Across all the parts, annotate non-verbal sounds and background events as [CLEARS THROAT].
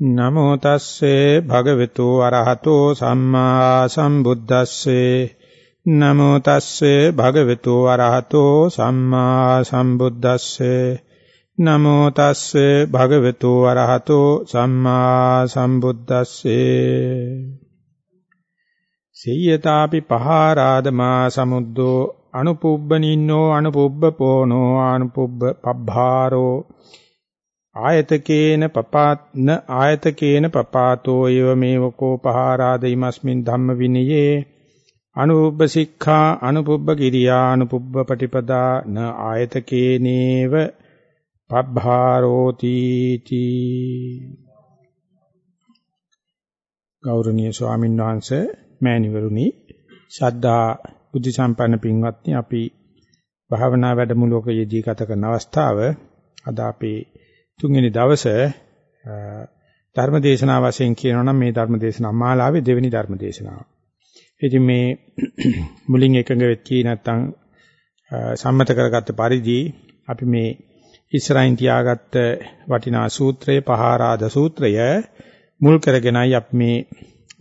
නමෝ තස්සේ භගවතු අරහතෝ සම්මා සම්බුද්දස්සේ. නමෝ තස්සේ භගවතු අරහතෝ සම්මා සම්බුද්දස්සේ. නමෝ තස්සේ භගවතු අරහතෝ සම්මා සම්බුද්දස්සේ. සියතාපි පහාරාදමා සමුද්දෝ අනුපුබ්බනින්නෝ අනුපුබ්බපෝනෝ අනුපුබ්බ පබ්බාරෝ ආයතකේන පපාත්න ආයතකේන පපාතෝ එව මේවකෝ පහාරාද ඉමස්මින් ධම්ම විනයේ අනුපුබ්බ සික්ඛා අනුපුබ්බ කිරියා අනුපුබ්බ පටිපදා න ආයතකේනේව පබ්බාරෝති තී. ගෞරවනීය ස්වාමීන් වහන්සේ මෑණිවරුනි ශ්‍රද්ධා බුද්ධ සම්පන්න පින්වත්නි අපි භාවනා වැඩමුළුවක යෙදී ගත කරන අවස්ථාව අද අපේ තුන්වෙනි දවසේ ධර්ම දේශනාව වශයෙන් කියනවා නම් මේ ධර්ම දේශනා මාලාවේ දෙවෙනි ධර්ම දේශනාව. ඉතින් මේ [CLEARS THROAT] මුලින් එකඟ වෙච්චි නැත්නම් සම්මත කරගත්ත පරිදි අපි මේ ඉස්සරහින් තියාගත්ත වටිනා සූත්‍රය පහාරාද සූත්‍රය මුල් කරගෙනයි අපි මේ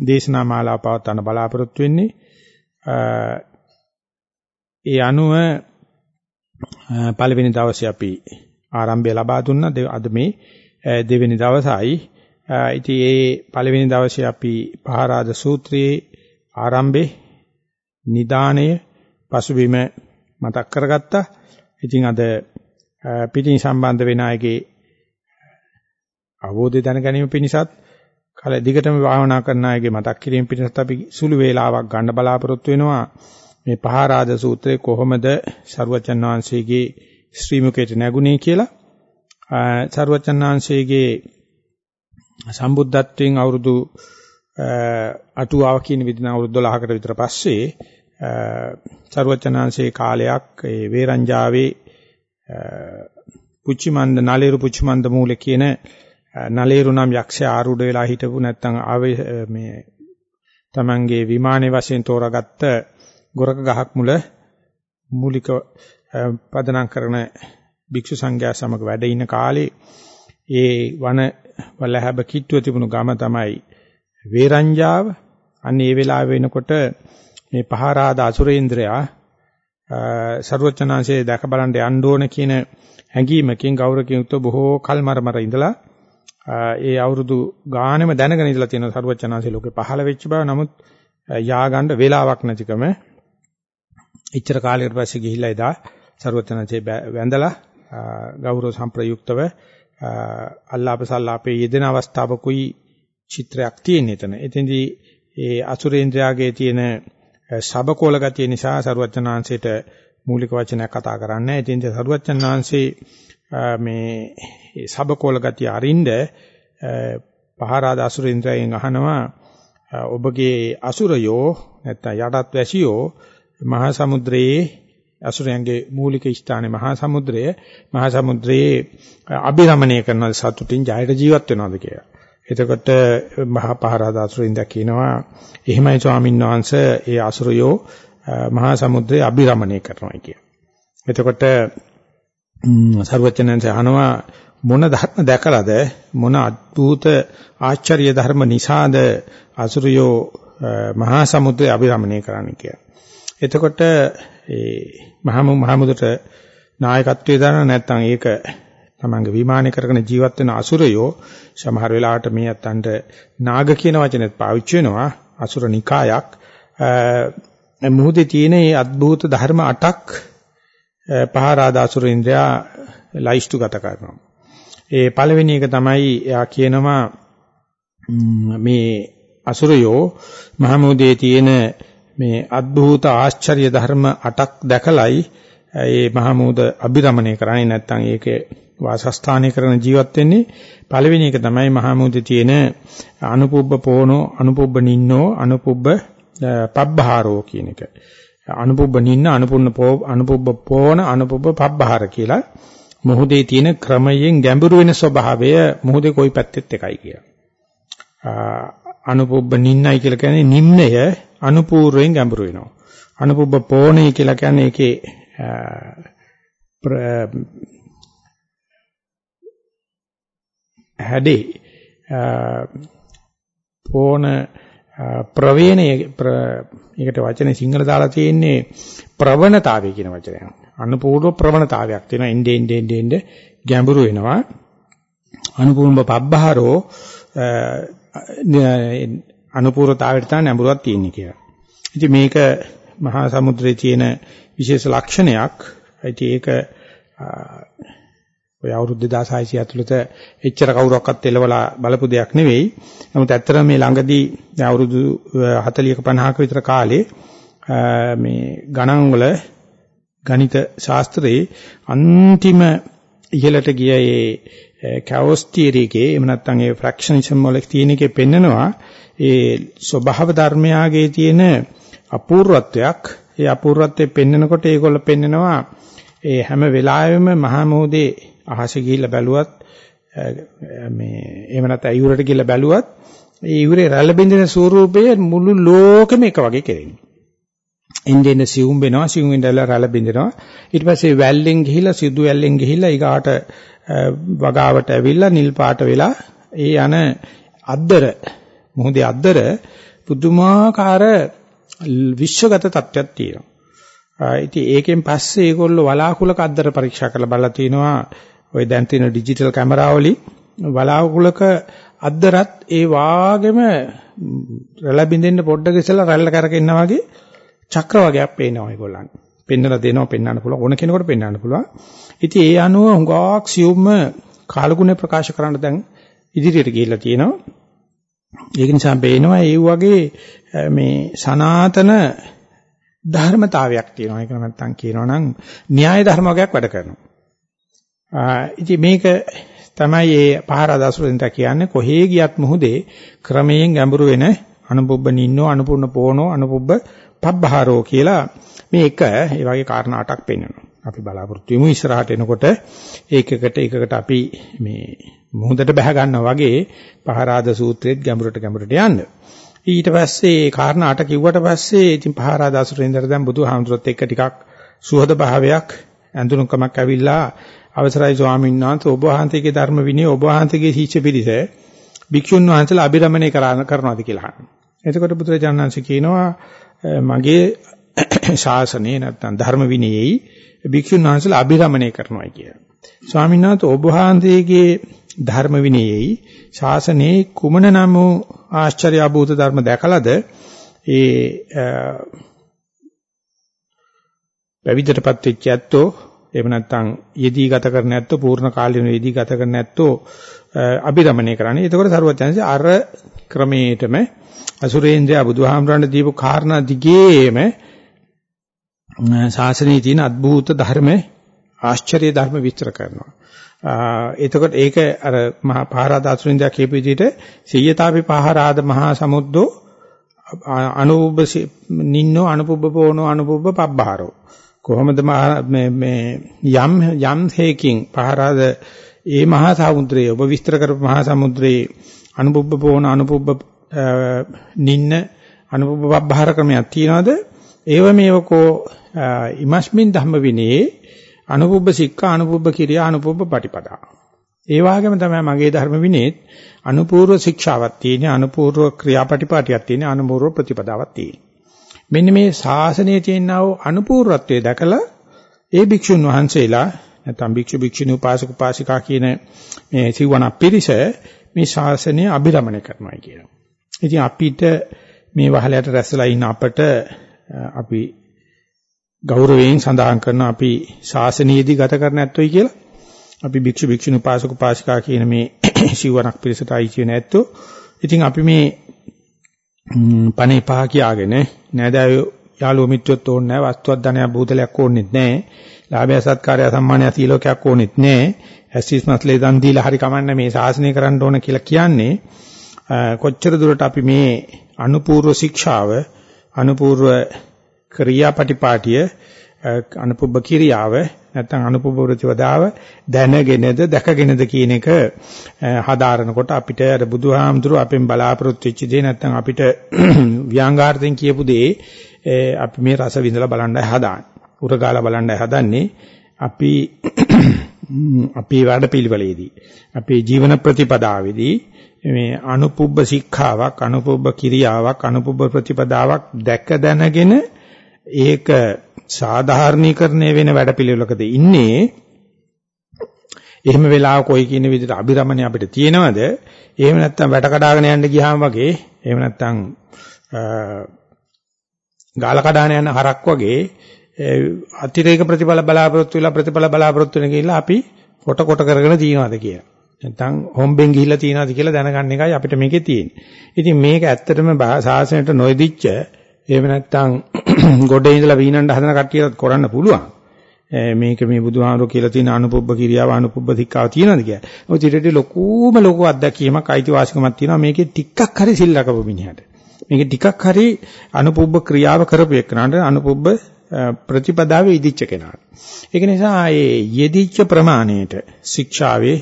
දේශනා මාලාව පවත්වන්න බලාපොරොත්තු වෙන්නේ. ඒ අනුව පළවෙනි දවසේ අපි ආරම්භය ලබා දුන්නා අද මේ දෙවෙනි දවසයි. ඉතින් ඒ පළවෙනි දවසේ අපි පහරාද සූත්‍රයේ ආරම්භේ නිදාණය පසුබිම මතක් කරගත්තා. ඉතින් අද පිටින් සම්බන්ධ වෙන අයගේ අවබෝධය දැනගැනීම පිණිසත් කල දිගටම භාවනා කරන අයගේ මතක් කිරීම පිණිසත් අපි සුළු වේලාවක් ගන්න බලාපොරොත්තු වෙනවා. මේ පහරාද සූත්‍රය කොහොමද සරුවචන් වහන්සේගේ ශ්‍රී මුකේට නැගුණේ කියලා. සරුවචන් වහන්සේගේ සම්බුද්ධත්වයෙන් අවුරුදු අටුවාව කියන විදිහ අවුරුදු 12කට විතර පස්සේ සරුවචනාංශේ කාලයක් ඒ වේරංජාවේ පුච්චිමන්ද නලේරු පුච්චිමන්ද මූල කියන නලේරු නම් යක්ෂයා ආරූඪ වෙලා හිටපු නැත්නම් ආවේ මේ තමන්ගේ විමානයේ වශයෙන් තෝරාගත්ත ගොරක ගහක් මුල මූලික පදනම් කරන භික්ෂු සංඝයා සමග වැඩ ඉන කාලේ ඒ වන වලහබ කිට්ටුව තිබුණු ගම තමයි වේරංජාව. අන්න ඒ වෙලාව වෙනකොට මේ පහරාද අසුරේන්ද්‍රයා ਸਰවචනාංශයේ දැක බලන්න යන්න ඕන කියන හැඟීමකින් ගෞරවකින් යුක්ත බොහෝ කල් මරමර ඉඳලා ඒ අවුරුදු ගානෙම දැනගෙන ඉඳලා තියෙන ਸਰවචනාංශයේ ලෝකේ පහළ වෙච්ච බව නමුත් යාගන්න වෙලාවක් නැතිකම ඉච්චර කාලයකට පස්සේ ගිහිල්ලා එදා ਸਰවචනසේ වැඳලා ගෞරව සම්ප්‍රයුක්තව අල්ලාප සල්ලාපේ යෙදෙන අවස්ථාවකුයි චිත්‍රයක් තියෙන එතන. එතෙන්දී ඒ අසුරේන්ද්‍රයාගේ තියෙන සබකෝල ගතිය නිසා ਸਰුවචනාංශයට මූලික වචනයක් කතා කරන්නේ. එතෙන්දී ਸਰුවචනාංශේ මේ සබකෝල ගතිය අරින්ද පහරාද අසුරේන්ද්‍රයන් අහනවා ඔබගේ අසුරයෝ නැත්නම් යටත් වැසියෝ මහා සමුද්‍රයේ අසුරයන්ගේ මූලික ස්ථානේ මහා සමුද්‍රය මහා සමුද්‍රයේ අභිරමණය කරන සතුටින් ජයයට ජීවත් වෙනවද කියලා. එතකොට මහා පහරාද අසුරින්ද කියනවා එහෙමයි ස්වාමීන් වහන්සේ ඒ අසුරයෝ මහා සමුද්‍රයේ අභිරමණය කරනවා කිය. එතකොට සර්වචනන්සේ අහනවා මොන ධර්ම දැකලාද මොන අద్భుත ආශ්චර්ය ධර්ම නිසාද අසුරයෝ මහා සමුද්‍රයේ අභිරමණය කරන්නේ කියලා. එතකොට ඒ මහමු මහමුදට නායකත්වයේ දාන නැත්නම් ඒක තමංග විමානය කරගෙන ජීවත් වෙන අසුරයෝ සමහර වෙලාවට මේ අතන්ට නාග කියන වචනයත් පාවිච්චි වෙනවා අසුර නිකායක්. මුහුදේ තියෙන මේ අద్భుත ධර්ම 8ක් පහරාද අසුරින්ද්‍රයා ලයිස්තු ගත කරනවා. ඒ පළවෙනි එක තමයි එයා කියනවා මේ අසුරයෝ මහමුදේ තියෙන මේ අద్භූත ආශ්චර්ය ධර්ම 8ක් දැකලයි ඒ මහමූද අභිරමණය කරන්නේ නැත්නම් ඒකේ වාසස්ථානය කරන ජීවත් වෙන්නේ පළවෙනි එක තමයි මහමූදේ තියෙන අනුපුබ්බ පෝනෝ අනුපුබ්බ නින්නෝ අනුපුබ්බ පබ්බහාරෝ කියන එක. අනුපුබ්බ නින්න අනුපුන්න පෝ අනුපුබ්බ පෝන අනුපුබ්බ පබ්බහාර කියලා මොහොතේ තියෙන ක්‍රමයෙන් ගැඹුරු වෙන ස්වභාවය මොහොතේ කොයි පැත්තෙත් එකයි කියලා. අනුපුබ්බ නින්නයි කියලා කියන්නේ නිම්නය අනුපූර්වයෙන් ගැඹුරු වෙනවා. අනුපුබ්බ පෝණේ කියලා කියන්නේ ඒකේ හැඩේ පෝන ප්‍රවේණය ඒකට වචනේ සිංහල දාලා තියෙන්නේ ප්‍රවණතාවය කියන වචනය. අනුපූර්ව ප්‍රවණතාවයක් තියෙනවා. එnde ende ende ende ගැඹුරු වෙනවා. අනුපූර්ව පබ්බහරෝ අනුපූර්වතාවයට තමයි නැඹුරුවක් තියෙන්නේ කියලා. ඉතින් මේක මහා සමුද්‍රයේ තියෙන විශේෂ ලක්ෂණයක්. ඉතින් ඒක ඔය අවුරුදු 2600 ඇතුළත එච්චර කවුරක්වත් එලවලා බලපු දෙයක් නෙවෙයි. නමුත් ඇත්තටම මේ ළඟදී අවුරුදු 40ක 50ක විතර කාලේ මේ ගණන් වල ගණිත ශාස්ත්‍රයේ අන්තිම ඉහළට ගිය ඒ කැවොස් තියරි එකේ එහෙම නැත්නම් ඒ ෆ්‍රැක්ෂනිසම් වල තියෙන එකේ පෙන්නනවා ඒ ස්වභාව ධර්මයාගේ තියෙන අපූර්වත්වයක් ඒ අපූර්වත්වය පෙන්නකොට ඒගොල්ලෝ පෙන්නනවා ඒ හැම වෙලාවෙම මහා මොහොතේ අහසේ ගිහිල්ලා බැලුවත් මේ එහෙම නැත්නම් අයුරට ගිහිල්ලා බැලුවත් ඒ ඉවුරේ රැළ බින්දින ස්වරූපය මුළු ලෝකෙම එක වගේ කෙරෙනවා. එන්නේ එන්නේ සිවුම් වෙනවා සිවුම් වෙනදලා රැළ බින්දිනවා. ඊට පස්සේ වැල්ලෙන් ගිහිල්ලා සිදු වැල්ලෙන් ගිහිල්ලා ඊගාට වගාවට ඇවිල්ලා නිල් පාට වෙලා ඒ යන අද්දර මොහොතේ අද්දර පුදුමාකාර විශ්වගත තත්ත්වයක් තියෙනවා. ඉතින් ඒකෙන් පස්සේ ඒගොල්ලෝ වලාකුලක අද්දර පරීක්ෂා කරලා බලලා තිනවා ওই දැන් තියෙන ඩිජිටල් කැමරාවලින් වලාකුලක අද්දරත් ඒ වාගෙම රැළ බින්දෙන්න පොඩ්ඩක ඉස්සලා රැල්ල කරකිනා වගේ චක්‍ර වගේක් පේනවා ඒගොල්ලන්ට. පෙන්නලා දෙනවා පෙන්වන්න පුළුවන් ඕන කෙනෙකුට පෙන්වන්න පුළුවන්. ඉතින් ඒ අනුව හුඟක් සියුම්ම කාලගුණය ප්‍රකාශ කරන්න දැන් ඉදිරියට ගිහිල්ලා තියෙනවා. ඒක නිසා පේනවා ඒ වගේ මේ සනාතන ධර්මතාවයක් තියෙනවා. ඒක නැත්තම් කියනවනම් න්‍යාය ධර්ම වගේක් වැඩ කරනවා. ඉතින් මේක තමයි මේ පහරදසුරෙන්ට කියන්නේ කොහේ ගියත් මුහුදේ ක්‍රමයෙන් ගැඹුරු වෙන අනුපුබ්බ නින්නෝ අනුපූර්ණ පෝනෝ අනුපුබ්බ පබ්බහරෝ කියලා මේ එක ඒ වගේ කාරණා අටක් පෙන්වනවා. අපි බලාපොරොත්තු වෙමු ඉස්සරහට එනකොට ඒකකට එකකට අපි මේ මුහුදට බහ ගන්නවා වගේ පහරාද සූත්‍රයේත් ගැඹුරට ගැඹුරට යන්න. ඊට පස්සේ කාරණා අට කිව්වට පස්සේ ඉතින් පහරාද අසුරෙන්දර දැන් බුදුහාමුදුරුවොත් එක්ක ටිකක් සුහද භාවයක් ඇඳුනුකමක් ඇවිල්ලා අවසරයි ස්වාමීන් වහන්සේ ඔබ වහන්සේගේ ධර්ම විනය ඔබ වහන්සේගේ ශිෂ්‍ය පිරිස භික්ෂුන් වහන්සේලා අභිරමණය කරනවාද කියලා අහනවා. එතකොට බුදුරජාණන් වහන්සේ කියනවා මගේ [COUGHS] ශාසනය නැත්නම් ධර්ම විනයෙහි භික්ෂුන් වහන්සේලා අභිරමණය කරනවා කියලා. ස්වාමීන් වහන්සේ ඔබ වහන්සේගේ ධර්ම විනයෙහි ශාසනයේ කුමන නම් වූ ආශ්චර්ය අභූත ධර්ම දැකලාද ඒ පැවිද්දටපත් වෙච්ච ඇත්තෝ එහෙම නැත්නම් යෙදී ගත කරන ඇත්තෝ පූර්ණ කාලීන යෙදී ගත කරන ඇත්තෝ අභිරමණය කරන්නේ. එතකොට සරුවචනසේ අර ක්‍රමයටම අසුරේන්ද්‍රය බුදුහාමරණ දීපු කාරණා දිගේම ශාසනයේ තියෙන අద్භූත ධර්ම ආශ්චර්ය ධර්ම විස්තර කරනවා. එතකොට ඒක අර මහා පහරාද අසුරේන්ද්‍රය කියපු විදිහට සියයතාපි පහරාද මහා සමුද්දෝ අනුපුබ්බ නින්නෝ අනුපුබ්බ පොනෝ අනුපුබ්බ පබ්බහරෝ කොහොමද මේ මේ යම් යම් හේකින් පහරාද ඒ මහා සමුද්‍රයේ ඔබ විස්තර කරපු මහා සමුද්‍රයේ අනුපුබ්බ පොන අනුපුබ්බ නින්න අනුපුබ්බ පබ්බහර ක්‍රමයක් තියනවාද? ඒව මේවකෝ ඉමස්මින් ධම්ම විනේ අනුපුබ්බ සික්ඛා අනුපුබ්බ කිරියා අනුපුබ්බ පටිපදා. ඒ වගේම තමයි මගේ ධර්ම විනේත් අනුපූර්ව ශික්ෂාවක් තියෙන අනුපූර්ව ක්‍රියාපටිපාටියක් තියෙන අනුපූර්ව ප්‍රතිපදාවක් තියෙන මෙන්න මේ ශාසනයේ තියෙනා වූ අනුපූර්වත්වයේ දැකලා ඒ භික්ෂුන් වහන්සේලා නැත්නම් භික්ෂු භික්ෂුණී උපාසක උපාසිකා කියන මේ සිවණ පිරිස මේ ශාසනය අභිරමණය කරනවා කියනවා. ඉතින් අපිට මේ වහලයට රැස්ලා ඉන්න අපට අපි ගෞරවයෙන් සඳහන් කරන අපි ශාසනයේදී ගත කරන ඇත්තොයි කියලා. අපි භික්ෂු භික්ෂුණී උපාසක උපාසිකා කියන මේ [COUGHS] සිවණක් පිරිසට අයිති වෙන ඇත්තෝ. ඉතින් අපි මේ පණේ පහ කියාගෙන නෑදෑයෝ යාළුවෝ මිත්‍රොත් ඕනේ නැහැ වස්තුවක් ධනයක් භූතලයක් ඕනෙත් නැහැ ලාභය සත්කාරය සම්මානය සීලෝකයක් ඕනෙත් නැහැ ඇසිස් මස්ලේ දන් දීලා හරි කමන්නේ මේ ශාසනය කරන්න ඕන කියලා කියන්නේ කොච්චර දුරට අපි මේ අනුපූර්ව ශික්ෂාව අනුපූර්ව ක්‍රියාපටිපාටිය අනුපුබ්බ කිරියාව නැත්නම් අනුපුබ්බ ප්‍රතිවදාව දැනගෙනද දැකගෙනද කියන එක හදාරනකොට අපිට අර බුදුහාමුදුරුව අපෙන් බලාපොරොත්තු වෙච්ච දේ නැත්නම් අපිට [CLEARS THROAT] ව්‍යංගාර්ථයෙන් කියපු දේ අපි මේ රස විඳලා බලන්නයි හදාන්නේ. උරගාලා බලන්නයි හදන්නේ. අපි [CLEARS THROAT] අපේ වැඩපිළිවෙලේදී අපේ ජීවන ප්‍රතිපදාවේදී මේ අනුපුබ්බ ශික්ෂාවක් අනුපුබ්බ කිරියාවක් අනුපුබ්බ ප්‍රතිපදාවක් දැක දැනගෙන ඒක සාධාරණීකරණය වෙන වැඩපිළිවෙලකද ඉන්නේ එහෙම වෙලාවක කොයි කියන විදිහට අභිරමණය අපිට තියෙනවද එහෙම නැත්නම් වැට කඩාගෙන යන්න ගියාම වගේ එහෙම නැත්නම් ගාල කඩාන යන හරක් වගේ අතිරේක ප්‍රතිඵල බලාපොරොත්තු වෙලා ප්‍රතිඵල බලාපොරොත්තු වෙන කියලා අපි කොට කොට කරගෙන තියනවාද කියලා. නැත්නම් හොම්බෙන් ගිහිල්ලා තියනවාද කියලා දැනගන්න එකයි අපිට මේකේ තියෙන්නේ. ඉතින් මේක ඇත්තටම සාසනයට නොයදිච්ච එහෙම නැත්නම් [CLEARS THROAT] ගොඩේ ඉඳලා වීනන්න හදන කට්ටියටත් කරන්න පුළුවන්. මේක මේ බුදුහාමුදුරුවෝ කියලා තියෙන අනුපුබ්බ කිරියාව අනුපුබ්බ තික්කාව තියෙනවද කියලා. ඔය ඊටදී ලොකුම ලොකු අත්දැකීමක් අයිතිවාසිකමක් තියෙනවා. මේකේ ටිකක් හරි සිල් ලකපු මිනිහට. මේකේ ටිකක් හරි අනුපුබ්බ ක්‍රියාව කරපු එකනට අනුපුබ්බ ප්‍රතිපදාවේ ඉදිච්ච කෙනාට. ඒක නිසා මේ යෙදිච්ච ප්‍රමාණයට ශික්ෂාවේ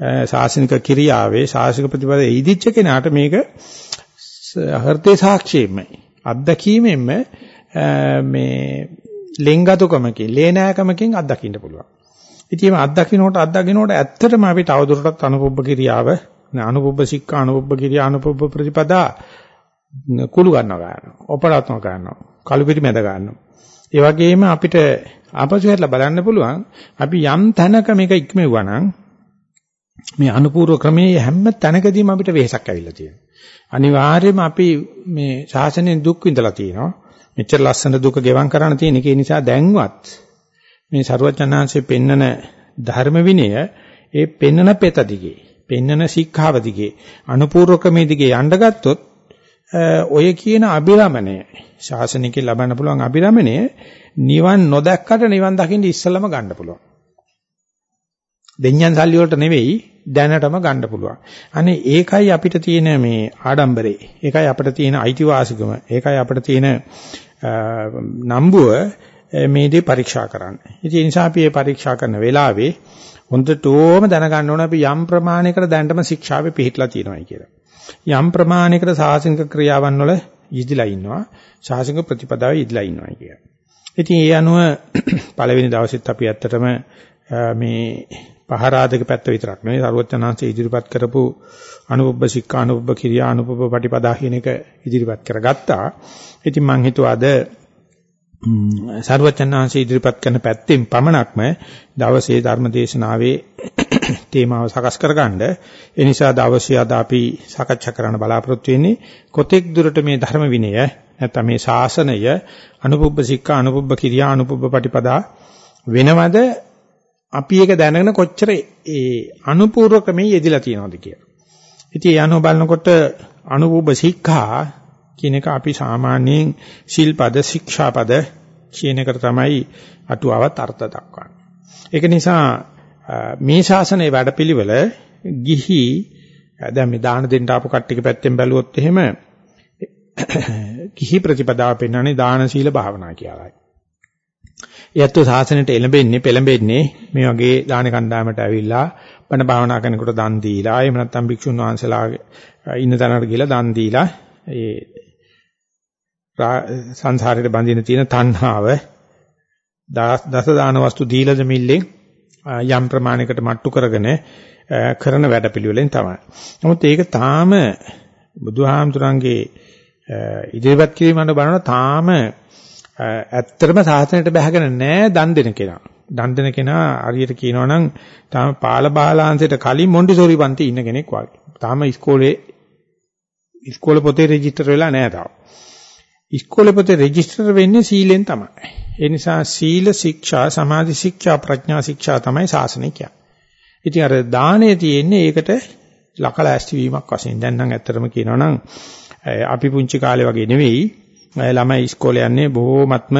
ශාසනික ක්‍රියාවේ ශාසනික ප්‍රතිපදාවේ ඉදිච්ච කෙනාට මේක හෘදේ සාක්ෂියෙම අත්දැකීමෙන්ම මේ ලෙන්ගතුකමකින් ලේනෑකමකින් අත්දකින්න පුළුවන්. ඉතින් මේ අත්දකින්නකොට අත්දකින්නකොට ඇත්තටම අපි තවදුරටත් අනුපුබ්බ කිරියාව අනුපුබ්බ සික්ඛා අනුපුබ්බ කිරියා අනුපුබ්බ ප්‍රතිපදා කුළු ගන්නවා ගන්නවා. ඔපරාත්ම ගන්නවා. කළු පිටි මැද ගන්නවා. ඒ වගේම අපිට ආපසු හැරලා බලන්න පුළුවන් අපි යම් තැනක මේක ඉක්මෙවුවා නම් මේ අනුපූර්ව ක්‍රමයේ හැම තැනකදීම අපිට වෙහසක් ඇවිල්ලා තියෙනවා. අනිවාර්යයෙන්ම අපි මේ ශාසනයෙන් දුක් විඳලා තියෙනවා. මෙච්චර ලස්සන දුක ගෙවම් කරන්න තියෙන ඒ නිසා දැන්වත් මේ සරුවචනාංශයේ පෙන්නන ධර්ම විනය ඒ පෙන්නන පෙත දිගේ පෙන්නන ශික්ෂාව දිගේ අනුපූර්ව ක්‍රමයේ දිගේ යන්න ගත්තොත් ඔය කියන අභිරමණය ශාසනිකේ ලබන්න පුළුවන් අභිරමණය නිවන් නොදැක්කට නිවන් දකින්න ඉස්සලම ගන්න පුළුවන්. දෙඤ්ඤන් සල්ලි වලට නෙවෙයි දැනටම ගන්න පුළුවන්. අනේ ඒකයි අපිට තියෙන මේ ආඩම්බරේ. ඒකයි අපිට තියෙන අයිතිවාසිකම. ඒකයි අපිට තියෙන නම්බුව මේ දේ පරීක්ෂා කරන්න. ඉතින් ඒ නිසා අපි මේ පරීක්ෂා කරන වෙලාවේ හොඳටම දැනගන්න ඕන අපි යම් ප්‍රමාණයකට දැනටම ශික්ෂාවේ පිළිහිట్లా තියෙනවායි කියලා. යම් ප්‍රමාණයකට සාසනික ක්‍රියාවන් වල යෙදිලා ඉන්නවා. ශාසනික ප්‍රතිපදාවේ යෙදිලා ඉන්නවා කියලා. ඉතින් ඒ අනුව පළවෙනි දවසෙත් අපි ඇත්තටම මේ පහරාදක පැත්ත විතරක් නෙවෙයි සරුවචනාංශ ඉදිරිපත් කරපු අනුපුබ්බ සික්ඛා අනුපුබ්බ කිරියා අනුපුබ්බ පටිපදා කියන එක ඉදිරිපත් කරගත්තා. ඉතින් මම හිතුවා අද සරුවචනාංශ ඉදිරිපත් කරන පැත්තෙන් පමණක්ම දවසේ ධර්ම දේශනාවේ [COUGHS] තේමාව සකස් කරගන්න. ඒ නිසා දවසේ අද අපි සාකච්ඡා කරන්න බලාපොරොත්තු වෙන්නේ කොතෙක් දුරට මේ ධර්ම විනය නැත්නම් මේ ශාසනය අනුපුබ්බ සික්ඛා අනුපුබ්බ කිරියා අනුපුබ්බ පටිපදා වෙනවද අපි ඒක දැනගෙන කොච්චර ඒ අනුපූර්ව ක්‍රමයේ යෙදিলা තියෙනවද කියලා. ඉතින් ඒ අනුව බලනකොට අනුපූර්ව ශික්ෂා කියන එක අපි සාමාන්‍යයෙන් ශිල්පද ශික්ෂාපද කියන එකට තමයි අටුවාවත් අර්ථ දක්වන්නේ. ඒක නිසා මේ ශාසනයේ වැඩපිළිවෙල ගිහි දැන් මේ දාන දෙන්න ආපු කට්ටියක පැත්තෙන් බැලුවොත් එහෙම [COUGHS] ගිහි ප්‍රතිපදාව පෙන්වන්නේ දාන සීල භාවනා කියලායි. ඒත් සාසනයට එළඹෙන්නේ පෙළඹෙන්නේ මේ වගේ දාන කණ්ඩායමට ඇවිල්ලා බණ භාවනා කරනකොට දන් දීලා එහෙම නැත්නම් භික්ෂුන් වහන්සේලා ඉන්න තැනකට ගිහලා දන් දීලා ඒ සංසාරයට බැඳින තියෙන තණ්හාව දස දාන වස්තු දීලා දෙමිල්ලෙන් යම් ප්‍රමාණයකට මට්ටු කරගෙන කරන වැඩපිළිවෙලෙන් තමයි. නමුත් ඒක තාම බුදුහාමුදුරන්ගේ ඉදිරිපත් කිරීමකට බලනවා තාම ඇත්තටම සාසනයට බැහැගෙන නැහැ දන් දෙන කෙනා. දන් දෙන කෙනා හරියට කියනවා නම් තාම පාල බාලාංශයට කලින් මොන්ටිසෝරි පන්ති ඉන්න කෙනෙක් වගේ. තාම ඉස්කෝලේ ඉස්කෝලේ පොතේ රෙජිස්ටර් වෙලා නැහැ තාම. ඉස්කෝලේ පොතේ රෙජිස්ටර් වෙන්නේ සීලෙන් තමයි. ඒ නිසා සීල ශික්ෂා, සමාධි ශික්ෂා, ප්‍රඥා ශික්ෂා තමයි ශාසනය කියන්නේ. ඉතින් අර දාණය තියෙන්නේ ඒකට ලකලෑස්ති වීමක් වශයෙන්. දැන් නම් ඇත්තටම කියනවා නම් අපි පුංචි කාලේ වගේ නෙවෙයි ළමයි ඉස්කෝලේ යන්නේ බොහෝමත්ම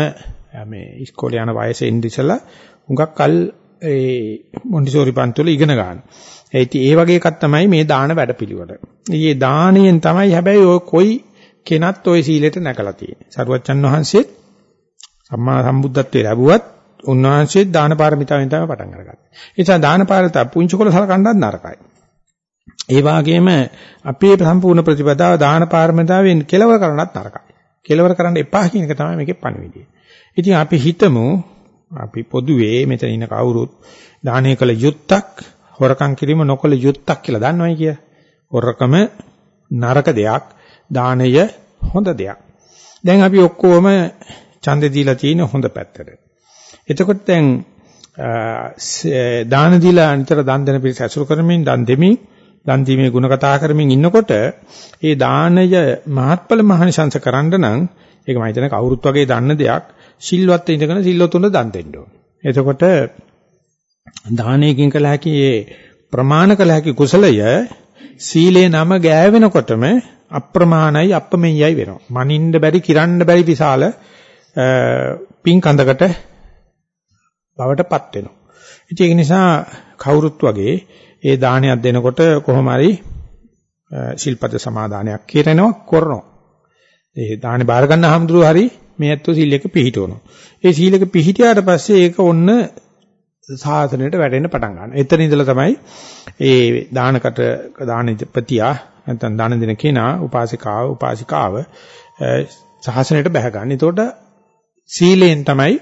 මේ ඉස්කෝලේ යන වයසේ ඉඳිසලා හුඟක් කල් ඒ මොන්ටිසෝරි පන්තිවල ඉගෙන ගන්න. ඒ ඉතින් ඒ වගේ එකක් තමයි මේ දාන වැඩපිළිවෙල. ඊයේ දානියෙන් තමයි හැබැයි ඔය කොයි කෙනත් ওই සීලෙට නැකලා තියෙන්නේ. සරුවච්චන් වහන්සේත් සම්මා සම්බුද්ධත්වයේ ලැබුවත් උන්වහන්සේත් දාන පාරමිතාවෙන් තමයි පටන් අරගත්තේ. ඒ නිසා දාන පාරමිතාව පුංචි කොල සලකන්නත් නරකයි. ඒ වගේම අපේ සම්පූර්ණ ප්‍රතිපදාව දාන පාරමිතාවෙන් කෙලවර කරන්නත් නරකයි. කෙලවර කරන්න එපා කියන එක තමයි මේකේ පණිවිඩය. ඉතින් අපි හිතමු අපි පොදුවේ මෙතන ඉන්න කවුරුත් දානය කළ යුත්තක් හොරකම් කිරීම නොකළ යුත්තක් කියලා දන්නවයි කිය. හොරකම නරක දෙයක්, දානය හොඳ දෙයක්. දැන් අපි ඔක්කොම ඡන්දෙ දීලා තියෙන හොඳ පැත්තට. එතකොට දැන් දාන දීලා අනිතර දන් දෙන පිරිස ඇසුරු කරමින් දන් දෙමින් දන් දීමේ ಗುಣ කතා කරමින් ඉන්නකොට ඒ දානය මහත්ඵල මහනිසංස කරන්න නම් ඒක මම හිතන්නේ කවුරුත් වගේ දන්න දෙයක් සිල්වත් ඉඳගෙන සිල්වතුන්ට දන් දෙන්න ඕනේ. එතකොට දානයකින් කළ හැකි ඒ ප්‍රමාණ කළ හැකි කුසලය සීලේ නම ගෑවෙනකොටම අප්‍රමාණයි අපමෙයයි වෙනවා. මනින්න බැරි කිරන්න බැරි විශාල පින් කඳකට බවටපත් වෙනවා. ඉතින් ඒක නිසා කවුරුත් වගේ ඒ දානයක් දෙනකොට කොහොම හරි ශිල්පද සමාදානයක් කියනවා කරනවා. ඒ දානේ බාර ගන්න හැමදෙරු හරි මේ ඇත්තෝ සීලයක පිහිටවනවා. ඒ සීලයක පිහිටියාට පස්සේ ඒක ඔන්න සාසනයට වැටෙන්න පටන් ගන්නවා. එතන ඉඳලා තමයි ඒ දානකට දානපතියා නැත්නම් දාන දෙන කෙනා උපාසිකාව උපාසිකාව සාසනයට බැහැ ගන්න. එතකොට සීලයෙන් තමයි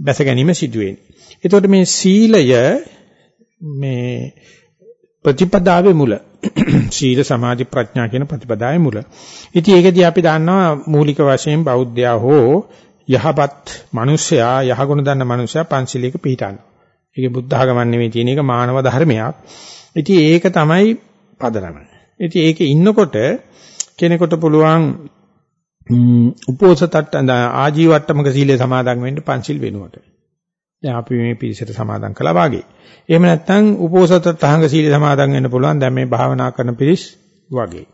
බැස ගැනීම සිදු වෙන්නේ. එතකොට මේ සීලය මේ ප්‍රතිපදාවේ මුල [CLEARS THROAT] සීල සමාධි ප්‍රඥා කියන ප්‍රතිපදාවේ මුල. ඉතින් ඒකදී අපි දන්නවා මූලික වශයෙන් බෞද්ධයා හෝ යහපත් මිනිසයා යහගුණ දන්න මිනිසයා පංචශීලයක පිළිටන්න. ඒකේ බුද්ධ ආගමක් නෙවෙයි තියෙන එක මානව ධර්මයක්. ඉතින් ඒක තමයි පදනම. ඉතින් ඒකේ ඉන්නකොට කෙනෙකුට පුළුවන් උපෝසතට ආජීවට්ටමක සීලය සමාදන් වෙන්න පංචිල් වෙනුවට. දැන් අපි මේ පිළිසෙට සමාදන් කළා වාගේ. එහෙම නැත්නම් උපෝසත තහංග සීල සමාදන් වෙන්න පුළුවන් දැන් මේ භාවනා කරන පිරිස් වගේ.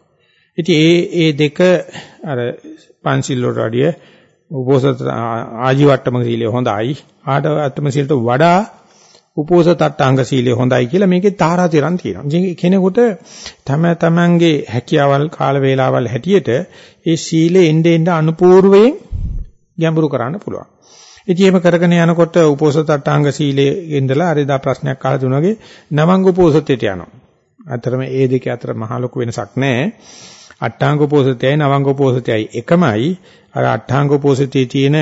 ඉතින් ඒ ඒ දෙක අර පංචිල් වලට වැඩිය උපෝසත ආජීවට්ටම සීලය හොඳයි. ආඩවට්ටම සීලට වඩා උපෝසත අට්ටාංග සීලය හොඳයි කියලා මේකේ තාරාතිරම් තියෙනවා. ඉතින් කෙනෙකුට තම තමන්ගේ හැකියාවල් කාල වේලාවල් හැටියට ඒ සීලෙ එnde end අනුපූර්වයෙන් ගැඹුරු කරන්න පුළුවන්. ඉතින් එහෙම කරගෙන යනකොට උපෝසත අට්ටාංග සීලයේ ඉඳලා අරදා ප්‍රශ්නයක් අහලා දුන වගේ නවංග උපෝසතයට යනවා. අතරම ඒ දෙක අතර මහ ලොකු වෙනසක් නැහැ. අට්ටාංග උපෝසතයයි නවංග උපෝසතයයි එකමයි. අර අට්ටාංග උපෝසතයේ තියෙන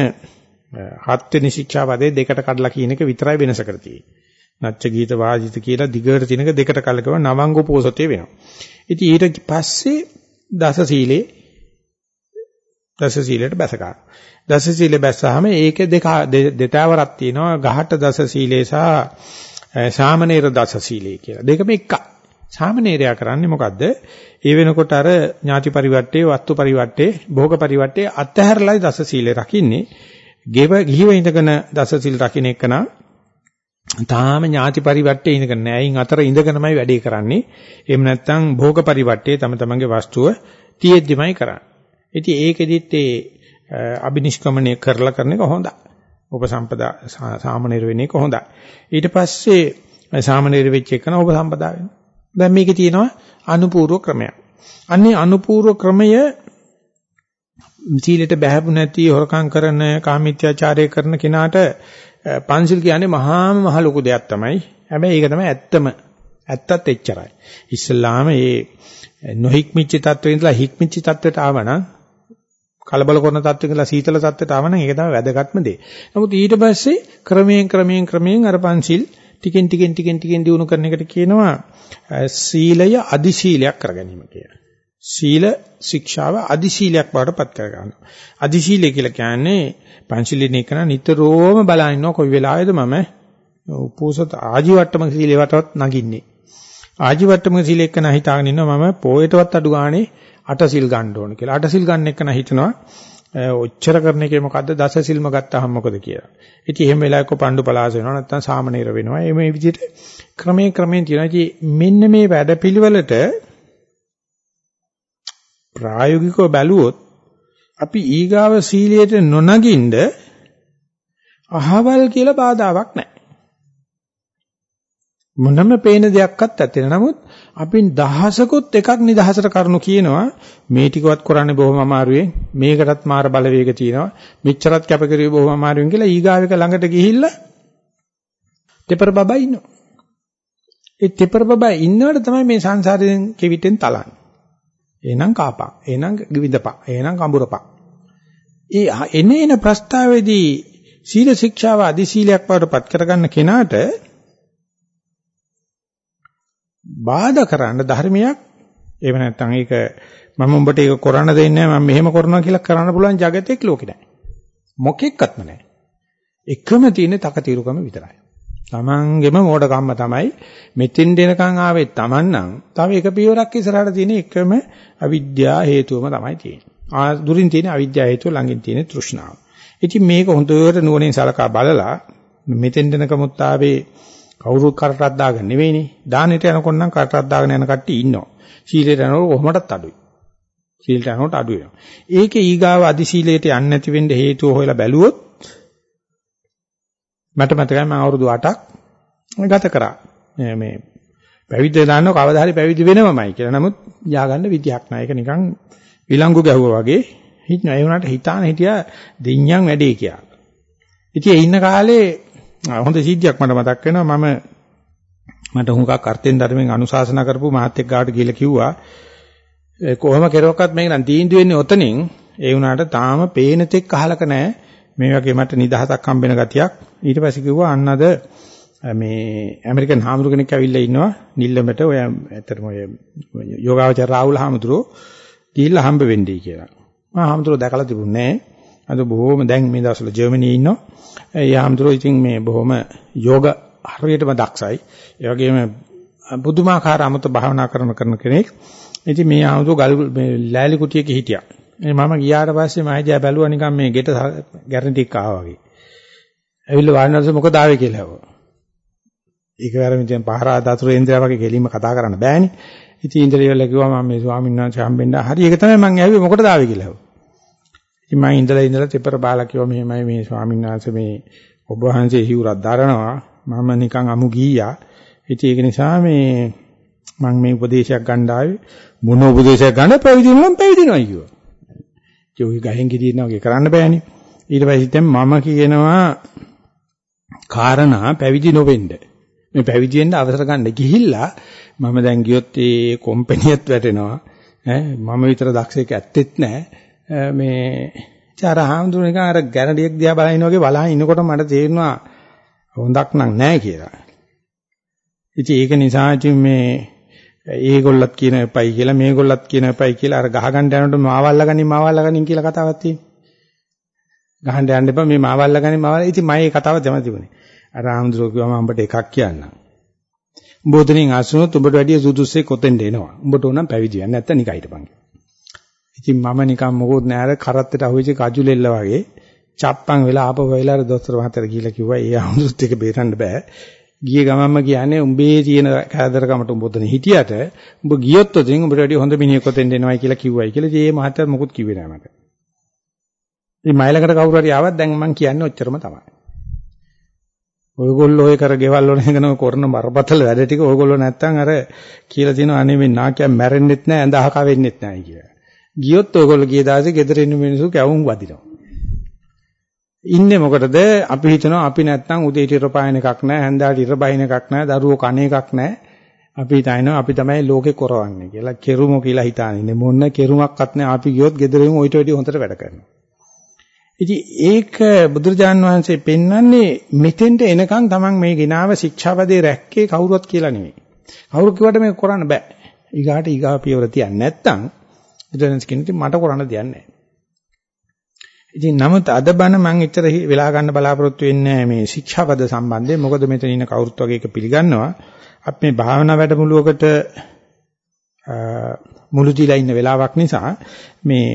හත් වෙනි ශික්ෂාපදේ දෙකට කඩලා කියන එක විතරයි වෙනස කර තියෙන්නේ. නච්ච ගීත වාජිත කියලා දිගට තිනක දෙකට කලකව නවංග උපෝසතය වෙනවා. ඉතින් ඊට පස්සේ දස සීලේ දස සීලයට බැස ගන්නවා. දස සීලේ බැස්සාම ඒකේ දෙක දෙතාවරක් තියෙනවා ගහට දස සීලේ සහ සාමනීර දස සීලේ කියලා. දෙකම එකයි. සාමනීරයා කරන්නේ මොකද්ද? ඒ වෙනකොට අර ඥාති පරිවර්තේ, වස්තු පරිවර්තේ, භෝග පරිවර්තේ අත්හැරලායි දස සීලේ රකින්නේ. ගෙව ගිහිව ඉඳගෙන දස සීල් රකින්න එකන තාම ඥාති පරිවර්තේ ඉඳගෙන නෑ. අයින් අතර ඉඳගෙනමයි වැඩේ කරන්නේ. එහෙම නැත්නම් භෝග පරිවර්තේ තම තමන්ගේ වස්තුව තියෙද්දිමයි කරන්නේ. ඉතින් ඒකෙදිත් ඒ අබිනිෂ්ක්‍මණය කරලා කරන එක හොඳයි. උපසම්පදා සාමනීර වෙන එක හොඳයි. ඊට පස්සේ සාමනීර වෙච්ච එකන උපසම්පදා වෙනවා. දැන් මේකේ තියෙනවා අනුපූර්ව ක්‍රමයක්. අන්නේ අනුපූර්ව ක්‍රමය සීලෙට බැහැපු නැති හොරකම් කරන කාමීත්‍යාචාරය කරන කෙනාට පන්සිල් කියන්නේ මහාම මහ ලොකු දෙයක් තමයි. හැබැයි ඒක තමයි ඇත්තම. ඇත්තත් එච්චරයි. ඉස්ලාම මේ නොහික්මිච්ච තත්ත්වෙ ඉඳලා හික්මිච්ච තත්ත්වයට ආවනම් කලබල කරන තත්ත්වෙ ඉඳලා සීතල තත්ත්වයට ආවනම් ඒක තමයි වැදගත්ම දේ. නමුත් ඊට පස්සේ ක්‍රමයෙන් ක්‍රමයෙන් ක්‍රමයෙන් අර පන්සිල් ටිකෙන් ටිකෙන් ටිකෙන් ටිකෙන් දිනු කරන එකට කියනවා සීලය අදි සීලයක් කරගැනීම කියලා. සීල ශික්ෂාව අදි සීලයක් බවට පත් කර ගන්නවා. අදි සීලය කියලා කියන්නේ පංචශීලයේ කරන නිතරම බලන කොයි වෙලාවෙද මම උපෝසත ආජීවට්ටම සීලයටවත් නගින්නේ. ආජීවට්ටම සීලයක න හිතාගෙන ඉන්නවා මම පොයටවත් අඩු ගානේ අට සිල් ගන්න ඕන කියලා. අට සිල් ගන්න එක න හිතනවා ඔච්චර කරන එකේ මොකද්ද දස සිල්ම ගත්තාම මොකද කියලා. ඉතින් එහෙම වෙලාවක පණ්ඩු පලාස වෙනවා නැත්නම් සාමනීර වෙනවා. මේ විදිහට ක්‍රමයෙන් ක්‍රමයෙන් තියෙනවා. ඉතින් මෙන්න මේ වැඩපිළිවෙලට ප්‍රායෝගිකව බැලුවොත් අපි ඊගාව සීලයට නොනගින්ද අහවල් කියලා බාධාවක් නැහැ. මොනම පේන දෙයක්වත් ඇත්තේ නමුත් අපි දහසකුත් එකක් නිදහසට කරුණු කියනවා. මේ ටිකවත් කරන්නේ බොහොම අමාරුවෙන් මේකටත් මාර බලවේග තියෙනවා. මෙච්චරත් කැපකිරීම බොහොම අමාරුවෙන් කියලා ඊගාවික ළඟට ගිහිල්ලා තෙපර බබා ඉන්නවා. ඒ තෙපර බබා ඉන්නවට තමයි මේ සංසාරයෙන් කෙවිතෙන් තලන්නේ. එහෙනම් කාපා එහෙනම් විඳපා එහෙනම් කඹුරපා ඒ එන එන ප්‍රස්තාවේදී සීල ශික්ෂාව අදි සීලයක් බවට පත් කරගන්න කෙනාට බාධා කරන්න ධර්මයක් එහෙම නැත්නම් ඒක මම උඹට ඒක කරන්න දෙන්නේ නැහැ මම මෙහෙම කරනවා කියලා කරන්න පුළුවන් జగතෙක් ලෝකේ නැහැ. මොකෙක්වත්ම නැහැ. එකම තියෙන තකතිරුකම විතරයි. Tamanගෙම මෝඩකම්ම තමයි මෙතින් දෙනකන් ආවේ Taman නම් තව එක පියවරක් ඉස්සරහට තියෙන එකම අවිද්‍යාව හේතුවම තමයි තියෙන්නේ. ආ දුරින් තියෙන අවිද්‍යාව හේතුව ළඟින් තියෙන තෘෂ්ණාව. ඉතින් මේක හොඳට නුවණින් සලකා බලලා මෙතෙන් දෙනකමුත් ආවේ කවුරුත් කරටක් දාගෙන නෙවෙයිනේ. දානෙට යනකොට නම් කරටක් දාගෙන යන කට්ටිය ඉන්නවා. සීලයට යනකොට කොහොමදත් අඩුයි. සීලයට යනකොට අඩු වෙනවා. ඒකේ ඊගාව අදි සීලයට යන්නේ නැති වෙන්න හේතුව හොයලා බැලුවොත් මට මතකයි මම අවුරුදු 8ක් ගත කරා. මේ පැවිද්ද දාන්නව කවදා හරි පැවිදි වෙනවමයි කියලා. නමුත් ය아가න්න විදියක් නැහැ. ඒක නිකන් විලංගු ගැහුවා වගේ හිටන ඒ වුණාට හිතාන හිටියා දෙඤ්ඤම් වැඩේ කියලා. ඉතින් ඒ ඉන්න කාලේ හොඳ සිද්ධියක් මට මතක් වෙනවා. මම මට හුඟක් අර්ථෙන් ධර්මෙන් අනුශාසනා කරපු මහත්ෙක් ගාවට ගිහලා කිව්වා කොහොම කෙරුවක්වත් මේක නම් තීන්දුව වෙන්නේ ඔතනින් ඒ වුණාට තාම පේන තෙක් අහලක නැහැ මේ වගේ මට නිදහසක් හම්බෙන ගතියක් ඊට පස්සේ කිව්වා අන්න අද මේ ඇමරිකන් හාමුදුර කෙනෙක් ඇවිල්ලා ඉන්නවා නිල්ලඹට ඔය ඇත්තටම ඔය යෝගාවචර රාහුල හාමුදුරුවෝ ගිහිල්ලා හම්බ වෙන්නයි කියලා. මම හාමුදුරුවෝ දැකලා තිබුණේ නැහැ. අද බොහොම දැන් මේ දවස්වල ජර්මනියේ ඉන්නවා. ඒ හාමුදුරුවෝ ඉතින් මේ බොහොම යෝග හරියටම දක්ෂයි. ඒ වගේම බුදුමාකාර අමත භාවනා කරන කරන කෙනෙක්. ඉතින් මේ හාමුදුරුවෝ ගල් මේ ලෑලි කුටියක හිටියා. මේ මම ගියාට පස්සේ මම හිතා බැලුවා නිකන් මේ ගෙට ගැරන්ටි එක ආවා වගේ. ඇවිල්ලා වාඩිවෙනස මොකද ආවේ කියලා ඇහුවා. ඒක වැරම ඉතින් පහරා දතුරු ඉන්ද්‍රයා වගේ ගෙලින්ම කතා කරන්න බෑනේ. ඉතින් ඉන්ද්‍රියවල කිව්වා මම මේ ස්වාමීන් වහන්සේ හම්බෙන්න හරි ඒක තමයි මම ඇහුවේ මොකටද ආවේ කියලා ඇහුවා. ඉතින් මම ඉඳලා ඉඳලා තෙපර බාලා කිව්වා මෙහෙමයි මේ ස්වාමීන් වහන්සේ මේ ඔබ වහන්සේ හිවුරක් දරනවා මම නිකන් අමු ගීයා. ඉතින් ඒක නිසා මේ මම මේ උපදේශයක් ගන්න ආවේ මොන උපදේශයක් ගන්න පැවිදි වුණාම පැවිදිනවා කිව්වා. ඒ ඔය ගහෙන් ගිරිනා වගේ කරන්න බෑනේ. ඊට පස්සේ දැන් මම කියනවා කාරණා පැවිදි නොවෙන්න. මේ පැවිදි වෙන්න අවසර ගන්න ගිහිල්ලා මම දැන් ගියොත් ඒ කොම්පැනියත් වැටෙනවා. ඈ මම විතර දක්ෂයෙක් ඇත්තෙත් නැහැ. මේ චාර හාමුදුරනේ නිකන් අර ගැරඩියක් දිහා බලන වගේ බලහන් ඉනකොට මට තේරෙනවා හොඳක් නම් නැහැ කියලා. ඉතින් ඒක නිසා ඉතින් මේ ඒගොල්ලත් කියන එපයි කියලා මේගොල්ලත් කියන එපයි කියලා අර ගහගන්න යනකොට මාවල්ලාගනින් මාවල්ලාගනින් කියලා කතාවක් තියෙනවා. ගහන්න යන්න එපා මේ මාවල්ලාගනින් මාවල්ලා. ඉතින් මම මේ කතාව තමයි තිබුණේ. අර ආම්ද්‍රෝ කිව්වම උඹට එකක් කියන්නම්. උඹ උතනින් අසුනොත් උඹට වැඩිය සුදුස්සේ කොතෙන්ද එනවා. උඹට ඕනම් පැවිදි වෙන්න නැත්තම් නිකන් හිටපන්. ඉතින් මම නිකන් මොකොත් නෑ අර කරත්තට අහුවෙච්ච කජුලෙල්ල වගේ චප්පන් වෙලා ආපහු වෙලා අර දොස්තර මහත්තයා ගිහිල්ලා කිව්වා ඒ ආම්ද්‍රොත් එක බේරන්න බෑ. ගිය ගමන්ම කියන්නේ උඹේ තියෙන කෑදරකමට උඹ ඔතන හිටියට උඹ ගියොත් ඔතෙන් උඹට වැඩිය හොඳ මිනිහෙක් ඔතෙන් එනවයි කියලා කිව්වයි කියලා ඒ මහත්තයා මොකුත් කිව්වේ නෑ මට. ඉතින් මයිලකට කවුරු හරි ආවත් දැන් මම කියන්නේ ඔච්චරම තමයි. ඔයගොල්ලෝ ඔය කර ගෙවල් වල හංගන කරන බරපතල වැඩ ටික ඔයගොල්ලෝ නැත්තම් අර කියලා තියෙනවා අනේ මේ නාකිය මැරෙන්නෙත් නෑ ඇඳ අහක වෙන්නෙත් නෑ කියලා. ගියොත් ඔයගොල්ලෝ ගිය දාසේ ගෙදර ඉන්න මිනිස්සු කැවුම් වදිනවා. ඉන්නේ මොකටද අපි හිතනවා අපි නැත්තම් උදේට ඉර පායන එකක් නෑ හැන්දාට ඉර බහින එකක් නෑ දරුවෝ කණ එකක් නෑ අපි හිතනවා අපි තමයි ලෝකේ කරවන්නේ කියලා කෙරුමෝ කියලා හිතානේ මොන කෙරුමක්වත් නෑ අපි ගියොත් ගෙදර ඉමු ඊට වැඩිය හොඳට වැඩ කරනවා ඉතින් ඒක බුදුරජාන් වහන්සේ පෙන්වන්නේ මෙතෙන්ට එනකන් තමන් මේ ගිනාව ශික්ෂාපදේ රැක්කේ කවුරුවත් කියලා නෙමෙයි. කවුරු කිව්වට මේක කරන්න බෑ. ඊගාට ඊගා පියවර තියන්නේ නැත්තම් බුදුරජාන් කියන්නේ මට කරන්න දෙයක් නැහැ. ඉතින් නමුත් අද බන මම එච්චර වෙලා ගන්න බලාපොරොත්තු වෙන්නේ මේ ශික්ෂාපද සම්බන්ධයෙන්. මොකද මෙතන ඉන්න කවුරුත් වගේ එක පිළිගන්නවා. අපි මේ භාවනා වැඩමුළුවකට මුළු දීලා ඉන්න වෙලාවක් නිසා මේ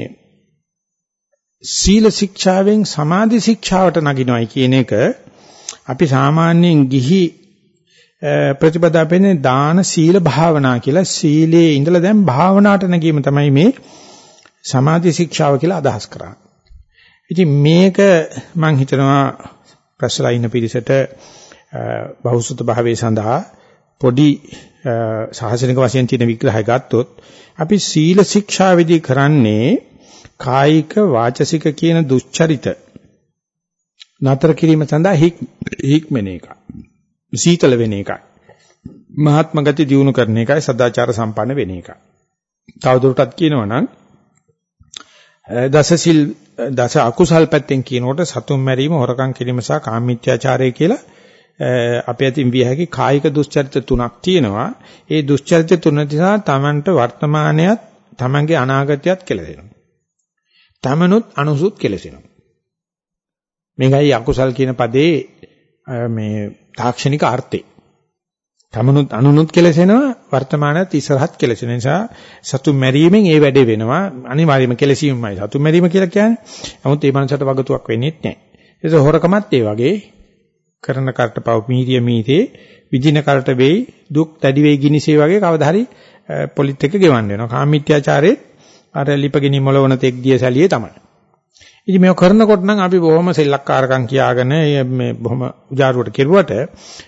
සීල ශික්ෂාවෙන් සමාධි ශික්ෂාවට නගිනවයි කියන එක අපි සාමාන්‍යයෙන් ගිහි ප්‍රතිපදාපෙන්නේ දාන සීල භාවනා කියලා සීලේ ඉඳලා දැන් භාවනාවට නැගීම තමයි මේ සමාධි ශික්ෂාව කියලා අදහස් කරන්නේ. ඉතින් මේක මම හිතනවා ප්‍රශ්ලා ඉන්න පිරිසට බහුසුත භාවයේ සඳහා පොඩි සාහසනික වශයෙන් තියෙන විග්‍රහය ගත්තොත් අපි සීල ශික්ෂාවේදී කරන්නේ කායික වාචසික කියන දුස්චරිත නතර කිරීම සඳහා හික්මන එක. සීතල වෙන එකයි. මහත්ම ගති දියුණු කරන එකයි සදාචාර සම්පන්න වෙන එකයි. තවදුරටත් කියනවා නම් දසසිල් දස අකුසල් පැත්තෙන් කියනකොට සතුම් මැරීම හොරකම් කිරීම සහ කාමීත්‍යාචාරය කියලා අපේ අතින් විය හැකි කායික දුස්චරිත තුනක් තියෙනවා. ඒ දුස්චරිත තුන නිසා Tamanට වර්තමානයත් Tamanගේ අනාගතයත් කෙලෙනවා. තමනුත් අනුසුත් කෙලෙසෙනවා. මේකයි අකුසල් කියන පදේ මේ තාක්ෂණික අර්ථය. තමනුත් අනුනුත් කෙලෙසෙනවා වර්තමානයේත් ඉස්සරහත් කෙලෙසෙන නිසා සතු මැරීමෙන් ඒ වැඩේ වෙනවා අනිවාර්යයෙන්ම කෙලෙසීමයි සතු මැරීම කියලා කියන්නේ. නමුත් ඒ මනසට වගතුවක් වෙන්නේ නැහැ. ඒක හොරකමත් ඒ වගේ කරන කරට පව මීරිය මීතේ විදින කරට වෙයි දුක් දැඩි වෙයි ගිනිසේ වගේ කවදා හරි පොලිත් එක ගෙවන්න වෙනවා. කාමීත්‍යාචාරයේ අර ලිපගිනි මොලවන තෙක් දිය සැලියේ තමයි. ඉතින් මේක කරනකොට නම් අපි බොහොම සෙල්ලක්කාරකම් කියාගෙන මේ බොහොම උජාරුවට කෙරුවට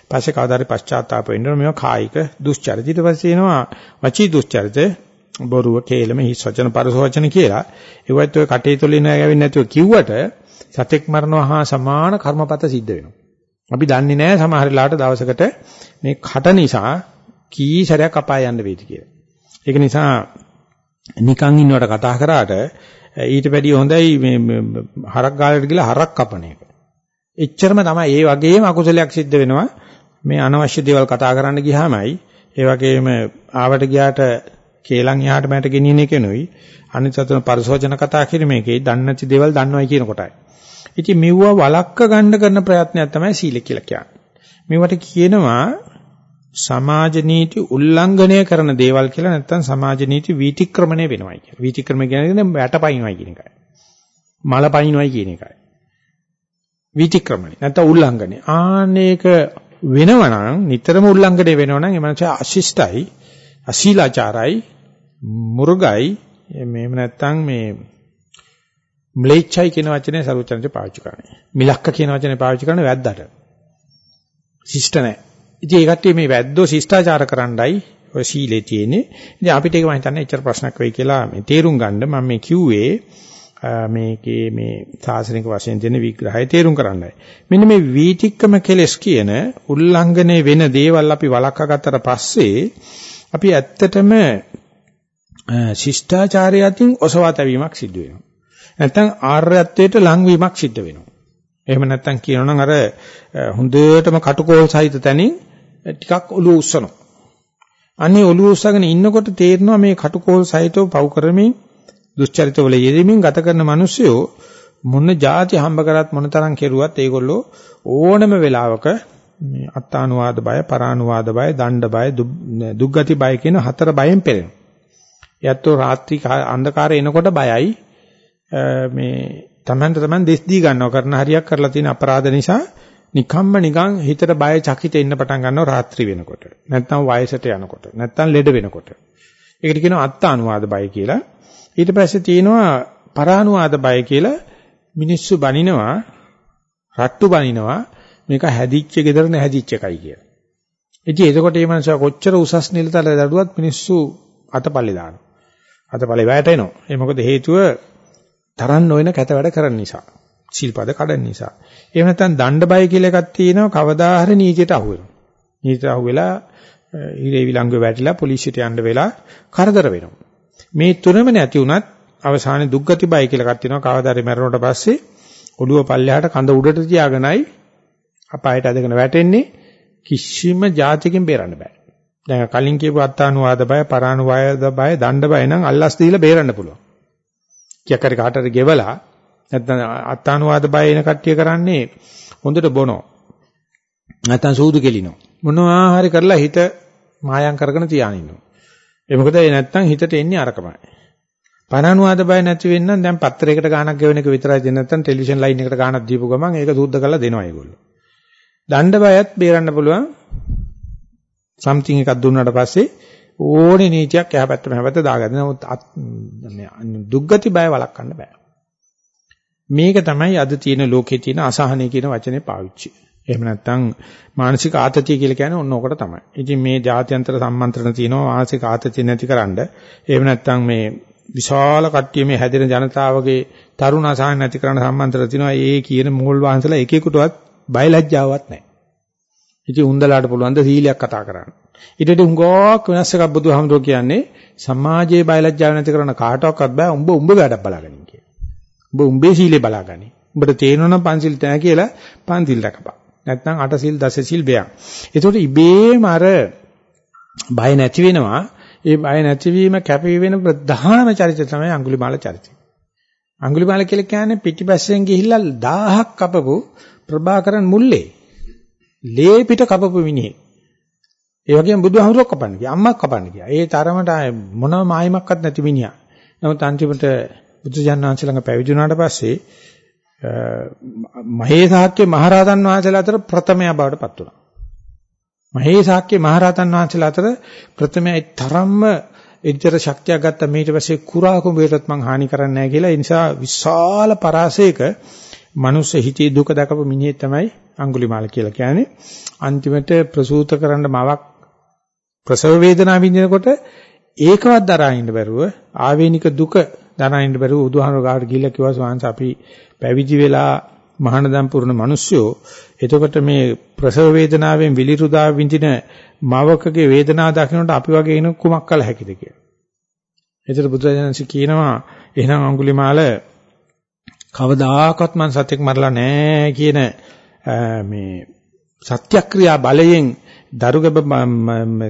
පස්සේ කවදාරි පශ්චාත්තාප වෙන්න මේවා කායික දුස්චරිත ඊට පස්සේ එනවා වචී දුස්චරිත බොරුව කේලම හිස් වචන පරස වචන කියලා ඒවත් ඔය කටේ තුලින් නැගෙන්නේ නැතුව කිව්වට සතෙක් මරනවා හා සමාන කර්මපත සිද්ධ වෙනවා. අපි දන්නේ නැහැ සමහර වෙලාවට දවසකට මේ කට නිසා කී සැරයක් අපාය යන්න වේද කියලා. ඒක නිසා නිකන් ඉන්නවට කතා කරාට ඊට වැඩිය හොඳයි මේ හරක් ගාලට ගිහලා හරක් කපන එක. එච්චරම තමයි ඒ වගේම අකුසලයක් සිද්ධ වෙනවා. මේ අනවශ්‍ය දේවල් කතා කරන්න ගියාමයි ඒ වගේම ආවට ගියාට කේලම් එහාට මට ගෙනියන එකනොයි අනිත් සතුන පරිසෝචන කතා කිරීමේකේ දන්නේ නැති දේවල් දන්නවයි කියන කොටයි. ඉතින් මෙවුව වළක්ක ගන්න කරන ප්‍රයත්නයක් තමයි සීල කියලා කියන්නේ. මේවට කියනවා සමාජ නීති උල්ලංඝනය කරන දේවල් කියලා නැත්නම් සමාජ නීති වීතික්‍රමණය වෙනවයි කියලා. වීතික්‍රම කියන්නේ වැටපයින්වයි කියන එකයි. මලපයින්වයි කියන එකයි. වීතික්‍රමණය නැත්නම් උල්ලංඝනය. ආනේක වෙනවනම් නිතරම උල්ලංඝනය වෙනවනම් ඒ මනස අශිෂ්ටයි, අශීලාචාරයි, මුර්ගයි මේව නැත්නම් මේ ම්ලේච්ඡයි කියන වචනේ සරුවචනට පාවිච්චි කරන්නේ. මිලක්ක කියන වචනේ පාවිච්චි කරන්නේ වැද්දාට. ශිෂ්ට නැහැ. ඉතින් ඒ කට්ටිය මේ වැද්දෝ ශිෂ්ටාචාර කරන්නයි ඔය සීලේ තියෙන්නේ. ඉතින් අපිට ඒක මම හිතන්නේ එච්චර ප්‍රශ්නයක් වෙයි කියලා මේ තේරුම් ගන්න මම මේ කිව්වේ මේකේ මේ සාසනික වශයෙන් දෙන විග්‍රහය තේරුම් කරන්නයි. මෙන්න මේ වීතික්කම කෙලස් කියන උල්ලංඝනය වෙන දේවල් අපි වළක්වා ගත්තට පස්සේ අපි ඇත්තටම ශිෂ්ටාචාරය අතින් ඔසවා තැවීමක් සිදු වෙනවා. නැත්නම් ආර්යත්වයට ලංවීමක් සිද්ධ වෙනවා. එහෙම නැත්නම් කියනවනම් අර හොඳටම කටුකෝල් සහිත තැනින් ටිකක් ඔළුව උස්සනවා. අනේ ඔළුව උස්සගෙන ඉන්නකොට තේරෙනවා මේ කටුකෝල් සහිතව පව් කරමින් දුස්චරිතවල යෙදෙමින් ගත කරන මිනිස්සුયો මොන જાති හම්බ කරත් මොන තරම් කෙරුවත් ඒගොල්ලෝ ඕනම වෙලාවක මේ අත්තානුවාද බය, පරානුවාද බය, දණ්ඩ බය, දුක්ගති බය කියන හතර බයෙන් පෙළෙනවා. යැත්තෝ රාත්‍රී අන්ධකාරය එනකොට බයයි මේ තමන්ට තමන් දෙස් දී ගන්නවා කරන හරියක් කරලා තියෙන අපරාධ නිසා නිකම්ම නිකන් හිතට බය චකිත එන්න පටන් ගන්නවා රාත්‍රී වෙනකොට. නැත්නම් වයසට යනකොට. නැත්නම් ලෙඩ වෙනකොට. ඒකට කියනවා අත්තානුවාද බය කියලා. ඊට පස්සේ තියෙනවා පරානුවාද බය කියලා මිනිස්සු බනිනවා රට්ටු බනිනවා මේක හැදිච්ච gedara නැහැදිච්ච එකයි කියලා. ඉතින් එතකොට මේ මනුස්සයා කොච්චර උසස් නිලතල දඩුවත් මිනිස්සු අතපල්ලේ දානවා. අතපල්ලේ වැයට එනවා. ඒ මොකද හේතුව තරන් නොවන කැත වැඩ කරන නිසා. ශිල්පද කඩන නිසා. එහෙම නැත්නම් දණ්ඩ බය කියලා එකක් තියෙනවා කවදා හරි නීතියට අහු වෙනවා. නීතියට අහු වෙලා ඉරේ විලංගුවේ වැටිලා පොලිසියට යන්න වෙලා කරදර වෙනවා. මේ තුනම නැති වුණත් අවසානයේ දුක්ගති බය කියලා එකක් තියෙනවා කවදා හරි මැරුණට පස්සේ ඔළුව පල්ලෙහාට කඳ උඩට තියාගෙනයි අපායට ඇදගෙන වැටෙන්නේ කිසිම જાතියකින් බේරන්න බෑ. දැන් කලින් කියපු අත්තානුවාද බය, පරානුවාද බය, දණ්ඩ බය නම් අල්ලස් දීලා බේරන්න පුළුවන්. කියක් හරි කාටට ගෙවලා නැත්නම් අත්තානුවාද බය එන කට්ටිය කරන්නේ හොඳට බොනෝ. නැත්නම් සූදු කෙලිනෝ. මොනවා හරි කරලා හිත මායම් කරගෙන තියාගෙන ඉන්නවා. ඒ මොකද ඒ නැත්නම් හිතට එන්නේ අරකමයි. පණනුවාද බය නැති වෙන්න දැන් පත්‍රයකට ගාණක් ගෙවන එක විතරයි දෙන්නේ නැත්නම් ටෙලිවිෂන් ලයින් එකට ගාණක් දීපු ගමන් ඒක සූද්ධ කරලා දෙනවා ඒගොල්ලෝ. දණ්ඩ බයත් බේරන්න පුළුවන්. සම්තිං එකක් දුන්නාට පස්සේ ඕනේ නීතියක් එහා පැත්ත මෙහා පැත්ත දාගන්න. නමුත් දුක්ගති බය වළක්වන්න බෑ. මේක තමයි අද තියෙන ලෝකේ තියෙන අසහනය කියන වචනේ පාවිච්චි. එහෙම නැත්නම් මානසික ආතතිය කියලා කියන්නේ ඔන්න ඕකට තමයි. ඉතින් මේ ජාත්‍යන්තර සම්මන්ත්‍රණ තියෙනවා මානසික ආතතිය නැතිකරන්න. එහෙම නැත්නම් මේ විශාල කට්ටිය මේ හැදෙන ජනතාවගේ තරුණ අසහන නැති කරන සම්මන්ත්‍රණ තියෙනවා. ඒ කියන මූල් වහන්සලා එකෙකුටවත් බයලජ්ජාවක් නැහැ. ඉතින් උන්දලාට පුළුවන් ද සීලයක් කතා කරන්න. ඊටට හුඟක් වෙනස් එකක් බුදුහාමුදුරුවෝ කියන්නේ සමාජයේ බයලජ්ජාව නැති කරන කාටවත් බෑ උඹ උඹ වැඩක් බලාගනින් කියලා. උඹ උඹේ සීලේ බලාගනි. උඹට තේරෙනවනම් පන්සිල් තැන කියලා පන්සිල් රැකපන්. නැත්නම් අටසිල් දසසිල් බයක්. ඒකට ඉබේම අර බය නැති වෙනවා. ඒ බය නැතිවීම කැපී වෙන ප්‍රධානම චරිතය තමයි අඟුලිමාල චරිතය. අඟුලිමාල කියලා කියන්නේ පිටිපස්සෙන් ගිහිල්ලා 1000ක් කපපු ප්‍රභාකරන් මුල්ලේ. ලේ පිට කපපු මිනිහෙක්. ඒ වගේම බුදුහාමුදුරුවෝ කපන්න ගියා. අම්මා කපන්න ගියා. ඒ තරමට මොනම මායිමක්වත් නැති මිනිහා. නමුත් අන්තිමට බුදුජානනාංශ ළඟ පැවිදි වුණාට පස්සේ මහේසාක්‍ය මහරහතන් වහන්සේලා අතර ප්‍රථමයා බවට පත් වුණා. මහේසාක්‍ය මහරහතන් වහන්සේලා අතර ප්‍රථමයි තරම්ම එච්චර ශක්තියක් ගත්ත ඊට පස්සේ කුරා කුඹේටත් මං හානි කරන්නේ නැහැ කියලා ඒ නිසා විශාල පරාසයක මනුස්ස හිතේ දුක දකපු මිනිහෙ තමයි අඟුලිමාල කියලා කියන්නේ. අන්තිමට ප්‍රසූත කරන්න මවක් ප්‍රසව වේදනාව විඳිනකොට ඒකවත් දරා ඉන්න බැරුව ආවේනික දුක දරා ඉන්න බැරුව උදාහරණ ගාවට ගිහිල්ලා කිව්වා ස්වාංශ අපි පැවිදි වෙලා මහානදම් පුරන මිනිස්සුયો එතකොට මේ ප්‍රසව වේදනාවෙන් විලිරුදා විඳින මවකගේ වේදනාව දකිනකොට අපි වගේ ඉන කුමක් කළ හැකිද කියලා. එතකොට බුදුරජාණන්සේ කියනවා එහෙනම් අඟුලිමාල කවදාකවත් මං සත්‍යක් මරලා නැහැ කියන මේ සත්‍යක්‍රියා බලයෙන් දරුගබ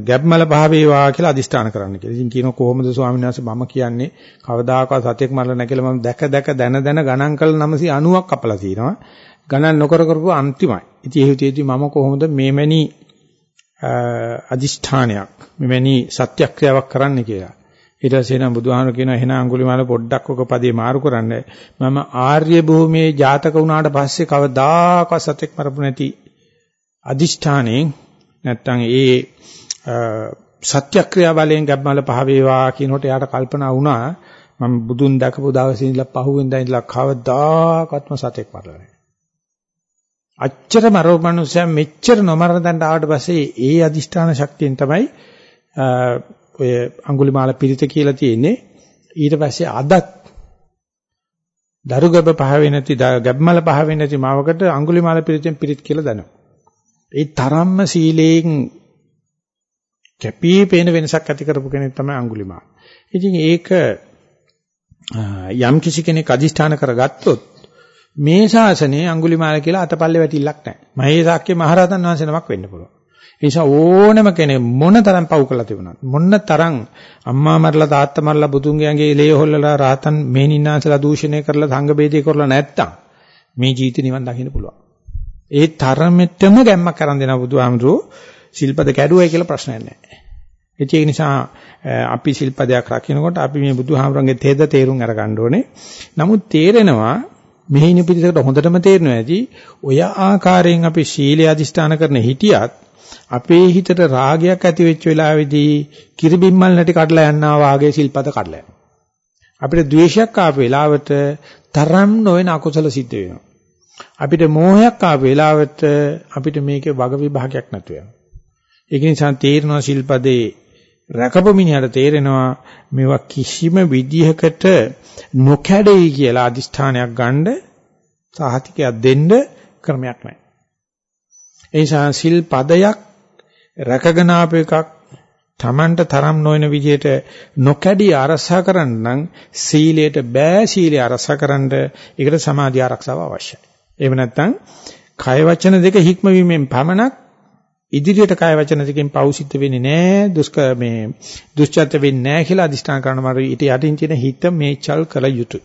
ගැබ්මල භාවේවා කියලා අදිස්ථාන කරන්න කියලා. ඉතින් කියනවා කොහොමද ස්වාමීන් වහන්සේ මම කියන්නේ කවදාකවත් සත්‍යක් මරලා නැහැ කියලා මම දැක දැක දන දන ගණන් කළ 990ක් අපලා තියෙනවා. ගණන් නොකර කරපුව අන්තිමයි. ඉතින් ඒ හිතේදී මම කොහොමද මේමැනි අදිෂ්ඨානයක් මෙවැනි සත්‍යක්‍රියාවක් කරන්න කියලා. ඊට පස්සේ නම් බුදුහාමර කියනවා එහෙනම් අඟුලිමාල පොඩ්ඩක් ඔක පදේ මාරු කරන්න. මම ආර්ය භූමියේ ජාතක වුණාට පස්සේ කවදාකවත් සත්‍යක් මරපු නැති අදිෂ්ඨාණයෙන් නැත්තම් ඒ සත්‍යක්‍රියා බලයෙන් ගැබ්මල පහ වේවා කියනකොට එයාට කල්පනා වුණා මම බුදුන් දැකපු දවසේ ඉඳලා පහුවෙන්දා ඉඳලා කවදාකවත්ම සතෙක් මරලා නැහැ. අච්චර මරෝමනුෂයා මෙච්චර නොමරන දැන් ආවට පස්සේ ඒ අදිෂ්ඨාන ශක්තියෙන් තමයි ඔය අඟුලිමාල පිරිත කියලා තියෙන්නේ. ඊට පස්සේ අදත් දරුගබ පහ වෙන්නේ නැති ගැබ්මල පහ වෙන්නේ නැති මාවකට අඟුලිමාල පිරිතෙන් පිරිත් කියලා දනවා. ඒ තරම්ම සීලයෙන් කැපී පේන වෙනසක් ඇති කරපු කෙනෙක් තමයි අඟුලිමාල. ඉතින් ඒක යම් කිසි කෙනෙක් අදිෂ්ඨාන කරගත්තොත් මේ ශාසනයේ අඟුලිමාල කියලා අතපල්ලේ වැටිල්ලක් නැහැ. මහේසාක්‍ය මහරහතන් වහන්සේ නමක් වෙන්න පුළුවන්. ඒ නිසා ඕනම කෙනෙක් මොන තරම් පව් කළා තිබුණත් මොන තරම් අම්මා මරලා තාත්තා මරලා බුදුන්ගේ ඇඟේ ලේ හොල්ලලා රහතන් මෙහෙණින්නාසලා දූෂණය කරලා සංඝ බේදේ කරලා නැත්තම් මේ ජීවිත නිවන් දකින්න පුළුවන්. ඒ තරමෙටම ගැම්මක් කරන් දෙනවා බුදුහාමුදුරුවෝ ශිල්පද කැඩුවයි කියලා ප්‍රශ්නයක් නැහැ. ඒක නිසා අපි ශිල්පදයක් රකින්නකොට අපි මේ බුදුහාමුදුරන්ගේ තේද තේරුම් අරගන්න ඕනේ. නමුත් තේරෙනවා මෙහිණ පිටසකට හොඳටම තේරෙනවා ඇති ඔය ආකාරයෙන් අපි ශීලයේ අදිෂ්ඨාන කරන හිටියත් අපේ හිතට රාගයක් ඇති වෙච්ච වෙලාවේදී කිරිබිම්මල් නැටි කඩලා යනවා වාගේ ශිල්පද කඩලා යනවා. අපිට ද්වේෂයක් ආපු වෙලාවට තරම් නොවන අකුසල සිද්ධ වෙනවා. අපිට මෝහයක් ආපු වෙලාවට අපිට මේකේ වග විභාගයක් නැතු වෙනවා. ඒක නිසා තේරෙනවා ශිල්පදේ රකපු මිනිහට තේරෙනවා මේවා කිසිම විදිහකට නොකැඩෙයි කියලා අදිෂ්ඨානයක් ගන්න සාහතිකයක් දෙන්න ක්‍රමයක් නැහැ. ඒ නිසා ශිල්පදයක් රැකගෙන ආපු එකක් Tamanට තරම් නොවන විදිහට නොකැඩී ආරක්ෂා කරන්න නම් සීලයට බෑ සීලය ආරක්ෂා කරන්න ඒකට සමාධි ආරක්ෂාව අවශ්‍යයි. එහෙම නැත්නම් කය වචන දෙක හික්මවීමෙන් පමණක් ඉදිරියට කය වචන දෙකෙන් පෞසිද්ධ වෙන්නේ නැහැ දුෂ්ක මේ දුෂ්චර්ත වෙන්නේ නැහැ කියලා අදිෂ්ඨාන කරන මාරු ඊට යටින් තියෙන හිත මේචල් කළ යුතුය.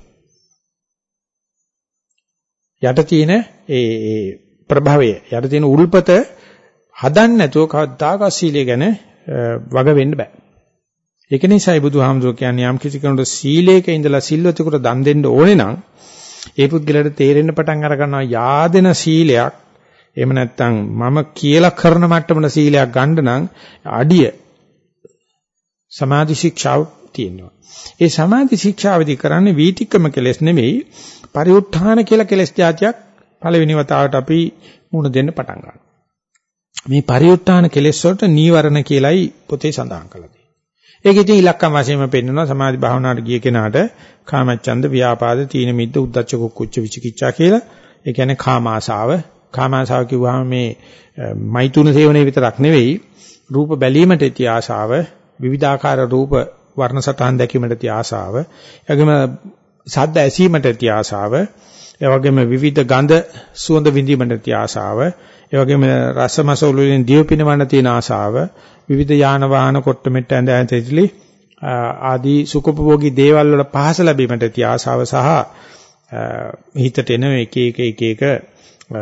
යට තියෙන ඒ ප්‍රභවය යට තියෙන උල්පත හදන්න නැතුව කවදාකවත් සීලය ගැන වග වෙන්න බෑ. ඒක නිසායි බුදුහාමුදුරුවෝ කියන්නේ යම් කිසි කෙනෙකුට සීලයක ඉඳලා සිල්වතෙකුට දන් දෙන්න ඕනේ නම් ඒ පුද්ගලයාට තේරෙන්න පටන් අර ගන්නවා යාදෙන සීලයක් එහෙම නැත්නම් මම කියලා කරන මට්ටමන සීලයක් ගන්න නම් අඩිය සමාධි ශික්ෂාව තියෙනවා. ඒ සමාධි ශික්ෂාවදී කරන්නේ වීතික්‍රම කෙලෙස් නෙමෙයි පරිඋත් ทาน කියලා කෙලෙස් જાතියක් පළවෙනි වතාවට අපි මුණ දෙන්න පටන් ගන්නවා. මේ පරිඋත් ทาน කෙලෙස් වලට නීවරණ කියලයි පොතේ සඳහන් කළා. ඒක ඉතින් ඉලක්කම් වශයෙන්ම පෙන්වනවා සමාධි භාවනාවට ගිය කෙනාට කාමච්ඡන්ද ව්‍යාපාද තීන මිද්ද උද්ධච්ච කුක්කුච්ච විචිකිච්ඡා කියලා. ඒ කියන්නේ කාම ආසාව. කාම ආසාව කිව්වහම මේ මෛතුන සේවනයේ විතරක් නෙවෙයි රූප බැලීමට ඇති ආසාව, විවිධාකාර රූප වර්ණ සටහන් දැකීමට ඇති ආසාව, එගම සද්ද ඇසීමට ඇති ආසාව, ඒ වගේම විවිධ ගඳ සුවඳ විඳීමට තිය ආසාව, ඒ වගේම රසමසවුල වලින් දිව පිනවන්න තියෙන ආසාව, විවිධ යාන වාහන කොට්ට මෙට්ට ඇඳ ඇඳිලි ආදී සුඛෝපභෝගී දේවල් වල පහස ලැබීමට තිය ආසාව සහ හිතට එන එක එක එක එක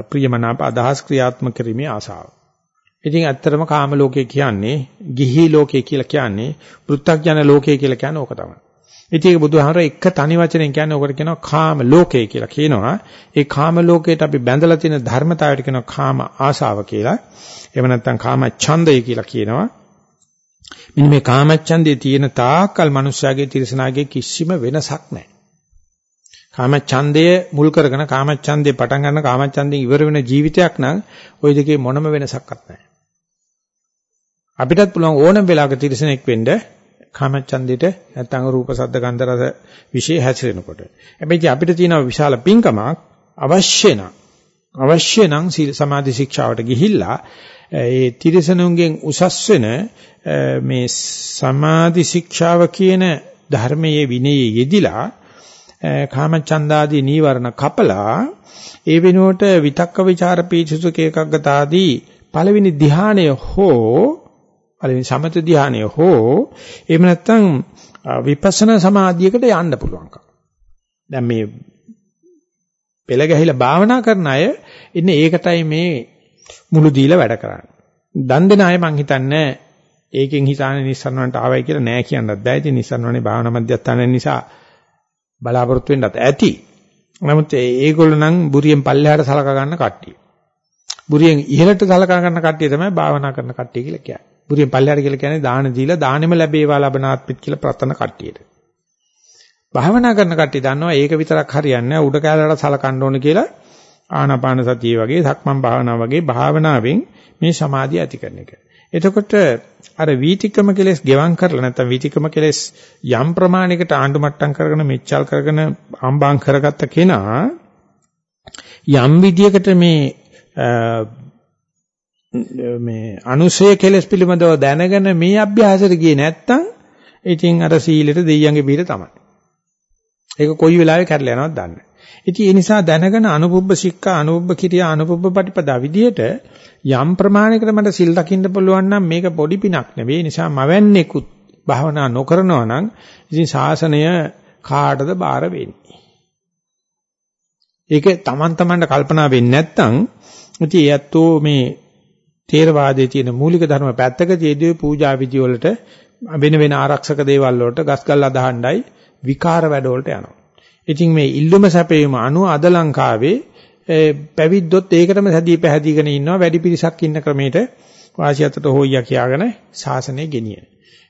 ප්‍රියමනාප අදහස් ක්‍රියාත්මක කිරීමේ ආසාව. ඉතින් ඇත්තටම කාම ලෝකය කියන්නේ ගිහි ලෝකය කියලා කියන්නේ පෘථග්ජන ලෝකය කියලා කියන්නේ ඕක තමයි. ඉතින් ඒක බුදුහාමර එක තනි වචනෙන් කියන්නේ ඔකට කියනවා කාම ලෝකය කියලා කියනවා. ඒ කාම ලෝකයට අපි බැඳලා තියෙන ධර්මතාවයට කියනවා කාම ආශාව කියලා. එහෙම නැත්නම් කාම ඡන්දය කියලා කියනවා. මෙන්න මේ කාම ඡන්දේ තියෙන තාක්කල් මනුෂ්‍යයාගේ තිරසනාගේ කිසිම වෙනසක් නැහැ. කාම ඡන්දය මුල් කරගෙන කාම ඡන්දේ පටන් ගන්න කාම ඡන්දෙන් ඉවර වෙන ජීවිතයක් නම් ওই දෙකේ මොනම වෙනසක්වත් නැහැ. අපිටත් පුළුවන් ඕනම වෙලාවක තිරසනෙක් වෙන්න කාමච්ඡන්දෙට නැත්නම් රූප ශබ්ද ගන්ධ රස විශේෂ හැසිරෙනකොට. හැබැයි අපිට තියෙන විශාල පින්කමක් අවශ්‍ය නම් අවශ්‍ය නම් සීල සමාධි ශික්ෂාවට ගිහිල්ලා ඒ තිරසනුන්ගෙන් උසස් වෙන මේ සමාධි ශික්ෂාව කියන ධර්මයේ විනයේ යෙදිලා කාමචන්දාදී නීවරණ කපලා ඒ වෙනුවට විතක්ක ਵਿਚාර පීචසුක එකග්ගතාදී පළවෙනි ධානය හෝ පළවෙනි සමත ධානය හෝ එහෙම නැත්නම් විපස්සනා සමාධියකට යන්න පුළුවන්කම. දැන් මේ පෙළ ගැහිලා භාවනා කරන අය ඉන්නේ ඒකටයි මේ මුළු දීලා වැඩ කරන්නේ. දන් දෙන අය මං හිතන්නේ ඒකෙන් හිතානේ නිස්සරණට ආවයි කියලා නෑ කියන්නත් බෑ. ඉතින් නිස්සරණනේ භාවනා මධ්‍යස්ථාන නිසා බලාපොරොත්තු වෙන්නත් ඇති. නමුත් ඒගොල්ලෝ නම් බුරියෙන් පල්ලෙහාට සලකා ගන්න කට්ටිය. බුරියෙන් ඉහළට සලකා ගන්න කට්ටිය තමයි භාවනා කරන කට්ටිය කියලා කියන්නේ. බුරියෙන් පල්ලෙහාට කියලා කියන්නේ දාන දීලා දානෙම ලැබේවා ලබනාත්මිත කියලා ප්‍රාර්ථනා කට්ටියට. භාවනා කරන කට්ටිය දන්නවා ඒක විතරක් හරියන්නේ නැහැ උඩ කැලලට සලකන්න ඕන කියලා ආනාපාන සතිය වගේ සක්මන් භාවනා වගේ භාවනාවෙන් මේ සමාධිය ඇති කරන එක. එතකොට අර වීතික්‍රම කෙලස් ගෙවම් කරලා නැත්නම් වීතික්‍රම කෙලස් යම් ප්‍රමාණයකට ආණ්ඩු මට්ටම් කරගෙන මෙච්චල් කරගෙන අම්බාම් කරගත්ත කෙනා යම් විදියකට මේ මේ අනුශය කෙලස් පිළිබඳව දැනගෙන මේ අභ්‍යාසයට ගියේ නැත්තම් ඉතින් අර සීලෙට දෙයියන්ගේ බීර තමයි. ඒක කොයි වෙලාවෙ කැඩලා යනවද දන්නේ. ඉතින් ඒ නිසා දැනගෙන අනුපුබ්බ සික්කා අනුපුබ්බ කිරියා අනුපුබ්බ පටිපදා විදියට යම් ප්‍රමාණයකට මට සිල් රකින්න පුළුවන් නම් මේක පොඩි පිනක් නෙවෙයි. නිසා මවන්නේකුත් භාවනා නොකරනවා නම් ඉතින් ශාසනය කාටද බාර වෙන්නේ? ඒක Taman tamanට කල්පනා වෙන්නේ නැත්නම් ඉතින් ඒත්තෝ මේ තේරවාදයේ තියෙන මූලික ධර්ම පැත්තක තියදී පූජා විදි වලට වෙන වෙන ආරක්ෂක දේවල් වලට ගස්කල් අදහණ්ඩයි විකාර වැඩ වලට යනවා. ඉතින් මේ ඉල්ලුම සැපේම අනුව අද ලංකාවේ පැවිද්දොත් ඒකටම සැදී පැහැදීගෙන ඉන්නවා වැඩි පිරිසක් ඉන්න ක්‍රමයට වාසියතට හොයියා කියාගෙන ශාසනය ගෙනියන.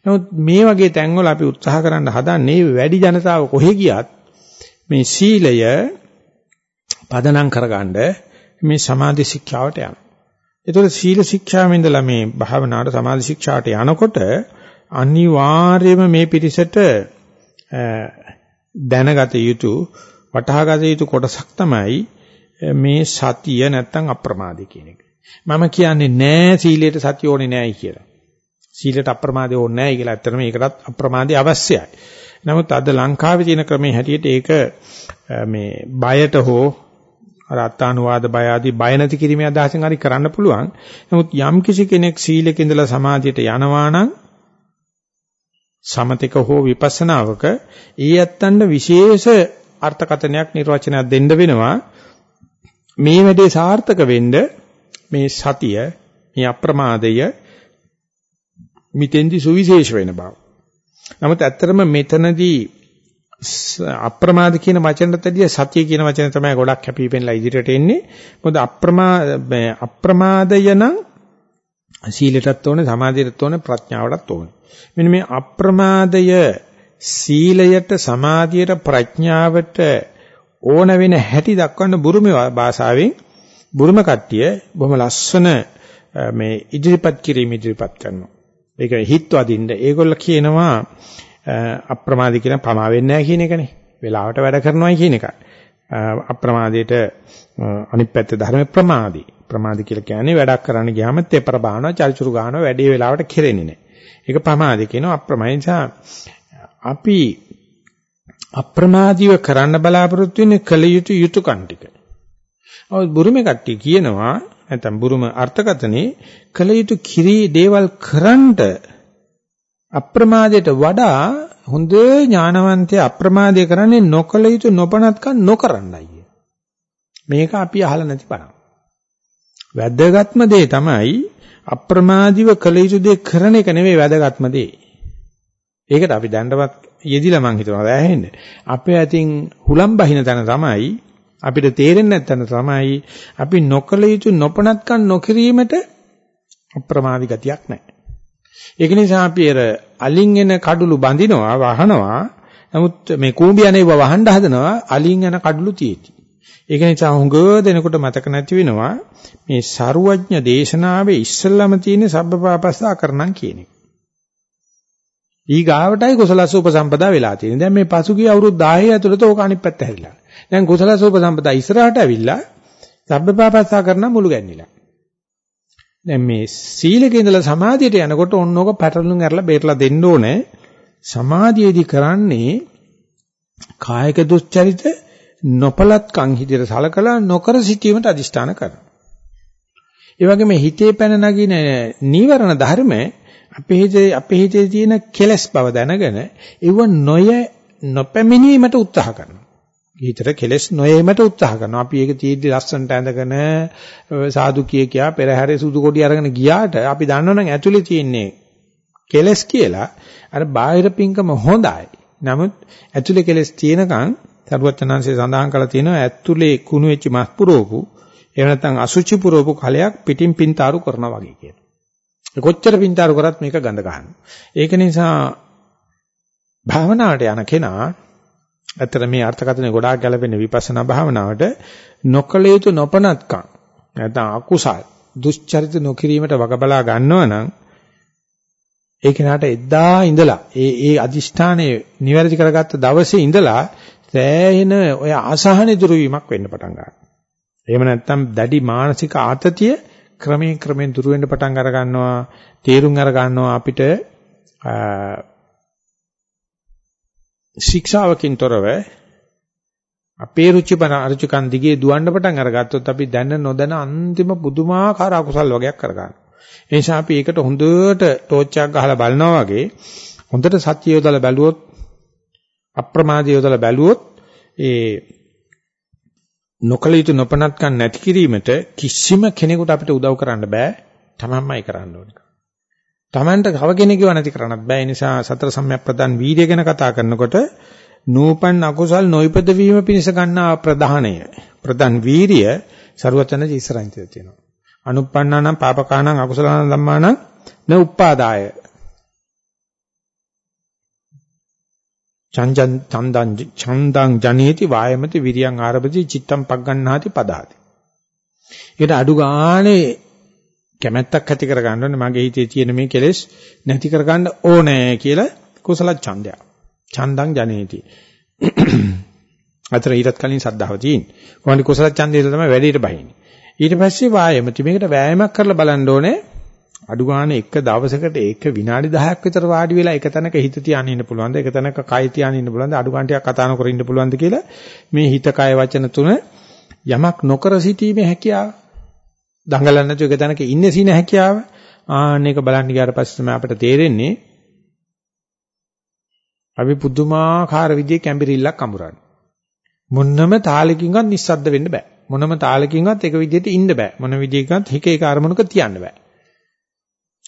නමුත් මේ වගේ තැන්වල අපි උත්සාහ කරන්න හදන්නේ වැඩි ජනතාව කොහෙ ගියත් මේ සීලය පදනම් කරගන්න මේ සමාධි ශික්ෂාවට යනවා. ඒතකොට සීල ශික්ෂාවෙන් ඉඳලා මේ භාවනාවට සමාධි ශික්ෂාට යනකොට අනිවාර්යයෙන්ම මේ පිටිසට දැනගත යුතු වටහාගත යුතු කොටසක් තමයි මේ සතිය නැත්තම් අප්‍රමාදී කියන එක. මම කියන්නේ නෑ සීලයට සතිය ඕනේ නෑයි කියලා. සීලයට අප්‍රමාදී ඕනේ නෑයි කියලා. ඇත්තටම ඒකටත් අප්‍රමාදී අවශ්‍යයි. නමුත් අද ලංකාවේ තියෙන ක්‍රමයේ හැටියට ඒක මේ බයට හෝ අර අත්තානුවාද බය ආදී බය නැති කිරීමේ අදහසෙන් හරි කරන්න පුළුවන්. නමුත් යම් කිසි කෙනෙක් සීලෙක ඉඳලා සමාධියට යනවා නම් සමතක හෝ විපස්සනාවක ඒ ඇත්තන්ට විශේෂ අර්ථකථනයක් නිර්වචනයක් දෙන්න වෙනවා. මේ වැඩේ සාර්ථක වෙන්න මේ සතිය, මේ අප්‍රමාදය මිතෙන්දි සුවිශේෂ වෙන බව. නමුත් ඇත්තටම මෙතනදී අප්‍රමාද කියන වචනටදී සතිය කියන වචනේ තමයි ගොඩක් හැපිපෙන්නලා ඉදිරියට එන්නේ. මොකද අප්‍රමා අප්‍රමාදය නම් සීලයටත් ඕනේ, සමාධියටත් ඕනේ, ප්‍රඥාවටත් ඕනේ. මෙන්න මේ අප්‍රමාදය සීලයට, සමාධියට, ප්‍රඥාවට ඕන වෙන හැටි දක්වන්න බුරුම භාෂාවෙන් බුරුම කට්ටිය බොහොම ලස්සන මේ ඉදිරිපත් කිරීම ඉදිරිපත් කරනවා. ඒක හිත් වදින්න. ඒගොල්ල කියනවා අප්‍රමාදී කියන පමා වෙන්නේ නැහැ කියන එකනේ. වෙලාවට වැඩ කරනවායි කියන එකයි. අප්‍රමාදයට අනිත් පැත්ත ධර්ම ප්‍රමාදී. ප්‍රමාදී කියලා කියන්නේ වැඩක් කරන්න ගියාම තෙපර බානවා, චරිචුරු ගන්නවා, වැඩි වෙලාවට කෙරෙන්නේ නැහැ. ඒක ප්‍රමාදී කියනවා අප්‍රමාදී නිසා අපි අප්‍රමාදීව කරන්න බලාපොරොත්තු වෙන්නේ කල යුතු යුතුයකම් ටික. ඔය බුරුමේ කට්ටිය කියනවා නැත්නම් බුරුම අර්ථකතනේ කල යුතු කිරී දේවල් කරන්ට අප්‍රමාදයට වඩා හොඳ ඥානවන්තය අප්‍රමාදය කරන්නේ නොකල යුතු නොපනත්කම් නොකරන්නයි. මේක අපි අහලා නැති බණක්. වැදගත්ම දේ තමයි අප්‍රමාදීව කළ යුතු දේ කරන එක නෙවෙයි වැදගත්ම දේ. ඒකට අපි දැන්නවත් යෙදිලා මං හිතනවා දැහැෙන්නේ. අපේ අතින් හුලම් බහින තැන තමයි අපිට තේරෙන්නේ නැත්නම් තමයි අපි නොකල යුතු නොපනත්කම් නොකිරීමට අප්‍රමාදී ගතියක් නැහැ. ඒක නිසා අපි අර අලින් එන කඩළු බඳිනවා වහනවා. නමුත් මේ කූඹියනේ වහන්න හදනවා අලින් එන කඩළු තියෙති. ඒක නිසා හුඟ දෙනකොට මතක නැති වෙනවා මේ ਸਰුවඥ දේශනාවේ ඉස්සල්ලාම තියෙන සබ්බපාපස්සා කරනම් කියන එක. ඊගාවටයි කුසලස උපසම්පදා වෙලා තියෙන්නේ. දැන් මේ පසුගිය අවුරුදු 10 ඇතුළත ඕක අනිත් පැත්ත හැරිලා. දැන් කුසලස උපසම්පදා ඉස්සරහට ඇවිල්ලා සබ්බපාපස්සා කරන මුළු ගැන්නිලා. දැන් මේ සීලක ඉඳලා සමාධියට යනකොට ඕනෝක පැටලුම් අරලා බේරලා දෙන්න ඕනේ. සමාධියේදී කරන්නේ කායික දුස්චරිත නොපලත්කම් හිතේට සලකලා නොකර සිටීමට අදිෂ්ඨාන කරනවා. ඒ වගේම හිතේ පැන නගින නීවරණ ධර්ම අපේ හිතේ අපේ හිතේ තියෙන කෙලස් බව දැනගෙන ඒව නොය නොපැමිණීමට උත්සාහ කරනවා. හිතට කෙලස් නොයීමට උත්සාහ කරනවා. අපි ඒක තීද්දි ලස්සනට ඇඳගෙන සාදු කිය කියා පෙරහැරේ සුදු කොඩි අරගෙන ගියාට අපි දන්නවනම් ඇතුලේ තියෙන්නේ කෙලස් කියලා අර බාහිර පිංකම හොඳයි. නමුත් ඇතුලේ කෙලස් තියෙනකන් තරුවචනාංශය සඳහන් කරලා තියෙනවා ඇතුලේ කුණු වෙච්ච මස් පුරෝපු එහෙම නැත්නම් අසුචි පුරෝපු කලයක් පිටින් පින්තාරු කරනවා වගේ කියනවා. කොච්චර පින්තාරු කරත් මේක ගඳ ගන්නවා. ඒක නිසා භාවනාවට යන කෙනා ඇත්තට මේ අර්ථකථනය ගොඩාක් ගැලපෙන්නේ විපස්සනා භාවනාවට නොකල යුතු නොපනත්කම් නැත්නම් අකුසල් දුෂ්චරිත නොකිරීමට වග බලා ගන්නවා නම් ඒ කෙනාට එදා ඉඳලා ඒ ඒ අදිෂ්ඨානයේ නිවැරදි කරගත්ත දවසේ ඉඳලා සෑහෙන ඔය අසහන දුරු වීමක් වෙන්න පටන් ගන්නවා. එහෙම නැත්නම් දැඩි මානසික ආතතිය ක්‍රමයෙන් ක්‍රමයෙන් දුරු වෙන්න පටන් අර ගන්නවා. තීරුම් අර ගන්නවා අපිට ශික්ෂාවකින් තොරව අපේ රුචි බන අරුචිකන් දිගේ දුවන්න පටන් අරගත්තොත් අපි දැන නොදැන අන්තිම පුදුමාකාර අකුසල් වගේක් කරගන්නවා. ඒ නිසා අපි ඒකට හොඳට ටෝච් එකක් ගහලා බලනවා වගේ හොඳට සත්‍ය යොදලා බැලුවොත් අප්‍රමාදී යොදලා බැලුවොත් ඒ නොකල යුතු නොපනත්කම් නැති කිරීමට කිසිම කෙනෙකුට අපිට උදව් කරන්න බෑ. තමන්මයි කරන්න ඕනේ. තමන්ට කව කෙනෙක්ව නැති කරන්නත් බෑ. ඒ නිසා සතර සම්‍යක් ප්‍රදාන් වීර්ය ගැන කතා කරනකොට නූපන් අකුසල් නොයිපද වීම පිණිස ගන්නා ප්‍රධානය. ප්‍රධාන වීර්ය ਸਰවචන ඉස්සරහින් තියෙනවා. අනුප්පන්නානම් පාපකානම් අකුසලානම් ධම්මානම් න උප්පාදාය චන්දං චන්දං චන්දං ජනේති වායමති විරියං ආරභති චිත්තං පග්ගණ්ණාති පදාති. ඒකට අඩු ගානේ කැමැත්තක් ඇති කර ගන්න ඕනේ මගේ හිතේ තියෙන මේ කෙලෙස් නැති කර ගන්න ඕනේ කියලා කුසල ඡන්දය. චන්දං ජනේති. අතර ඊටත් කලින් සද්ධාව තියෙන. කොහොමද කුසල ඡන්දය තමයි වැඩේට බහින්නේ. ඊට පස්සේ වායමති මේකට වෑයමක් කරලා බලන්න ඕනේ අඩු ගන්න එක දවසකට එක විනාඩි 10ක් විතර වාඩි වෙලා එක තැනක හිත තියාගෙන ඉන්න පුළුවන්ද එක තැනක කය තියාගෙන ඉන්න පුළුවන්ද අඩු ගන්න ටිකක් කතා නොකර ඉන්න පුළුවන්ද කියලා මේ හිත කය වචන තුන යමක් නොකර සිටීමේ හැකියාව දඟලන්නේ නැතුව එක තැනක ඉන්නේ සින හැකියාව. ආන්න එක බලන්න ගියාට පස්සේ තමයි අපිට තේරෙන්නේ අපි පුදුමාකාර විදිහේ කැම්බිරිල්ලක් අඹරන්නේ. මොන්නම තාලකින්වත් නිස්සද්ද වෙන්න බෑ. මොනම තාලකින්වත් එක විදිහට ඉන්න බෑ. මොන විදිහකින්වත් එක එක අරමුණක තියන්න බෑ.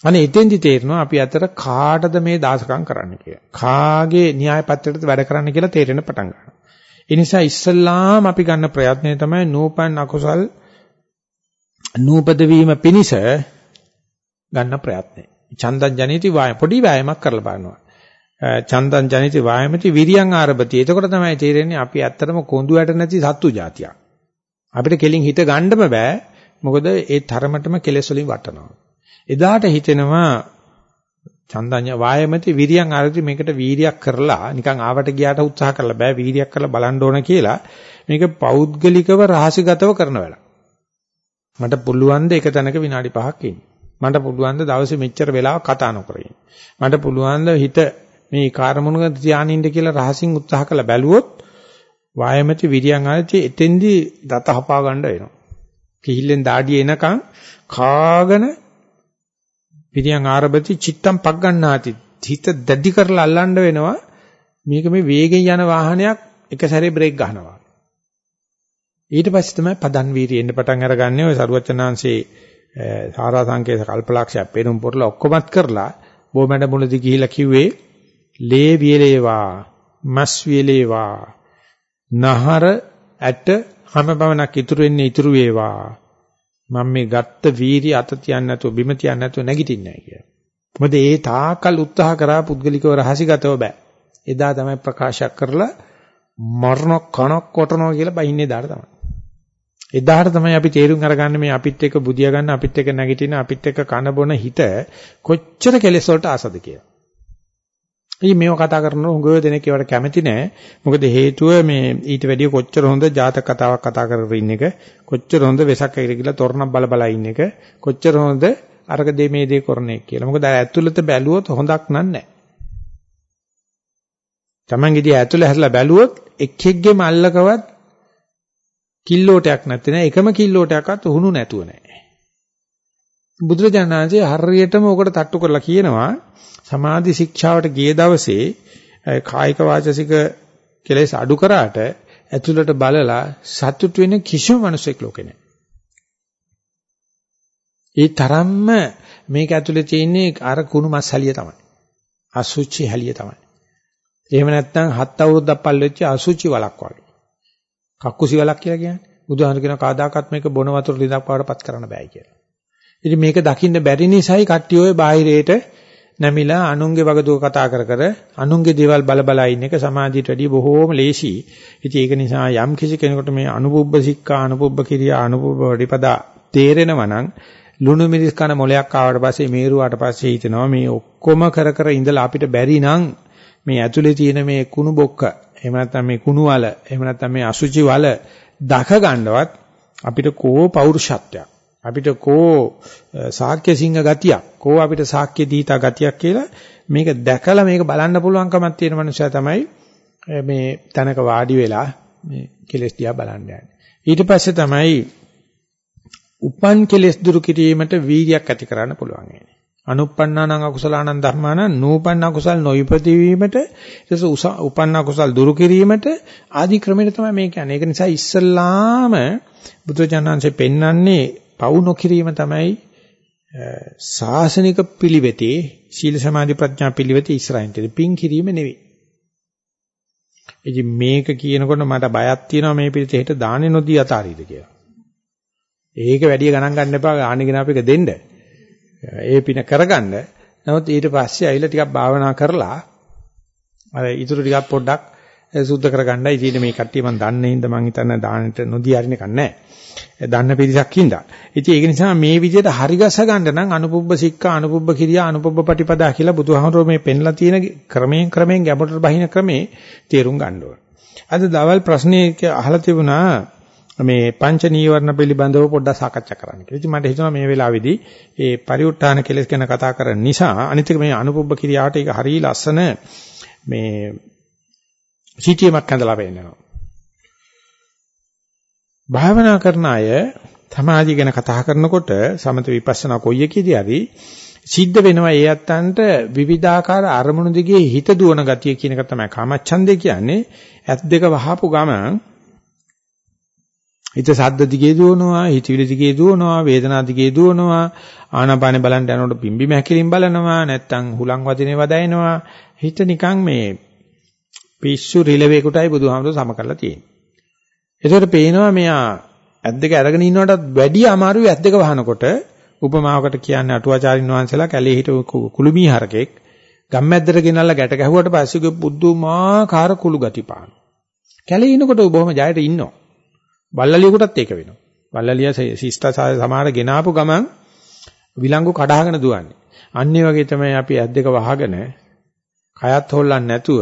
අනේ එතෙන්දි තේරෙනවා අපි අතර කාටද මේ දාසකම් කරන්න කියලා. කාගේ න්‍යාය පත්‍රයටද වැඩ කරන්න කියලා තේරෙන පටන් ගන්නවා. ඒ නිසා ඉස්සල්ලාම අපි ගන්න ප්‍රයත්නය තමයි නූපන් අකුසල් නූපද වීම පිණිස ගන්න ප්‍රයත්නය. චන්දං ජනිති වාය පොඩි වෑයමක් කරලා බලනවා. චන්දං ජනිති වායමති විරියං ආරභති. එතකොට තමයි තේරෙන්නේ අපි ඇත්තටම කොඳු වැට නැති සත්තු జాතියක්. අපිට කෙලින් හිත ගන්නම බෑ. මොකද ඒ තරමටම කෙලෙස් වලින් වටනවා. එදාට හිතෙනවා චන්දඤ්ඤ වායමති විරියන් අරති මේකට වීරියක් කරලා නිකන් ආවට ගියාට උත්සාහ කරලා බෑ වීරියක් කරලා බලන්න ඕන කියලා මේක පෞද්ගලිකව රහසිගතව කරන වැඩක්. මට පුළුවන් ද එක තැනක විනාඩි 5ක් ඉන්න. මට පුළුවන් ද දවසේ මෙච්චර වෙලාවක් කතා නොකර ඉන්න. මට පුළුවන් ද හිත මේ කාර්මුණක ධානයින්ද කියලා රහසින් උත්සාහ කළ බැලුවොත් වායමති විරියන් ආදී එතෙන්දී දත හපා ගන්න වෙනවා. කිහිල්ලෙන් දාඩිය එනකන් කාගෙන විරියන් ආරබති චිත්තම් පක් ගන්නාති හිත දැඩි කරලා අල්ලන්න වෙනවා මේක මේ වේගෙන් යන වාහනයක් එක සැරේ බ්‍රේක් ගන්නවා ඊට පස්සේ තමයි පදන් වීරිය එන්න පටන් අරගන්නේ ඔය සරුවචනාංශේ සාරා සංකේත කල්පලක්ෂය පෙරුම් පොරලා ඔක්කොමත් කරලා බොමැඩ මුලදී ගිහිලා කිව්වේ ලේ වියලේවා මස් වියලේවා නහර ඇට හැම බවනක් ඉතුරු වෙන්නේ ඉතුරු වේවා මම මේ ගත්ත වීරිය අත තියන්න නැතුව බිම තියන්න නැතුව නැගිටින්නේ නැහැ කියලා. මොකද ඒ තාකල් උත්සාහ කරා පුද්ගලිකව රහසිගතව බෑ. එදා තමයි ප්‍රකාශ කරලා මරණ කණක් කොටනවා කියලා බයින්නේ දාට තමයි. එදාට තමයි අපි තේරුම් අරගන්නේ මේ අපිත් එක්ක බුදියා ගන්න අපිත් එක්ක නැගිටින අපිත් එක්ක කන බොන හිත කොච්චර කෙලෙස් වලට ආසද කියලා. ඉතින් මේව කතා කරන උගව දෙනෙක් ඒවට කැමති නෑ. මොකද හේතුව මේ ඊට වැඩිය කොච්චර හොඳ ජාතක කතාවක් කතා කරගෙන ඉන්න එක, කොච්චර හොඳ වෙසක් ඇවිල්ලා කියලා තොරණක් බල බල ඉන්න එක, කොච්චර හොඳ අරක දෙ මේ දේ කරන එක කියලා. මොකද ඇතුළත බැලුවොත් හොඳක් නෑ. Tamange ඇතුළ හැරලා බැලුවොත් එක් එක්ගේ මල්ලකවත් කිල්ලෝටයක් නැත්තේ නෑ එකම කිල්ලෝටයක්වත් උහුණු නැතුව නෑ බුදුරජාණන් වහන්සේ හරියටම ඔකට තට්ටු කරලා කියනවා සමාධි ශික්ෂාවට ගිය දවසේ කායික වාචසික කෙලෙස් අඩු කරාට ඇතුළට බලලා සතුට වෙන කිසිම මිනිසෙක් ලෝකේ නැහැ. ඒ තරම්ම මේක ඇතුලේ තියෙන්නේ අර කුණු මස් හැලිය තමයි. අසුචි හැලිය තමයි. එහෙම නැත්නම් හත් අවුරුද්දක් පල් වෙච්ච අසුචි වලක් වගේ. කක්කුසි වලක් කියලා කියන්නේ. බුදුහාම කියන කාදාකත් මේක බොන වතුර ලිඳක් පාඩපත් කරන්න බෑ කියලා. ඉතින් මේක දකින්න බැරි නිසායි කට්ටිය ඔය බාහිරේට නැමිලා අනුන්ගේ වගදුව කතා කර කර අනුන්ගේ දේවල් බල බල ඉන්න එක සමාජයට වැඩිය බොහෝම ලේසි. ඉතින් ඒක නිසා යම් කිසි කෙනෙකුට මේ අනුපුබ්බ සික්කා අනුපුබ්බ කිරියා අනුපුබ්බ වඩිපදා තේරෙනවා නම් ලුණු මිරිස් කන මොලයක් ආවට පස්සේ මේරුවාට පස්සේ හිතෙනවා මේ ඔක්කොම කර කර ඉඳලා අපිට බැරි නම් මේ ඇතුලේ තියෙන මේ කුණු බොක්ක එහෙම නැත්නම් මේ කුණු වල එහෙම නැත්නම් මේ අසුචි වල දක ගන්නවත් අපිට කෝ පෞරුෂත්වයක් අපිට කෝ සාක්‍ය සිංහ ගතියක් කෝ අපිට සාක්‍ය දීතා ගතියක් කියලා මේක දැකලා මේක බලන්න පුළුවන්කමක් තියෙන මනුස්සයා තමයි මේ තනක වාඩි වෙලා මේ කෙලස් දිහා බලන්න යන්නේ. ඊට පස්සේ තමයි උපන් කෙලස් දුරු කිරීමට වීර්යයක් ඇති කරන්න පුළුවන් වෙන්නේ. අනුප්පන්නානං අකුසලානං ධර්මානං නූපන්න අකුසල් නොයිපති වීමට ඊට උපන්න අකුසල් දුරු කිරීමට ආදි ක්‍රමයට තමයි මේ කියන්නේ. ඒක නිසා ඉස්සල්ලාම බුදුජානන්සේ පෙන්වන්නේ පවු නොකිරීම තමයි සාසනික පිළිවෙතේ සීල සමාධි ප්‍රඥා පිළිවෙතේ ඉස්සරහින් තියෙන පින් කිරීම නෙවෙයි. ඉතින් මේක කියනකොට මට බයක් තියෙනවා මේ පිළිතේ හෙට දාන්නේ නොදී අතාරීද කියලා. ඒක වැඩි ගණන් ගන්න එපා ආනිගෙන අපික දෙන්න. ඒ පින කරගන්න. නමුත් ඊට පස්සේ ඇවිල්ලා ටිකක් භාවනා කරලා අර ඊටු ටිකක් පොඩ්ඩක් සුද්ධ කරගන්නයි තියෙන්නේ මේ කට්ටිය මම දන්නේ හින්දා මම හිතන්නේ දානෙට නොදී අරින එක නැහැ. දන්න පිරිසක් හින්දා. ඉතින් ඒක නිසා මේ විදිහට හරිගස ගන්න නම් අනුපුබ්බ සික්කා අනුපුබ්බ කිරියා අනුපුබ්බ පටිපදා කියලා බුදුහාමුදුරුවෝ මේ පෙන්ලා තියෙන ක්‍රමයෙන් ක්‍රමයෙන් ගැඹුරට බහින ක්‍රමේ තේරුම් ගන්න ඕන. අද දවල් ප්‍රශ්නේ අහලා තිබුණා මේ පංච නීවරණ පිළිබඳව පොඩ්ඩක් සාකච්ඡා කරන්න කියලා. ඉතින් මට හිතුණා මේ වෙලාවේදී ඒ පරිඋත් ทาน කෙලස් ගැන කතා කරන නිසා අනිත් එක මේ අනුපුබ්බ කිරියාවට ඒක හරිය ලස්සන මේ සිටියමක් හඳලා වෙන්නවා. භාවනා කරන අය සමාධිය ගැන කතා කරනකොට සමත විපස්සනා කොයි එකේදී හරි සිද්ධ වෙනවා ඒ අත්තන්ට විවිධාකාර අරමුණු දිගේ හිත දුවන ගතිය කියන එක තමයි කාමච්ඡන්දේ කියන්නේ ඇත් දෙක වහපු ගමන් හිත සද්ද දිගේ දුවනවා හිතවිලි දිගේ දුවනවා වේදනා දිගේ දුවනවා ආනාපානෙ බලන්න යනකොට පිම්බිම හැකිලින් බලනවා නැත්තම් හුලං වදිනේ වදයිනවා හිත නිකන් මේ පිස්සු රිලෙවෙකටයි බුදුහාමුදුර සම කරලා තියෙන්නේ ඒකට පේනවා මෙයා ඇද්දක අරගෙන ඉන්නවටත් වැඩි අමාරුයි ඇද්දක වහනකොට උපමාවකට කියන්නේ අටුවාචාරින් වහන්සේලා කැලේ හිටපු කුළුමී හරකෙක් ගම්මැද්දට ගෙනල්ලා ගැට ගැහුවට පස්සේ බුද්ධමාකාර කුළු ගති පාන. කැලේ ඉනකොට බොහොම ජයට ඉන්නවා. බල්ලලියෙකුටත් ඒක වෙනවා. බල්ලලිය ශිෂ්ටාචාර සමාන ගෙනාපු ගමන් විලංගු කඩාගෙන දුවන්නේ. අන්න වගේ තමයි අපි ඇද්දක වහගෙන කයත් හොල්ලන්නේ නැතුව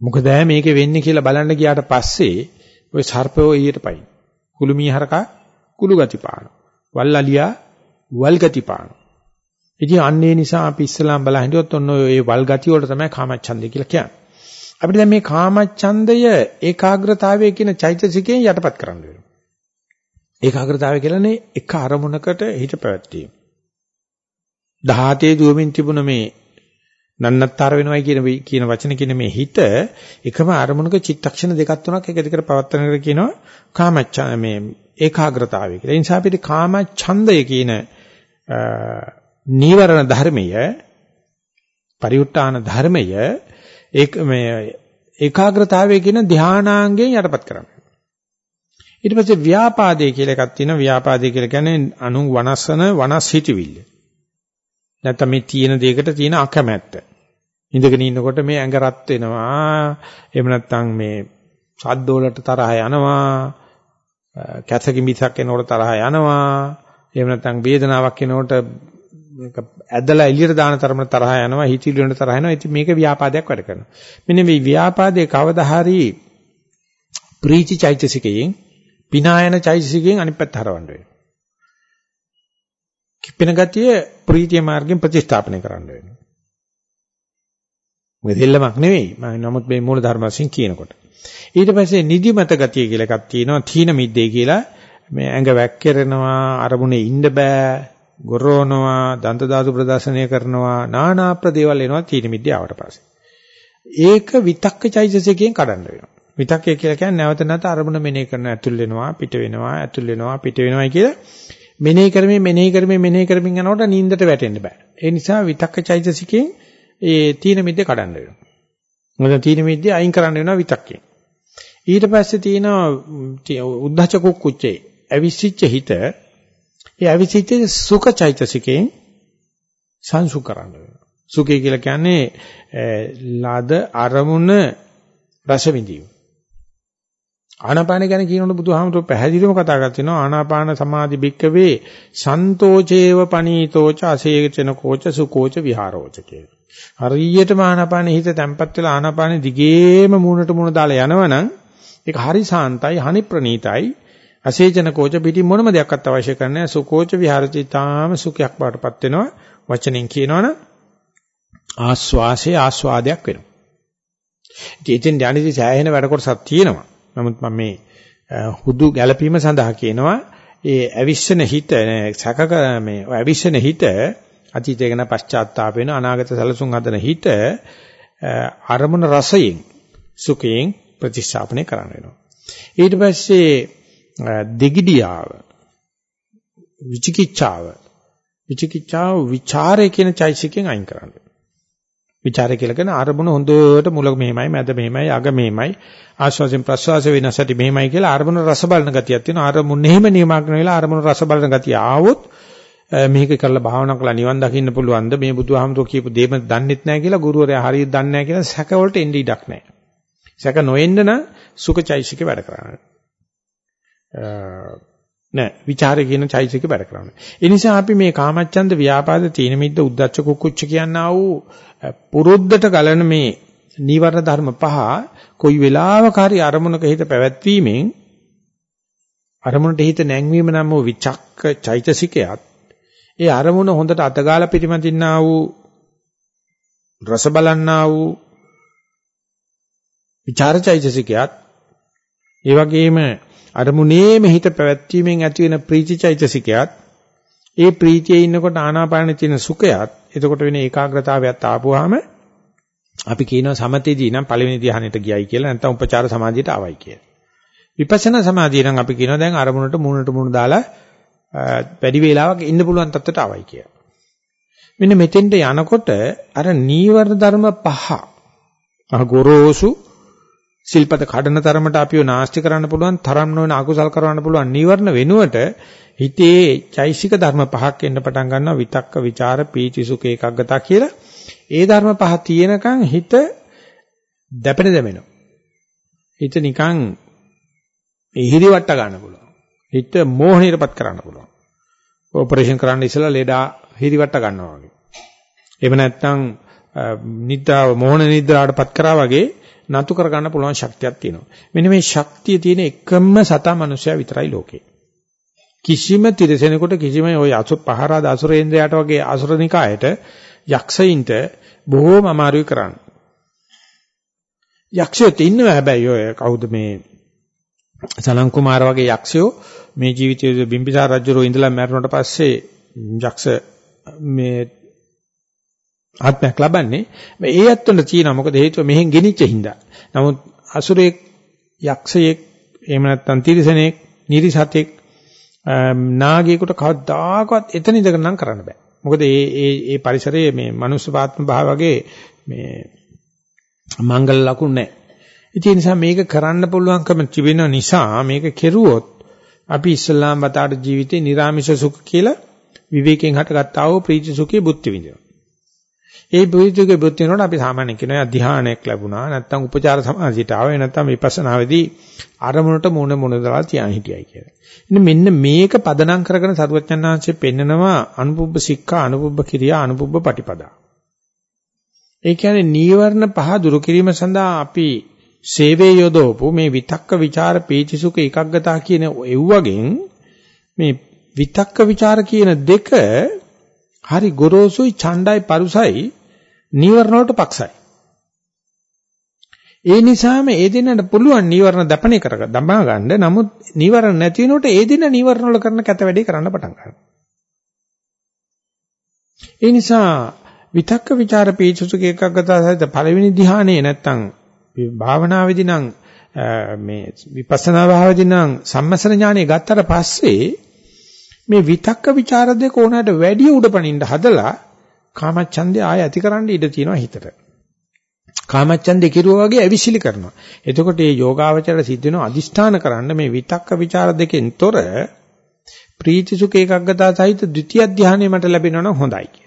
මොකද මේකේ වෙන්නේ කියලා බලන්න ගියාට පස්සේ ওই සර්පයෝ ඊට පයින්. කුළුමී හරකා කුළු ගති පාන. වල්ලාලියා වල් ගති පාන. ඉතින් අන්නේ නිසා අපි ඉස්සලාම් බලා හිටියොත් ඔන්න ඔය වල් ගතිය වල තමයි කාමච්ඡන්දය කියලා කියන්නේ. අපිට දැන් මේ කාමච්ඡන්දය ඒකාග්‍රතාවය කියන චෛතසිකයෙන් යටපත් කරන්න වෙනවා. ඒකාග්‍රතාවය කියලානේ එක අරමුණකට හිත පැවැත්වීම. 17 දුවමින් තිබුණ මේ නන්නත්තර වෙනවයි කියන කියන වචන කියන මේ හිත එකම අරමුණක චිත්තක්ෂණ දෙකක් තුනක් එක දිගට පවත්වන එක කියනවා කාමච්ඡ මේ ඒකාග්‍රතාවය කියලා. ඒ නිසා අපිට කාමච්ඡන්දය කියන නීවරණ ධර්මය පරිඋත් ทาน ධර්මය ඒක මේ ඒකාග්‍රතාවය කියන ධානාංගයෙන් යටපත් කරන්න. ඊට පස්සේ ව්‍යාපාදේ කියලා එකක් තියෙනවා. ව්‍යාපාදේ කියලා කියන්නේ අනු වනසන වනස් හිතවිල්ල. නැත්නම් මේ තියෙන දෙයකට තියෙන අකමැත්ත. ඉඳගෙන ඉන්නකොට මේ ඇඟ රත් වෙනවා. එහෙම නැත්නම් මේ සද්ද වලට තරහ යනවා. කැසකිමිසක් එනකොට තරහ යනවා. එහෙම නැත්නම් වේදනාවක් එනකොට මේක ඇදලා එළියට දාන තරමට තරහ යනවා හිතිලි වෙන තරහ යනවා. ඉතින් මේක ව්‍යාපාදයක් වැඩ කරනවා. මෙන්න මේ ව්‍යාපාදයේ කවදා හරි ප්‍රීති චෛතසිකයෙන් පිනායන චෛතසිකයෙන් අනිත් පැත්ත හරවන්න වෙනවා. කිපෙන ගතිය ප්‍රීතිය මාර්ගයෙන් ප්‍රතිස්ථාපනය කරන්න වෙනවා. මොකද දෙල්ලමක් නෙවෙයි. මම නමුත් මේ මූල ධර්ම වශයෙන් කියනකොට. ඊට පස්සේ නිදිමත ගතිය කියලා එකක් තියෙනවා. තීන මිද්දේ කියලා. මේ ඇඟ වැක්කිරෙනවා අරමුණේ ඉන්න බෑ. ගොරවනවා දන්ත ධාතු ප්‍රදර්ශනය කරනවා নানা ප්‍රදේවල් එනවා තීන මිද්‍ය ආවට පස්සේ. ඒක විතක්ක චෛතසිකයෙන් කඩන්න වෙනවා. විතක්කය කියලා කියන්නේ නැවත නැවත අරමුණ මෙනෙහි කරන ඇතුල් වෙනවා පිට වෙනවා ඇතුල් වෙනවා පිට වෙනවා කියලා මෙනෙහි කරමින් මෙනෙහි කරමින් මෙනෙහි කරමින් යනකොට නිින්දට වැටෙන්න බෑ. ඒ නිසා විතක්ක චෛතසිකයෙන් ඒ තීන මිද්ද කඩන්න වෙනවා. මොකද තීන මිද්ද අයින් කරන්න වෙනවා විතක්කයෙන්. ඊට පස්සේ තියෙනවා උද්ධච්ච කුක්කුච්චේ අවිසිච්ච හිත ඒ අවිචිත සුඛ චෛතසිකයෙන් සංසු කරන්න වෙනවා. සුඛය කියලා කියන්නේ ලාද අරමුණ රස විඳීම. ආනාපාන ගැන කියනකොට බුදුහාමුදුරුවෝ පැහැදිලිවම කතා කරලා තිනවා ආනාපාන සමාධි භික්කවේ සන්තෝචේව පනීතෝච අසේචන කෝච සුකෝච විහාරෝච කියලා. හරියටම ආනාපාන හිත තැම්පත් වෙලා ආනාපාන දිගේම මූණට මූණ දාලා යනවනම් ඒක හරි සාන්තයි, හනි ප්‍රණීතයි. අසේචන කෝච පිටි මොනම දෙයක්වත් අවශ්‍ය කරන්නේ සුකෝච විහරති තාම සුඛයක් බවටපත් වෙනවා. වචනෙන් කියනවනම් ආස්වාසේ ආස්වාදයක් වෙනවා. ඉතින් ඥානදි සෑහෙන වැඩ කොටසක් තියෙනවා. නමුත් මම මේ හුදු ගැළපීම සඳහා කියනවා ඒ අවිශ්වන හිත සැක මේ අවිශ්වන හිත අතීතය ගැන පශ්චාත්තාප වෙන අනාගත සැලසුම් හදන හිත අරමුණ රසයෙන් සුඛයෙන් ප්‍රතිස්ථාපනය කරන්න වෙනවා. ඊට පස්සේ දෙගිඩියාව විචිකිච්ඡාව විචිකිච්ඡාව ਵਿਚාරය කියන චෛසිකෙන් අයින් කරන්න. ਵਿਚාරය කියලා කියන අරමුණ හොඳට මුල මෙහෙමයි මැද මෙහෙමයි අග මෙහෙමයි ආශ්වාසයෙන් ප්‍රශ්වාස වෙනස ඇති මෙහෙමයි කියලා අරමුණ රස බලන ගතියක් තියෙනවා. අරමුණ එහෙම නියමකන වෙලා අරමුණ රස බලන ගතිය ආවොත් මේක කරලා භාවනා කරලා නිවන් දකින්න පුළුවන්ද මේ බුදුහාමුදුරුවෝ කියපු දෙයම දන්නෙත් නැහැ කියලා ගුරුවරයා හරියට දන්නේ නැහැ කියලා සැකවලට එන්නේ ඉඩක් නැහැ. සැක නොඑන්න නම් සුඛචෛසිකේ වැඩ කරන්නේ. නෑ ਵਿਚාරය කියන චෛතසික වැඩ කරන්නේ. ඒ නිසා අපි මේ කාමච්ඡන්ද ව්‍යාපාද තීන මිද්ද උද්දච්ච කුක්කුච්ච කියනා වූ පුරුද්දට ගලන මේ නීවරණ ධර්ම පහ කොයි වෙලාවක හරි අරමුණක හිත පැවැත්වීමෙන් අරමුණට හිත නැංවීම නම් වූ විචක්ක චෛතසිකයත් ඒ අරමුණ හොඳට අතගාලා පිටිමදින්නා වූ රස බලන්නා වූ විචාර චෛතසිකයත් ඒ වගේම අරමුණේම හිත පැවැත්වීමෙන් ඇති වෙන ප්‍රීතිචෛතසිකයත් ඒ ප්‍රීතියේ ඉන්නකොට ආනාපානෙ තියෙන සුඛයත් එතකොට වෙන ඒකාග්‍රතාවයත් ආපුවාම අපි කියනවා සමතේදී නම් පළවෙනි ධ්‍යානෙට ගියයි කියලා නැත්නම් උපචාර සමාධියට ආවයි කියලා. විපස්සනා සමාධිය නම් අපි කියනවා දැන් අරමුණට මූණට මූණ දාලා වැඩි වේලාවක් ඉන්න පුළුවන් තත්ත්වයට ආවයි කියලා. මෙන්න මෙතෙන්ට යනකොට අර නීවර ධර්ම පහ අහ ගොරෝසු සිල්පද කඩන තරමට අපිව නාස්ති කරන්න පුළුවන් තරම් නොවන අකුසල් කරවන්න පුළුවන් නීවරණ වෙනුවට හිතේ චෛසික ධර්ම පහක් එන්න පටන් ගන්නවා. විතක්ක ਵਿਚාර පීචි සුඛ ඒකග්ගතා කියලා. ඒ ධර්ම පහ තියෙනකන් හිත දැපෙන දැමෙනවා. හිත නිකන් ඉහිරි වට ගන්න පුළුවන්. හිත මෝහණයටපත් කරන්න පුළුවන්. ඔපරේෂන් කරන්න ඉස්සලා ලෙඩා හිරි වට ගන්නවා වගේ. එහෙම නැත්නම් නිද්‍රාව මෝහණ නිද්‍රාවටපත් කරා වගේ නතු කර ගන්න පුළුවන් ශක්තියක් තියෙනවා. මෙන්න මේ ශක්තිය තියෙන එකම සතා මනුස්සයා විතරයි ලෝකේ. කිසිම තිරසෙනෙකුට කිසිම ওই අසු පහරාද අසුරේන්ද්‍රයාට වගේ අසුරනිකායට යක්ෂයින්ට බොහෝම අමාරුයි කරන්නේ. යක්ෂයෝත් ඉන්නවා හැබැයි ඔය කවුද මේ සලං කුමාර වගේ යක්ෂයෝ මේ ජීවිතයේ බිම්බිසාර රජුරෝ ඉඳලා මැරුණට පස්සේ යක්ෂ මේ ආත්මයක් ලබන්නේ මේ ඇත්තොන්ට තියෙනවා මොකද හේතුව මෙහෙන් ගෙනිච්ච හින්දා. නමුත් අසුරෙක් යක්ෂයෙක් එහෙම නැත්නම් තිරිසනෙක් නිරිසතෙක් නාගයෙකුට කවදාකවත් එතන ඉඳගෙන නම් කරන්න බෑ. මොකද මේ මේ මේ පරිසරයේ මේ මනුස්ස පාත්ම භාව වගේ මේ මංගල ලකුණු නැහැ. ඒ නිසා මේක කරන්න පුළුවන්කම තිබෙන නිසා මේක කෙරුවොත් අපි ඉස්ලාම් වතාවට ජීවිතේ නිර්ාමිෂ සුඛ කියලා විවේකයෙන් හටගත්තා වූ ප්‍රීති සුඛේ බුද්ධ විඳිනවා. ඒ බුද්ධිගේ බුද්ධි වෙනකොට අපි සාමාන්‍ය කියනවා ධ්‍යානයක් ලැබුණා නැත්නම් උපචාර සමාධියට ආවේ නැත්නම් විපස්සනාවේදී අරමුණට මුණ මුණ දාලා තියාගෙන හිටියයි කියලා. ඉතින් මෙන්න මේක පදනම් කරගෙන සරුවචන් ආංශයේ පෙන්නනවා අනුපුබ්බ සික්ඛා අනුපුබ්බ කිරියා අනුපුබ්බ පටිපදා. ඒ කියන්නේ නීවරණ පහ දුරු කිරීම සඳහා අපි සේවේ යොදවපු මේ විතක්ක ਵਿਚාර පීතිසුඛ එකග්ගතා කියන එව්වගෙන් මේ විතක්ක ਵਿਚාර කියන දෙක හරි ගොරෝසුයි ඡණ්ඩයි පරුසයි නීවරණ වලට පක්ෂයි. ඒ නිසාම ඒ දෙන්නට පුළුවන් නීවරණ දපණය කර දමා ගන්න. නමුත් නීවරණ නැති වෙනකොට ඒ දෙන්න නීවරණ වල කරන කැත වැඩේ කරන්න පටන් ගන්නවා. ඒ නිසා විතක්ක ਵਿਚාර පීචසුක එකක් ගතසහිත පළවෙනි ධ්‍යානයේ නැත්තම් භාවනාවේදී නම් මේ විපස්සනා භාවයේදී නම් සම්මසන ඥානෙ ගත්තට පස්සේ මේ විතක්ක ਵਿਚාර දෙක ඕනකට වැඩි උඩපණින්න හදලා කාමච්ඡන්දය ආය ඇතිකරන්න ඉඩ තියෙනවා හිතට. කාමච්ඡන්දේ කෙරුවා වගේ ඇවිසිලි කරනවා. එතකොට මේ යෝගාවචරය සිද්ධ වෙනවා අදිෂ්ඨාන කරන්න මේ විතක්ක ਵਿਚාර දෙකෙන් තොර ප්‍රීති සුඛ ඒකග්ගතා සහිත ද්විතිය ධානය මට ලැබෙනවා නම් හොඳයි කියනවා.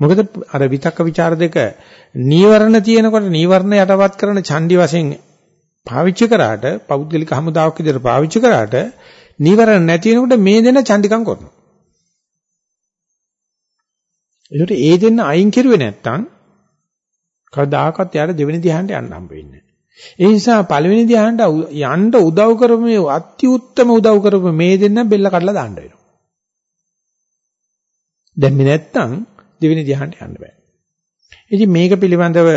මොකද අර විතක්ක ਵਿਚාර දෙක නීවරණ තියෙනකොට නීවරණ යටපත් කරන ඡන්දි වශයෙන් පාවිච්චි කරාට පෞද්ගලික හමුදාවක් විදිහට පාවිච්චි කරාට නීවරණ නැති වෙනකොට මේ දෙන ඡන්දිකම් කරනවා. ඒකට ඒ දෙන්න අයින් කෙරුවේ නැත්තම් කවදාකවත් යාට දෙවෙනි ධ්‍යානට යන්න හම්බ වෙන්නේ නැහැ. ඒ නිසා පළවෙනි ධ්‍යානට යන්න උදව් කරපු මේ අති උත්තම උදව් කරපු මේ දෙන්න බෙල්ල කඩලා දාන්න වෙනවා. දැම්මේ නැත්තම් දෙවෙනි ධ්‍යානට යන්න බෑ. ඉතින් මේක පිළිබඳව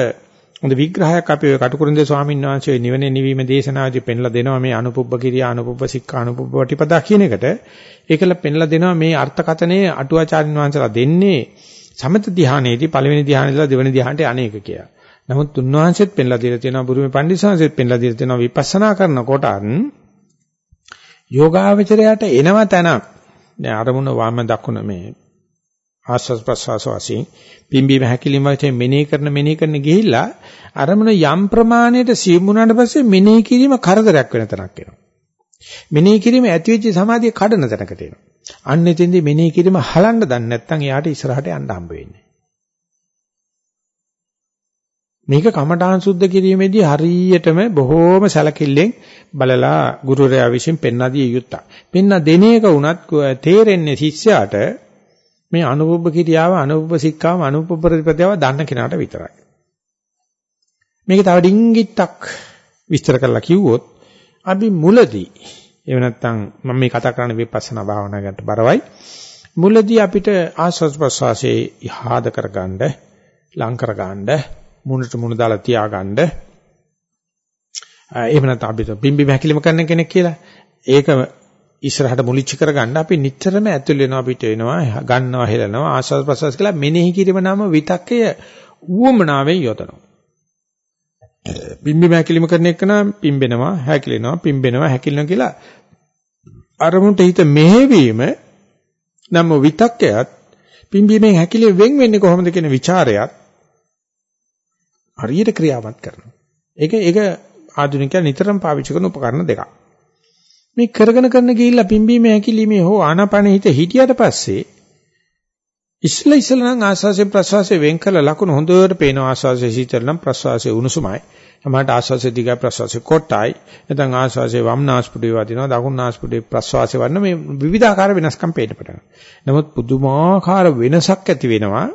හොඳ විග්‍රහයක් අපි ඔය කටුකුරුන්දේ ස්වාමීන් වහන්සේ නිවනේ නිවීම දේශනාවේදී පෙන්ලා දෙනවා මේ අනුපුබ්බ කිරියා අනුපුබ්බ සික්ඛා අනුපුබ්බ වටිපදා කියන එකට. ඒකල පෙන්ලා දෙනවා මේ අර්ථකතනයේ අටුවාචාරින් වහන්සේලා දෙන්නේ සමත ධානයේදී පළවෙනි ධානයේදලා දෙවෙනි ධානයට අනේක කියලා. නමුත් උන්වහන්සේත් පෙන්ලා දීලා තියෙනවා බුරුමේ පඬිස්සංශෙත් පෙන්ලා දීලා තියෙනවා විපස්සනා කරනකොටත් යෝගාවචරයට එනව තැනක් දැන් අරමුණ වම දකුණ මේ ආස්වාස් ප්‍රස්වාස වශයෙන් පිම්බීම හැකිලිම වශයෙන් මෙනෙහි කරන මෙනෙහි කරන ගිහිල්ලා අරමුණ යම් ප්‍රමාණයට සියුම්ුණාට පස්සේ මෙනෙහි කිරීම කරදරයක් වෙන තැනක් එනවා. මෙනෙහි කිරීම ඇතිවෙච්ච සමාධිය කඩන තැනකට එනවා. අන්න එතෙන්දී මෙනෙහි කිරීම හලන්න දන්නේ නැත්නම් එයාට ඉස්සරහට යන්න හම්බ වෙන්නේ. මේක කමඨාන් සුද්ධ කිරීමේදී හරියටම බොහෝම සැලකිල්ලෙන් බලලා ගුරුරයා විසින් පෙන්වා දිය යුත්තක්. පෙන්න දෙන එක උනත් තේරෙන්නේ ශිෂ්‍යයාට මේ අනුපුබ්බ කිරියාව අනුපුබ්බ සික්ඛාව අනුපුබ්බ ප්‍රතිපදාව දන්න කෙනාට විතරයි. මේක තව ඩිංගිත්තක් විස්තර කරලා කිව්වොත් අපි මුලදී එහෙම නැත්නම් මම මේ කතා කරන්නේ විපස්සනා භාවනාවකට බරවයි. මුලදී අපිට ආස්වාද ප්‍රසවාසයේ ඉහාද කරගන්න, ලං කරගන්න, මුණට මුණ දාලා තියාගන්න. එහෙම නැත්නම් අපිට පිම්බි මහැකිලිම කරන කෙනෙක් කියලා. ඒක ඉස්සරහට මුලිච්ච කරගන්න අපි නිතරම ඇතුල් වෙනවා පිට වෙනවා ගන්නවා හෙලනවා ආස්වාද ප්‍රසවාස කියලා මෙනෙහි කිරීම නම් විතක්කය ඌමනාවෙන් යොදනවා. පිම්බි මහැකිලිම කරන එක නම් පිම්බෙනවා හැකිලෙනවා පිම්බෙනවා හැකිලෙනවා කියලා අරමුණට හිත මෙහෙවීම නම් විතක්කයත් පිම්බීමෙන් හැකිලෙ වෙන් වෙන්නේ කොහොමද කියන ਵਿਚාරයත් හරියට ක්‍රියාවත් කරනවා. ඒක ඒක ආධුනිකයන් නිතරම පාවිච්චි කරන උපකරණ දෙකක්. මේ කරගෙන කරන ගිහිල්ලා පිම්බීම හැකිලිමේ හෝ ආනාපාන හිත හිටියට පස්සේ ඉස්සලා ඉස්සලා නම් ආස්වාසේ ප්‍රසවාසේ වෙන් කළ ලකුණු හොඳට පේනවා ආස්වාසේ සීතල නම් ප්‍රසවාසේ උණුසුමයි. තමයි ආස්වාසේ දිගයි ප්‍රසවාසේ කොටයි. නැත්නම් ආස්වාසේ වම්නාස්පුඩේ වදිනවා දකුණුනාස්පුඩේ ප්‍රසවාසේ වන්න මේ විවිධාකාර වෙනස්කම් පේන්න පටන් නමුත් පුදුමාකාර වෙනසක් ඇති වෙනවා.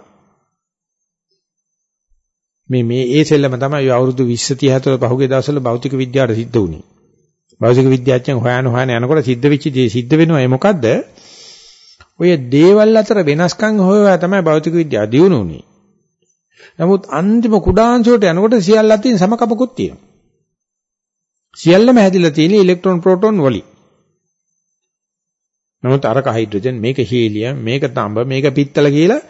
මේ මේ ඒ සෙල්ලම තමයි අවුරුදු 20 30 පහුගිය දවස්වල භෞතික විද්‍යාවට සිද්ධ වුණේ. භෞතික විද්‍යාඥයන් හොයන හොයන යනකොට සිද්ධ වෙච්ච දේ සිද්ධ වෙනවා ඒ මොකද්ද? ඔය දේවල් අතර වෙනස්කම් හොයවා තමයි භෞතික විද්‍යාව දියුණු වුනේ. නමුත් අන්තිම කුඩාංශයට යනකොට සියල්ල අතින් සමකපකුත් තියෙනවා. සියල්ලම හැදිලා තියෙන ඉලෙක්ට්‍රෝන ප්‍රෝටෝන වලින්. නමුත් අරක හයිඩ්‍රජන් මේක හීලියම් මේක තඹ මේක පිත්තල කියලා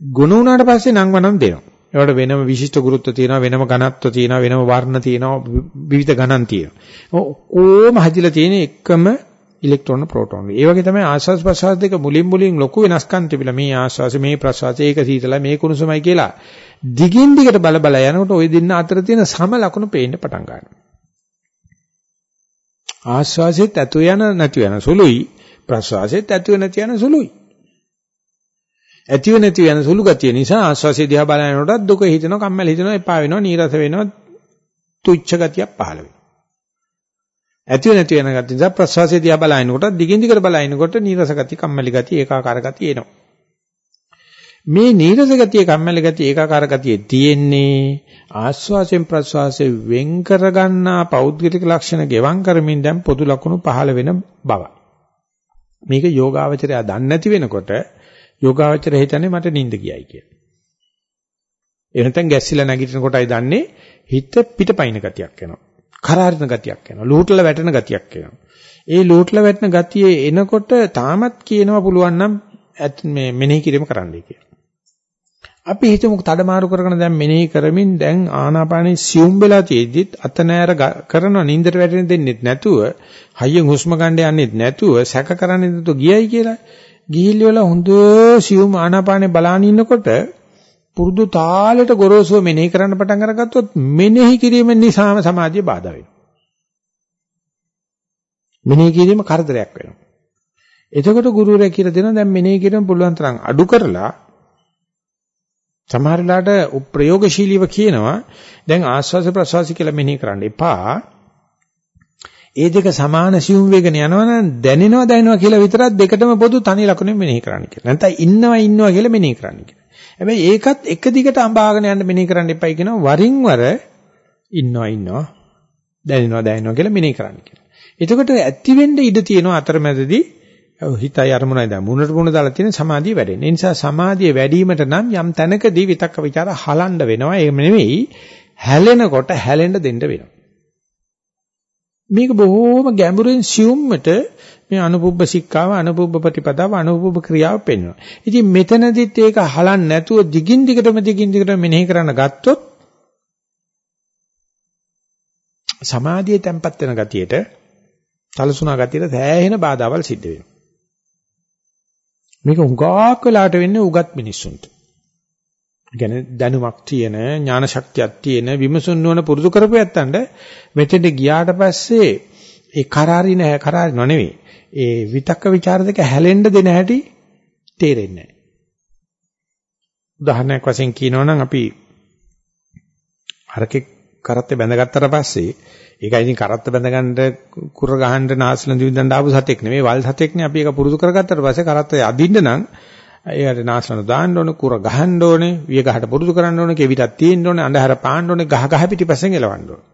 ගුණ උනාට පස්සේ නම් වනම් දෙනවා. ඒවට වෙනම විශිෂ්ට ගුරුත්ව තියෙනවා වෙනම ඝනත්ව තියෙනවා වෙනම වර්ණ තියෙනවා විවිධ ගණන් තියෙනවා. ඕම හැදිලා තියෙන එකම ඉලෙක්ට්‍රෝන ප්‍රෝටෝන. ඒ වගේ තමයි ආශ්වාස ප්‍රශ්වාස දෙක මුලින් මුලින් ලොකු වෙනස්කම් තිබිලා මේ ආශ්වාස මේ ප්‍රශ්වාස ඒක සීතලයි මේ කුණුසුමයි කියලා දිගින් දිගට බල බල යනකොට ওই දෙන්න අතර තියෙන සම ලකුණු පේන්න පටන් ගන්නවා. ආශ්වාසෙත් ඇතු යන නැති යන සුළුයි ප්‍රශ්වාසෙත් ඇතු නැති යන සුළුයි. ඇතිව නැති යන සුළු ගතිය නිසා ආශ්වාසය දිහා බලනකොටත් දුක හිතෙනවා කම්මැලි හිතෙනවා එපා වෙනවා නීරස වෙනවා තුච්ච ගතියක් පහළ වෙනවා. ඇතිව නැති වෙන ගතිය නිසා ප්‍රශ්වාසය දිහා බලනකොට දිගින් දිගට බලනකොට නීරස ගතිය කම්මැලි ගතිය ඒකාකාර ගතිය එනවා. මේ නීරස ගතිය කම්මැලි ගතිය ඒකාකාර ගතිය තියෙන්නේ ආස්වාසයෙන් ප්‍රස්වාසයෙන් වෙන් කරගන්නා පෞද්ගලික ලක්ෂණ ගෙවම් කරමින් දැන් පොදු ලක්ෂණ පහළ වෙන බව. මේක යෝගාවචරය දන්නේ නැති වෙනකොට යෝගාවචරය හිතන්නේ මට නිින්ද ගියයි කියලා. ඒ නැත්නම් ගැස්සිලා නැගිටින කොටයි දන්නේ හිත පිටපයින් ගතියක් එනවා. කරාරින ගතියක් එනවා. ලූටල වැටෙන ගතියක් එනවා. ඒ ලූටල වැටෙන ගතියේ එනකොට තාමත් කියනවා පුළුවන් නම් මේ මෙනෙහි කිරීම කරන්නයි කියලා. අපි හිතමු තඩමාරු කරගෙන දැන් මෙනෙහි කරමින් දැන් ආනාපානෙ සියුම් වෙලා තියෙද්දිත් අත නෑර කරන නින්දට වැටෙන්න දෙන්නෙත් නැතුව හයියෙන් හුස්ම ගන්න යන්නෙත් නැතුව සැක කරන්නේ නැතුව ගියයි කියලා ගිහිල්ල වල හොඳ සියුම් ආනාපානෙ බලාන ඉන්නකොට පුරුදු තාලෙට ගොරෝසුව මෙනෙහි කරන්න පටන් අරගත්තොත් මෙනෙහි කිරීම නිසාම සමාධිය බාධා වෙනවා. මෙනෙහි කිරීම කරදරයක් වෙනවා. එතකොට ගුරුවරයා කියලා දෙනවා දැන් මෙනෙහි කිරීම පුළුවන් තරම් අඩු කරලා සමහර වෙලාවට ප්‍රයෝගශීලීව කියනවා දැන් ආස්වාස ප්‍රසවාස කියලා මෙනෙහි කරන්න එපා. ඒ දෙක සමාන සියුම් වේගන යනවනම් දැනෙනවා දැනෙනවා කියලා විතරක් දෙකටම පොදු තනි ලකුණෙන් මෙනෙහි කරන්න කියලා. නැත්නම් ඉන්නවා ඉන්නවා කියලා මෙනෙහි කරන්න කියලා. හැබැයි ඒකත් එක දිගට අඹාගෙන යන්න මෙනෙහි කරන්න එපයි කියනවා වරින් වර ඉන්නවා ඉන්නවා දැනෙනවා දැනෙනවා කියලා මෙනෙහි කරන්න කියලා. එතකොට ඇති වෙන්න ඉඩ තියෙනවා අතරමැදදී හිතයි අරමුණයි දැන් මුණට මුණ දාලා තියෙන සමාධිය වැඩෙන්නේ. ඒ නිසා සමාධිය වැඩිවීමට නම් යම් තැනකදී විතක්ක ਵਿਚාර හලන්න වෙනවා. එහෙම නෙවෙයි හැලෙනකොට හැලෙන්න දෙන්න වෙනවා. මේක බොහෝම ගැඹුරින් සියුම්මට මේ අනුපුබ්බ සික්කාව අනුපුබ්බ ප්‍රතිපදාව අනුපුබ්බ ක්‍රියාව පෙන්වනවා. ඉතින් මෙතනදිත් ඒක හලන්න නැතුව දිගින් දිගටම දිගින් දිගටම මෙනෙහි කරන්න ගත්තොත් සමාධියේ තැම්පත් වෙන ගතියට තලසුණා ගතියට සෑහෙන බාධාවල් සිද්ධ වෙනවා. මේක හුඟක් වෙලාට වෙන්නේ උගත් මිනිස්සුන්ට. කියන්නේ දැනුමක් තියෙන ඥාන ශක්තියක් තියෙන විමසුන් නොවන පුරුදු කරපු යත්තන්ට මෙතෙන්ට ගියාට පස්සේ ඒ කරාරි නෑ කරාරි නෙවෙයි. ඒ විතක්ක ਵਿਚාර දෙක හැලෙන්න දෙන හැටි තේරෙන්නේ නෑ. උදාහරණයක් වශයෙන් කියනවා නම් අපි හරකෙක් කරත්තේ බැඳගත්තට පස්සේ ඒක ඉතින් කරත්ත බැඳගන්න කුර ගහන්න නාසලන් දිවිදන් ආපු සතෙක් නෙමෙයි වල් සතෙක්නේ අපි ඒක පුරුදු කරගත්තට පස්සේ කරත්ත අදින්න නම් ඒකට නාසලන දාන්න ඕනේ කුර ගහන්න ඕනේ විය ගහට පුරුදු කරන්න ඕනේ කෙවිතක් තියෙන්න ඕනේ අඳුර පාන්න ඕනේ ගහ ගහ පිටිපස්සෙන් එලවන්න ඕනේ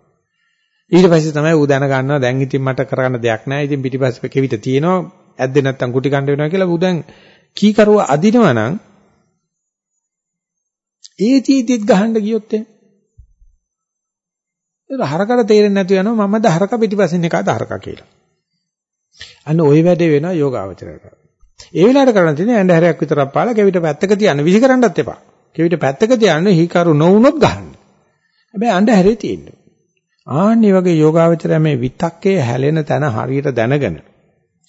ඊට පස්සේ තමයි ඌ දැන ගන්නවා දැන් ඉතින් මට කරගන්න දෙයක් නැහැ ඉතින් පිටිපස්සේ කෙවිත තියෙනවා ඇද්දේ නැත්තම් කුටි කන්න වෙනවා කියලා ඌ දැන් කීකරුව අදිනවා නම් ඒතිදිත් ගහන්න ගියොත් එන්නේ ඒක හරකට තේරෙන්නේ නැතු යනවා මමද හරක පිටිපස්සෙන් එකද හරක කියලා. අන්න ওই වැඩේ වෙනවා යෝගාවචරයට. ඒ වෙලාවට කරන්න තියෙන්නේ ඇඳ හැරයක් විතරක් පාලා කෙවිත පැත්තක තියන්න විසි කරන්නත් එපා. කෙවිත පැත්තක තියන්න හීකරු නොවුනොත් ගහන්න. හැබැයි අඳ හැරේ තියෙන්න. ආන්නේ වගේ යෝගාවචරය මේ විතක්කේ හැලෙන තැන හරියට දැනගෙන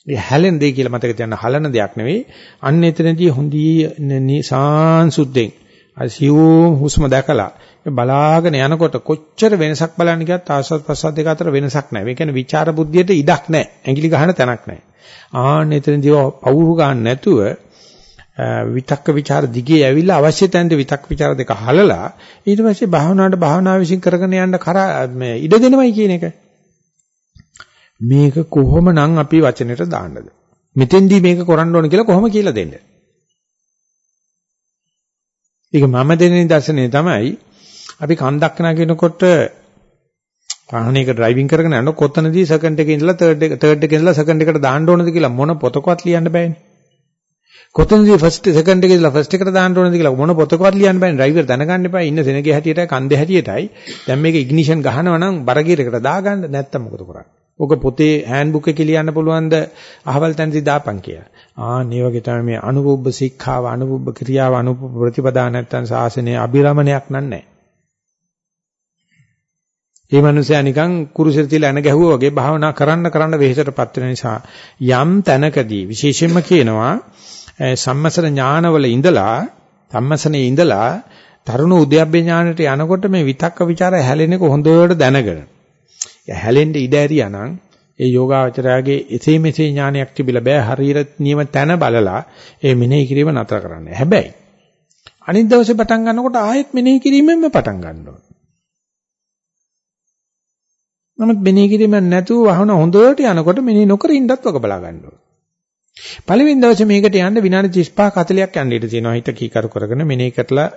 මේ හැලෙන දෙය කියලා මතක තියන්න හලන දෙයක් නෙවෙයි. අන්න එතනදී හොඳී සාන්සුද්ධෙන් අසියුම් හුස්ම දැකලා බලාගෙන යනකොට කොච්චර වෙනසක් බලන්න ගියත් ආස්වාද ප්‍රසාද දෙක අතර වෙනසක් නැහැ. මේ කියන්නේ විචාර බුද්ධියට ඉඩක් නැහැ. ඇඟිලි ගහන තැනක් නැහැ. ආන්න එතනදී පවුරු ගන්න නැතුව විතක්ක ਵਿਚාර දිගේ ඇවිල්ලා අවශ්‍ය තැනදී විතක්ක ਵਿਚාර දෙක හලලා ඊට පස්සේ භාවනාවට භාවනාව විසින් කරගෙන යන්න කරා මේ ඉඩ දෙනවයි කියන එක. මේක කොහොමනම් අපි වචනෙට දාන්නද? මෙතෙන්දී මේක කරන්න ඕන කියලා කොහොම කියලා දෙන්න. ඒක මම දෙන නිදර්ශනය තමයි අපි කන්දක් නගිනකොට වාහනයක ඩ්‍රයිවිං කරගෙන යනකොට කොතනදී සෙකන්ඩ් එකේ ඉඳලා තර්ඩ් එක තර්ඩ් එකේ ඉඳලා සෙකන්ඩ් එකට දාන්න ඕනද කියලා මොන පොතකවත් ලියන්න බෑනේ. කොතනදී ෆස්ට් සෙකන්ඩ් එකේ ඉඳලා ෆස්ට් එකට දාන්න ඕනද කියලා මොන පොතකවත් ලියන්න බෑනේ. ඩ්‍රයිවර් දැනගන්න එපා ඉන්න සෙනගේ හැටියටයි කන්දේ හැටියටයි. දැන් මේක ඉග්නිෂන් ගහනවා නම් බරගිරයකට දාගන්න නැත්තම් මොකද කරන්නේ? ඔක පොතේ හෑන්ඩ්බුක් එකේ ලියන්න පුළුවන්ද අහවල් තැනදී දාපන් කියලා. ආ මේ වගේ තමයි මේ අනුභව ශික්ෂාව අනුභව ක්‍රියාව අනුභව ප්‍රතිපදා නැත්තම් සාසනයේ අභිරමණයක් නන්නේ. මේ මිනිසයා නිකන් කුරුසෙට තියලා එන ගැහුවා වගේ භාවනා කරන්න කරන්න වෙහෙසටපත් වෙන නිසා යම් තැනකදී විශේෂයෙන්ම කියනවා සම්මසන ඥානවල ඉඳලා සම්මසනේ ඉඳලා තරුණ උද්‍යප්පේ ඥානට යනකොට මේ විතක්ක ਵਿਚාර හැලෙන එක හොඳට දැනගෙන හැලෙන්න ඉඩ ඇරියා නම් ඒ යෝගාවචරයාගේ එසේ මෙසේ ඥානයක් තිබිලා බෑ හරියට නියම තැන බලලා ඒ මෙනෙහි කිරීම නතර කරන්න. හැබැයි අනිත් දවසේ පටන් ගන්නකොට ආයෙත් මෙනෙහි කිරීමෙන්ම පටන් ගන්න ඕනේ. නමුත් මෙනෙහි කිරීමෙන් නැතුව වහන හොඳට යනකොට මෙනෙහි නොකර ඉන්නත් වක බලා ගන්න ඕනේ. පළවෙනි දවසේ මේකට යන්න විනාඩි 35 40ක් යන්න ඉඩ තියෙනවා. හිත කීකරු කරගෙන මෙනෙහි කරලා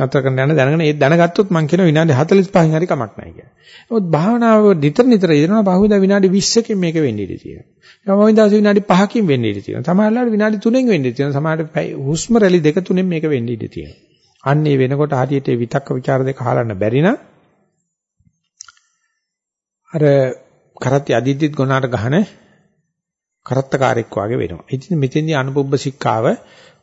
නතර කරන්න යන දැනගෙන ඒ දැනගත්තොත් මම කියන විනාඩි 45න් හරි කමක් නැහැ කියලා. නමුත් භාවනාව නිතර නිතර ඉදෙනවා බහුවදා විනාඩි 20කින් මේක වෙන්න ඉඩ තියෙනවා. සමහරවිට දවස් විනාඩි 5කින් වෙන්න ඉඩ තියෙනවා. සමහරවිට විනාඩි 3කින් වෙන්න ඉඩ තියෙනවා. සමහරවිට හුස්ම රැලි දෙක තුනෙන් මේක වෙන්න ඉඩ තියෙනවා. අන්න ඒ වෙනකොට හරියට විතක්ක ਵਿਚාර දෙක හලන්න බැරි නම් අර කරත්ති අදිද්දිත් ගොනාට ගහන කරත්තකාරෙක් වගේ වෙනවා. ඉතින් මෙතෙන්දී අනුපුබ්බ සික්කාව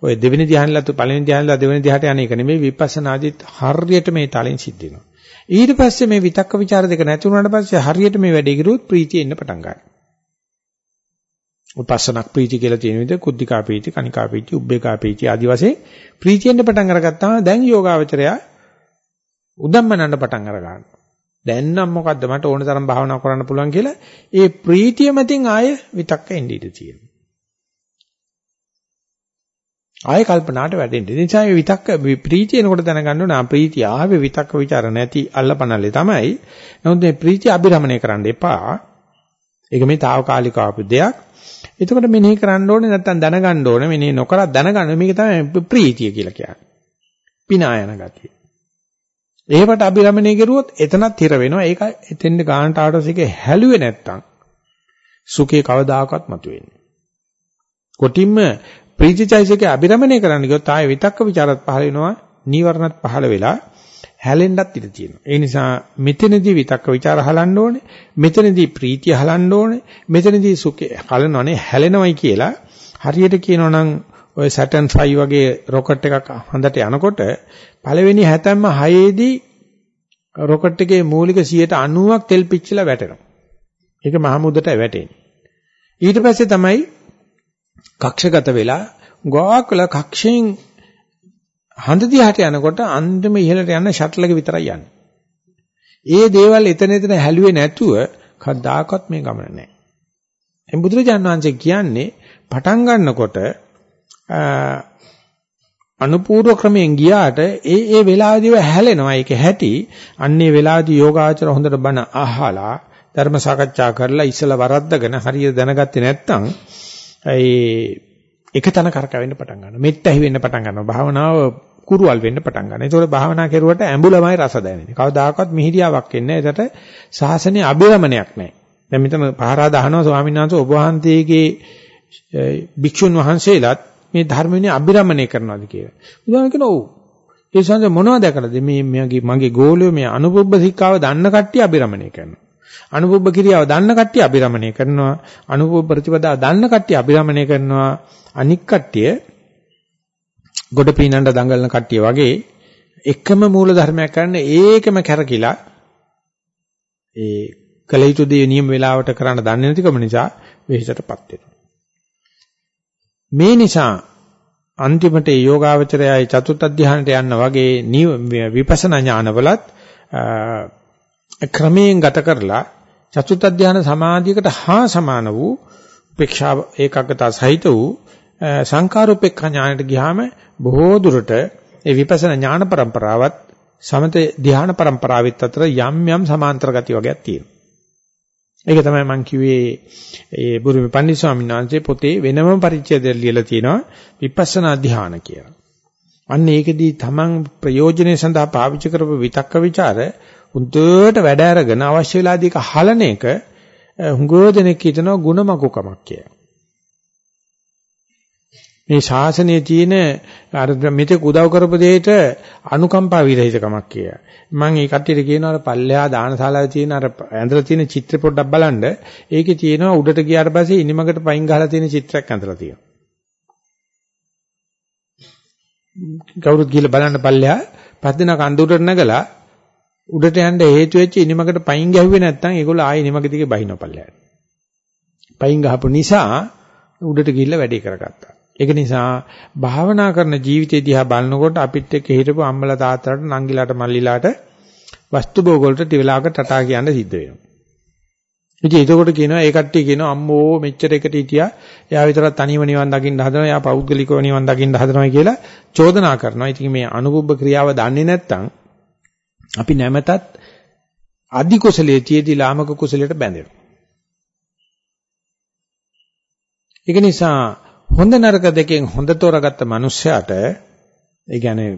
ඔය දෙවෙනි ධ්‍යානෙලත් පළවෙනි ධ්‍යානෙලත් දෙවෙනි ධ්‍යානට යන එක නෙමෙයි විපස්සනාදිත් හරියට මේ තලින් සිද්ධ වෙනවා. ඊට පස්සේ මේ විතක්ක ਵਿਚාර දෙක නැති වුණාට පස්සේ හරියට මේ වැඩේ කිරුවොත් ප්‍රීතිය එන්න පටන් ගන්නවා. උපස්සනක් ප්‍රීති කියලා තියෙන විදිහ කුද්ධිකා ප්‍රීති, කනිකා ප්‍රීති, උබ්බේකා ප්‍රීති ආදි වශයෙන් ප්‍රීතියෙන්ද පටන් අරගත්තාම දැන් යෝගාවචරයා උදම්මනන්න පටන් අර ගන්නවා. දැන් නම් මොකද්ද මට ඕන තරම් භාවනා කරන්න පුළුවන් කියලා ඒ ප්‍රීතිය මතින් ආය විතක්ක එන්න ඉඩ තියෙනවා. ආය කල්පනාට වැටෙන්නේ. ඒ නිසා මේ විතක්ක ප්‍රීතිය එනකොට දැනගන්න ඕන ප්‍රීතිය ආවේ විතක්ක ਵਿਚාර නැති අල්ලපනල්ලේ තමයි. නමුත් මේ ප්‍රීතිය අභිරමණය කරන්න එපා. ඒක මේ తాවකාලික ආපු දෙයක්. එතකොට මෙනෙහි කරන්න ඕනේ නැත්තම් දැනගන්න ඕනේ මෙනෙහි නොකර දැනගන්න මේක තමයි ප්‍රීතිය කියලා කියන්නේ. පිනා යන ගතිය. ඒවට අභිරමණය කෙරුවොත් එතනත් හිර වෙනවා. ඒක එතෙන්ද ගානට ආටෝස් එකේ හැලුවේ නැත්තම් සුඛේ කවදාකවත් මතුවෙන්නේ. කොටින්ම ප්‍රීතිචෛසිකේ අභිරමණය කරන්න ගියොත් ආයේ විතක්ක ਵਿਚාරත් පහළ වෙනවා. නීවරණත් පහළ වෙලා හැලෙන්නත් ඉඩ තියෙනවා. ඒ නිසා මෙතනදී විතක්ක ਵਿਚාර හලන්න ඕනේ. මෙතනදී ප්‍රීතිය හලන්න ඕනේ. මෙතනදී සුඛය හලනවනේ හැලෙනවයි කියලා හරියට කියනවනම් ඔය Saturn 5 වගේ රොකට් එකක් හඳට යනකොට පළවෙනි හැතැම්ම 6ේදී රොකට් එකේ මූලික 90ක් තෙල් පිච්චිලා වැටෙනවා. ඒක මහමුදට වැටෙන්නේ. ඊට පස්සේ තමයි කක්ෂගත වෙලා ගෝවාක් වල කක්ෂයෙන් හඳ දිහාට යනකොට අන්තිම ඉහළට යන ෂටල් එක විතරයි යන්නේ. ඒ දේවල් එතන එතන හැලුවේ නැතුව කවදාකවත් මේ ගමන නැහැ. එම් බුදුරජාණන් වහන්සේ කියන්නේ පටන් ගන්නකොට අනුපූර්ව ක්‍රමයෙන් ගියාට ඒ ඒ වෙලාවදීව හැලෙනවා. ඒක හැටි අන්නේ වෙලාවදී යෝගාචර හොඳට බණ අහලා ධර්ම සාකච්ඡා කරලා ඉස්සලා වරද්දගෙන හරියට දැනගත්තේ නැත්නම් ඒ එක තන කරකවෙන්න පටන් ගන්නවා. මෙත් ඇහි වෙන්න පටන් ගන්නවා. භාවනාව කුරුවල් වෙන්න පටන් ගන්නවා. ඒතකොට භාවනා කෙරුවට ඇඹුලමයි රස දැනෙන්නේ. කවදාකවත් මිහිරියාවක් එන්නේ නැහැ. ඒකට සාසනයේ අභිරමණයක් නැහැ. දැන් මෙතන පහරා දහනවා ස්වාමීන් වහන්සේ ඔබ වහන්සේගේ භික්ෂුන් වහන්සේලාත් මේ ධර්මනේ අභිරමණය කරනවාද කියලා. බුදුහාම කියනවා ඔව්. ඒ සංස මොනවද දැකලාද මේ මගේ මගේ ගෝලියෝ මේ අනුපුබ්බ සික්කාව දන්න කට්ටිය අභිරමණය කරනවා. අනුපුබ්බ කිරියාව දන්න කට්ටිය අභිරමණය කරනවා. අනුපුබ්බ ප්‍රතිපදාව දන්න කට්ටිය අභිරමණය කරනවා. අනික් කට්ටිය ගොඩ පීනන්න දඟලන කට්ටිය වගේ එකම මූල ධර්මයක් කරන්න ඒකම කැරකිලා ඒ කල යුතු දේ නියම වෙලාවට කරන්න දන්නේ නැතිකම නිසා වෙහෙසටපත් වෙනවා. මේ නිසා අන්තිමට ඒ යෝගාවචරයයි චතුත් අධ්‍යානට යන්න වගේ විපස්සනා ඥානවලත් ක්‍රමයෙන් ගත කරලා චතුත් අධ්‍යාන සමාධියකට හා සමාන වූ උපේක්ෂා ඒකාග්‍රතාව සහිත වූ සංකාරෝපේක්ෂා ඥානයට ගියාම බොහෝ දුරට ඒ විපස්සනා ඥාන પરම්පරාවත් සමත ධ්‍යාන પરම්පරාවෙත් අතර යම් යම් සමාන්තර ගති වර්ගයක් තියෙනවා. ඒක තමයි මම කිව්වේ ඒ බුරුමේ පන්දි ස්වාමීන් වහන්සේ පොතේ වෙනම පරිච්ඡේදයක් ලියලා තියෙනවා විපස්සනා ධ්‍යාන කියලා. අන්න ඒකදී තමන් ප්‍රයෝජනෙ සඳහා පාවිච්චි කරපු විතක්ක ਵਿਚාර උන්ට වැඩ අරගෙන අවශ්‍ය වෙලාදී එක හලන එක හුඟව දෙනෙක් හිතනවා ಗುಣමකුකමක් කියලා. මේ ශාසනයේ තියෙන අර මෙතෙක් උදව් කරපු දෙයට අනුකම්පා විරහිතකමක් කිය. මම ඒ කට්ටියට කියනවා අර පල්ලෙහා දානශාලාවේ තියෙන අර ඇඳලා තියෙන චිත්‍ර පොඩ්ඩක් බලන්න. ඒකේ තියෙනවා උඩට ගියාට පස්සේ ඉනිමකට පයින් ගහලා තියෙන චිත්‍රයක් ඇඳලා තියෙනවා. කවුරුත් ගිහලා බලන්න පල්ලෙහා පස් දින කන්දුරට නැගලා උඩට යන්න හේතු වෙච්ච ඉනිමකට පයින් ගැහුවේ නැත්නම් ඒගොල්ලෝ ආයෙ ඉනිමක දිගේ බහිනවා පල්ලෙහාට. පයින් ගහපු නිසා උඩට ගිහිල්ලා වැඩේ කරගත්තා. ඒක නිසා භාවනා කරන ජීවිතය දිහා බලනකොට අපිත් එක්ක හිටපු අම්මලා තාත්තලාට නංගිලාට මල්ලිලාට වස්තු භෝග වලට ටිකලාක ටටා කියන්න සිද්ධ වෙනවා. ඉතින් ඒකකොට කියනවා ඒ කට්ටිය කියනවා අම්මෝ මෙච්චර එකට හිටියා. එයා විතරක් තනියම නිවන් දකින්න හදනවා. එයා පෞද්ගලිකව නිවන් දකින්න හදනවා කියලා චෝදනා කරනවා. ඉතින් මේ අනුභව ක්‍රියාව දන්නේ නැත්නම් අපි නැමතත් අධි කුසලයේ තියදී ලාමක කුසලයට බැඳෙනවා. ඒක නිසා හොඳ නරක දෙකෙන් හොඳ තෝරාගත්ත මනුස්සයාට ඒ කියන්නේ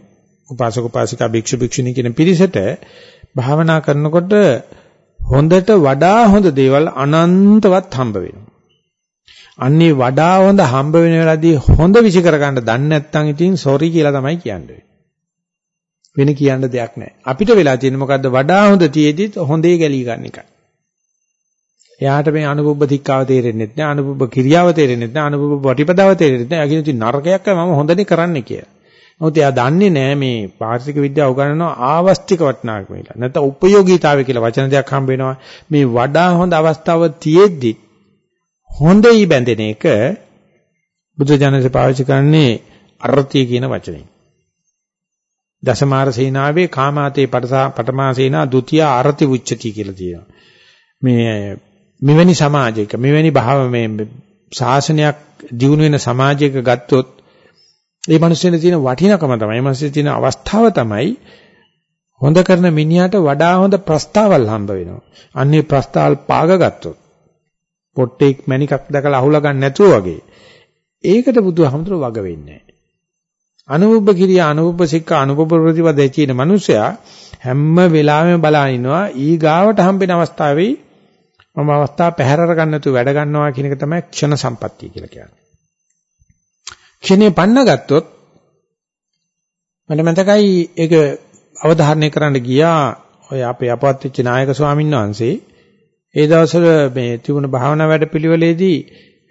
උපාසක උපාසිකා භික්ෂු භික්ෂුණී කියන පිරිසට භාවනා කරනකොට හොඳට වඩා හොඳ දේවල් අනන්තවත් හම්බ වෙනවා. අන්නේ වඩා හොඳ හම්බ වෙන වෙලාවදී හොඳ විසි කරගන්න දන්නේ නැත්නම් ඉතින් සෝරි කියලා තමයි කියන්නේ. වෙන කියන්න දෙයක් නැහැ. අපිට වෙලා තියෙන්නේ මොකද්ද වඩා හොඳ තියේදිත් හොඳේ ගැලී ගන්න එකයි. එයාට මේ අනුභව තික්කාව තේරෙන්නේ නැහැ. අනුභව කිරියාව තේරෙන්නේ නැහැ. අනුභව ප්‍රතිපදාව තේරෙන්නේ නැහැ. එයා කියන නරකයක් මම හොඳනේ කරන්නේ කියලා. නමුත් එයා දන්නේ නැහැ මේ පාරිසරික විද්‍යාව උගන්වනවා ආවස්තික වටිනාකම කියලා. නැත්නම් උපයෝගීතාවය කියලා වචන දෙයක් හම්බ වෙනවා. මේ වඩා හොඳ අවස්ථාව තියෙද්දි හොඳයි බැඳෙන එක බුදු ජානකසේ පාවිච්චි කරන්නේ අර්ථය කියන වචනේ. දසමාර සේනාවේ කාමාතේ පටමා සේනා ဒ ුතිය ආරති උච්චති කියලා තියෙනවා. මේ මෙවැනි සමාජයක මෙවැනි භාව මේ ශාසනයක් දියුණු වෙන සමාජයක ගත්තොත් ඒ මිනිස්සුන්ට තියෙන වටිනකම තමයි මේ මිනිස්සුන්ට තියෙන අවස්ථාව තමයි හොඳ කරන මිනිහට වඩා හොඳ ප්‍රස්තාවල් හම්බ වෙනවා. අන්නේ ප්‍රස්තාවල් පාග ගත්තොත් පොට්ටෙක් මණිකක් දැකලා අහුලා ගන්න නැතුව වගේ. ඒකට බුදුහාමුදුර වග වෙන්නේ නැහැ. අනුභව කිරියා අනුභව සික්ක අනුභව ප්‍රතිපදේ කියන මිනිසයා හැම වෙලාවෙම බලා ඉනවා ඊ ගාවට හම්බෙන අවස්ථාවේ මම අවස්ථාව පැහැරර ගන්න නැතුව වැඩ ගන්නවා කියන එක තමයි ක්ෂණ සම්පත්තිය කියලා කියන්නේ. ක්ෂණේ පන්න ගත්තොත් මට මතකයි ඒක අවධාරණය කරන්න ගියා ඔය අපේ අපවත් වෙච්ච නායක ස්වාමීන් වහන්සේ ඒ දවස්වල මේ තිබුණ භාවනා වැඩපිළිවෙලේදී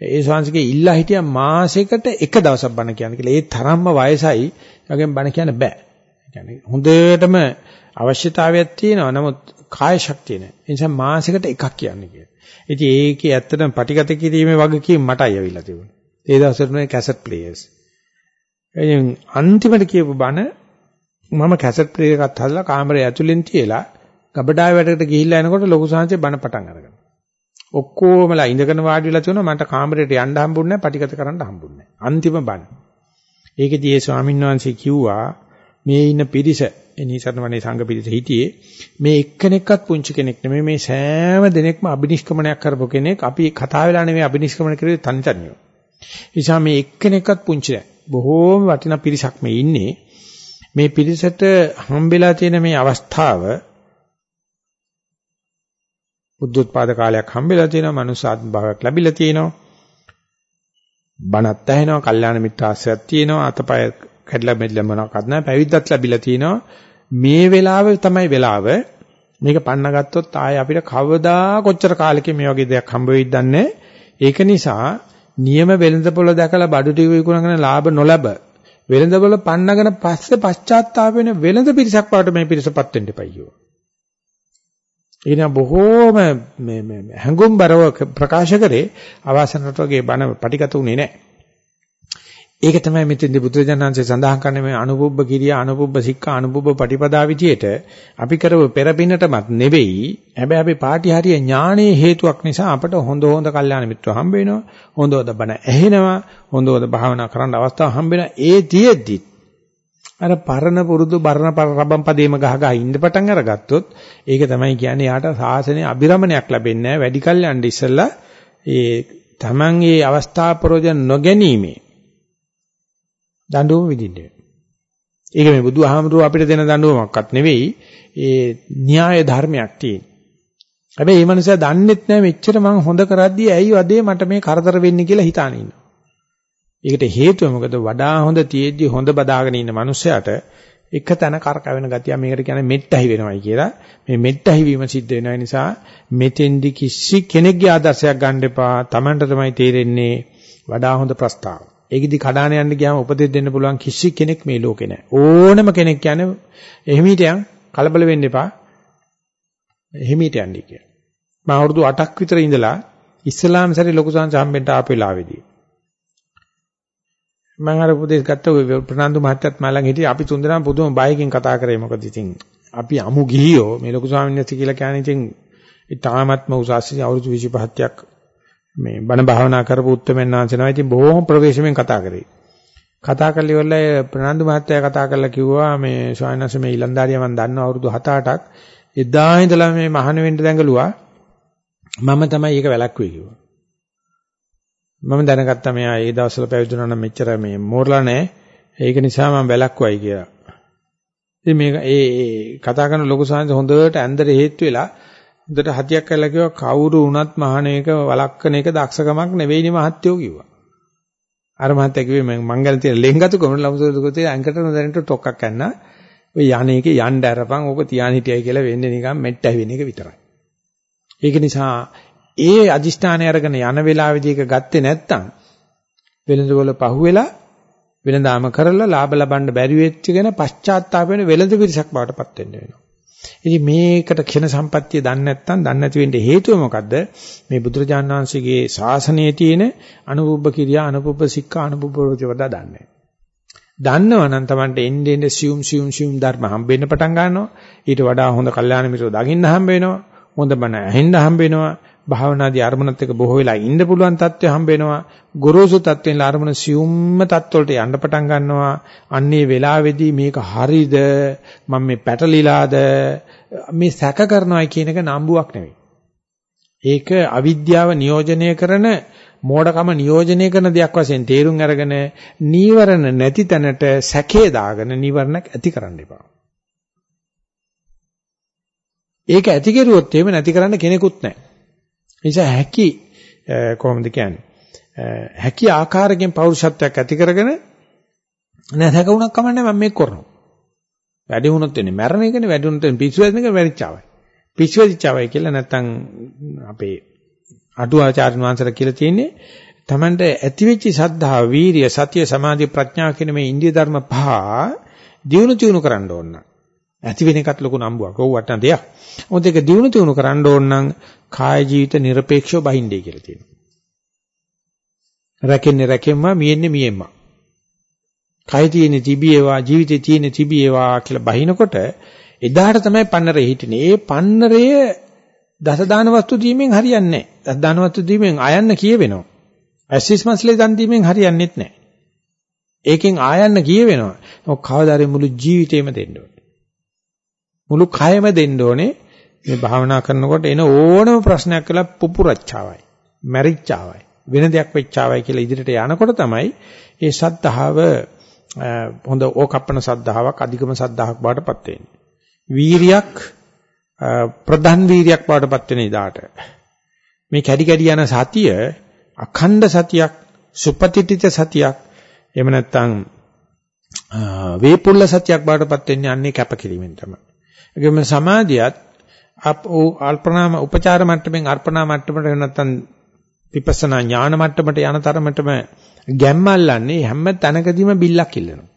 ඒ ශාන්සිකේ ඉල්ලා හිටියා මාසෙකට එක දවසක් බණ කියන්න කියලා. ඒ තරම්ම වයසයි. ඒගෙන් බණ කියන්න බෑ. ඒ කියන්නේ හොඳටම අවශ්‍යතාවයක් තියෙනවා. නමුත් කාය ශක්තිය නැහැ. ඒ නිසා මාසෙකට එකක් කියන්නේ කියලා. ඉතින් ඒකේ ඇත්තටම පටිගත කිරීමේ වගකීම මටයි ඇවිල්ලා තිබුණේ. ඒ දවස්වල මේ කැසට් ප්ලේයර්ස්. එයින් අන්තිමට කියපු බණ මම කැසට් ප්ලේයර් එකක් හදලා කාමරේ ඇතුලෙන් තියලා ගබඩාවේ වැඩකට ගිහිල්ලා එනකොට ලොකු සංහසේ බණ පටන් අරගෙන. ඔක්කොමලා ඉඳගෙන වාඩි වෙලා තුන මට කාමරේට යන්න හම්බුන්නේ නැහැ පටිගත කරන්න හම්බුන්නේ නැහැ. අන්තිම බණ. ඒකෙදී ඒ ස්වාමීන් වහන්සේ කිව්වා මේ ඉන්න පිරිස එනිසරණ වනේ සංඝ පිරිස හිටියේ මේ එක්කෙනෙක්වත් පුංචි කෙනෙක් නෙමෙයි මේ සෑම දිනෙකම අබිනිෂ්ක්‍මණයක් කරපු කෙනෙක් අපි කතා වෙලා නෙමෙයි අබිනිෂ්ක්‍මණය කරේ තනි තනියම. නිසා මේ එක්කෙනෙක්වත් පුංචි නෑ. බොහෝම වටිනා පිරිසක් මේ ඉන්නේ. මේ පිරිසට හම්බෙලා තියෙන මේ අවස්ථාව බුද්ධෝත්පාද කාලයක් හම්බෙලා තියෙනවා මනුස්සාත්ම භාවයක් ලැබිලා තියෙනවා බණත් ඇහෙනවා කල්යාණ මිත්‍ර ආශ්‍රයයක් තියෙනවා අතපය කැඩලා මෙල්ල මොනවක්වත් නැහැ. පැවිද්දත් ලැබිලා තියෙනවා මේ වෙලාවේ තමයි වෙලාව. මේක පන්න ගත්තොත් ආයේ අපිට කවදා කොච්චර කාලෙකින් මේ වගේ දෙයක් හම්බ වෙයිද දන්නේ ඒක නිසා නියම වෙළඳපොළ දැකලා බඩු ටික විකුණගෙන ලාභ නොලැබ. වෙළඳපොළ පන්නගෙන පස්සේ පශ්චාත්තාප වෙන වෙළඳ පිරිසක් වට මේ පිරිසපත් වෙන්න එපයියෝ. එන බොහෝම මේ මේ හැඟුම්overline ප්‍රකාශ කරේ අවාසනට වගේ බණ පටිගත උනේ නැහැ. ඒක තමයි මෙතෙන්දී බුදුරජාණන්සේ සඳහන් කරන්නේ මේ අනුභව කිරියා අනුභව සික්ඛා අනුභව පටිපදා විදියට අපි කරව පෙරපිනටමත් නෙවෙයි. හැබැයි අපි පාටි හරිය ඥානයේ හේතුවක් නිසා අපට හොඳ හොඳ කල්යාණ මිත්‍රව හම්බ වෙනවා. හොඳ හොඳ බණ ඇහෙනවා. හොඳ හොඳ භාවනා කරන්න අවස්ථාව හම්බ වෙනවා. ඒ තියෙද්දි අර පරණ පුරුදු බරණ රබම් පදේම ගහ ගහ ඉන්න පටන් අරගත්තොත් ඒක තමයි කියන්නේ යාට සාසනයේ අභිරමණයක් ලැබෙන්නේ නැහැ. වැඩි කල් යන්න ඉස්සෙල්ලා ඒ Taman ඒ අවස්ථා ප්‍රයෝජන නොගැනීමේ දඬුවම විඳින්න ඒක මේ බුදුහාමුදුරුව අපිට දෙන දඬුවමක්වත් නෙවෙයි. ඒ න්‍යාය ධර්මයක් තියෙන. හැබැයි මේ මනුස්සයා දන්නෙත් නැහැ මෙච්චර මං හොඳ කරද්දී ඇයි වදේ මට මේ කරදර වෙන්නේ කියලා හිතාන ඉන්නවා. ඒකට හේතුව මොකද වඩා හොඳ තියෙද්දි හොඳ බදාගෙන ඉන්න මනුස්සයාට එක තැන කරකවෙන ගතිය මේකට කියන්නේ මෙට්ටහි වෙනවයි කියලා. මේ මෙට්ටහි වීම සිද්ධ වෙන නිසා මෙතෙන්දි කිසි කෙනෙක්ගේ ආදර්ශයක් ගන්න එපා. Tamanට තමයි තේරෙන්නේ වඩා හොඳ ප්‍රස්තාව. ඒකෙදි කඩාන යන්න ගියාම උපදෙස් දෙන්න පුළුවන් කිසි කෙනෙක් මේ ලෝකේ නැහැ. ඕනම කෙනෙක් කියන්නේ එහෙමීට යන් කලබල වෙන්න එපා. එහෙමීට යන්නේ කියලා. මම අවුරුදු 8ක් විතර ඉඳලා ඉස්ලාම් සැරේ ලොකු සංස හම්බෙන්න ආපු වෙලාවේදී මම අර උපදේශ ගත්ත ප්‍රනාන්දු මහත්තයත් මලන් හිටියේ අපි තුන්දෙනාම පුදුම බයකින් කතා කරේ මොකද ඉතින් අපි අමු ගිහියෝ මේ ලොකු ස්වාමීන් වහන්සේ කියලා කියන්නේ ඉතින් ඊටාත්ම උසස් අවුරුදු 25ක් මේ බණ භාවනා කරපු උත්තරමෙන් ආන්සනවා ඉතින් බොහොම ප්‍රවේශමෙන් කතා කරේ කතා කරලා ඉවරලා ප්‍රනාන්දු මහත්තයා කතා කරලා කිව්වා මේ ස්වාමීන් වහන්සේ මේ ඊලන්දාරිය මම දන්නවා අවුරුදු 7-8ක් එදා ඉඳලා මේ මහාන වෙන්න දැඟලුවා මම තමයි ඒක වැලක්ුවේ කිව්වා මම දැනගත්තා මෙයා ඒ දවස්වල පැවිදුණා නම් මෙච්චර මේ මෝරලා නැහැ. ඒක නිසා මම වැලක්වයි කියලා. ඉතින් මේක ඒ කතා කරන ලොකු සාංශ හොඳට ඇන්දරේ හේතු වෙලා හොඳට හතියක් කළා කිව්වා කවුරු වුණත් මහානේක වලක්කන එක දක්ෂකමක් නෙවෙයිනේ මහත්යෝ කිව්වා. අර මහත්තයා කිව්වේ මම මංගල තියෙන ලෙන්ගතු කොමන ලමුසුදුකතේ අංකට නොදැනට ටොක්ක්ක් ගන්න. ඔය යන්නේකේ යන්න අරපන් ඕක තියාන හිටියයි කියලා වෙන්නේ නිකන් මෙට්ට ඇවින එක විතරයි. ඒක නිසා ඒ අදිෂ්ඨානය අරගෙන යන වෙලාවේදී ඒක ගත්තේ නැත්තම් වෙළඳපොළ පහුවෙලා වෙනදාම කරලා ලාභ ලබන්න බැරි වෙච්ච ගැන පශ්චාත්තාප වෙන වෙළඳ පිරිසක් බවට පත් වෙන්න වෙනවා. ඉතින් මේකට ක්ෂණ සම්පත්තිය දන්නේ නැත්නම් දන්නේ නැති වෙන්න හේතුව මොකද්ද? මේ බුදුරජාණන් වහන්සේගේ ශාසනයේ තියෙන අනුභව කිරියා අනුභව සික්ඛා අනුභව ප්‍රතිවදා දන්නේ. දන්නවනම් Tamante එන්නේ එන්නේ සියුම් සියුම් සියුම් ධර්ම හම්බෙන්න පටන් ගන්නවා. ඊට වඩා හොඳ කල්යාණ මිත්‍රව දකින්න හම්බ වෙනවා. හොඳ බණ ඇහෙන්න හම්බ වෙනවා. භාවනාදී අරමුණත් එක්ක බොහෝ වෙලා ඉන්න පුළුවන් තත්ත්වය හම්බ වෙනවා. ගොරෝසු තත්ත්වෙන් අරමුණ සියුම්ම තත්ත්වවලට යන්න පටන් ගන්නවා. අන්නේ වෙලාවේදී මේක හරිද? මම මේ පැටලිලාද? මේ සැක කරනවා කියන එක නම්බුවක් නෙවෙයි. ඒක අවිද්‍යාව නියෝජනය කරන මෝඩකම නියෝජනය කරන දෙයක් වශයෙන් තේරුම් අරගෙන නීවරණ නැති තැනට සැකේ දාගෙන නීවරණක් ඇති කරන්න එපා. ඒක ඇති කෙරුවොත් එහෙම නැති කරන්න කෙනෙකුත් නැහැ. නිසා හැකි කොහොමද කියන්නේ? හැකි ආකාරයෙන් පෞරුෂත්වයක් ඇති කරගෙන නෑ හැකුණක් කමන්නේ මම මේක කරනවා. වැඩි වුණොත් වෙන්නේ මරණ එකනේ වැඩි වුණොත් වෙන්නේ පිස්සු වෙන එක වැඩිචාවයි පිස්සු වැඩිචාවයි කියලා නැත්තම් අපේ අටුවාචාර්ය වංශර කියලා තියෙන්නේ Tamanට ඇතිවෙච්ච සද්ධා වීරිය සතිය සමාධි ප්‍රඥා කියන මේ ඉන්දිය ධර්ම පහ දියුණු තියුණු කරන්න ඕන. ඇති වෙන එකත් ලොකු නම්බුවක්. ඔව් වටන දෙයක්. මොකද ඒක දිනු තුනු කරන්න ඕන නම් කාය ජීවිත নিরপেক্ষව බහින්නේ කියලා තියෙනවා. රැකෙන්නේ රැකෙම්ම මියෙන්නේ මියෙම්ම. කාය තියෙන තිබියවා ජීවිතේ තියෙන තිබියවා කියලා බහිනකොට එදාට තමයි පන්නරේ හිටිනේ. ඒ පන්නරයේ දසදාන වස්තු දීමෙන් හරියන්නේ නැහැ. දසදාන වස්තු දීමෙන් ආයන්න කියවෙනවා. ඇසිස්මන්ස්ලේ දන් දීමෙන් හරියන්නේත් නැහැ. ඒකෙන් ආයන්න කියවෙනවා. ඔක් කවදාරේ මුළු ජීවිතේම දෙන්න ඕනේ. මුළු කයම දෙන්න ඕනේ. මේ භාවනා කරනකොට එන ඕනම ප්‍රශ්නයක් කළා පුපුරච්චාවයි මැරිච්චාවයි වෙන දෙයක් වෙච්චාවයි කියලා ඉදිරියට යනකොට තමයි ඒ සද්ධාව හොඳ ඕකප්පන සද්ධාාවක් අධිකම සද්ධාාවක් බාටපත් වෙන්නේ. වීරියක් ප්‍රධාන වීරියක් බාටපත් වෙන ඉදාට. මේ කැඩි කැඩි යන සතිය අඛණ්ඩ සතියක් සුපතිත්‍ිත සතියක් එහෙම නැත්නම් වේපුල්ල සතියක් බාටපත් වෙන්නේ අන්නේ කැපකිරීමෙන් තමයි. ඒකම සමාධියත් අල්පනාම උපචාර මට්ටමින් අර්පණා මට්ටමට නැත්නම් විපස්සනා ඥාන මට්ටමට යන තරමටම ගැම්මල්ලන්නේ හැම තැනකදීම බිල්ලක් ඉල්ලනවා.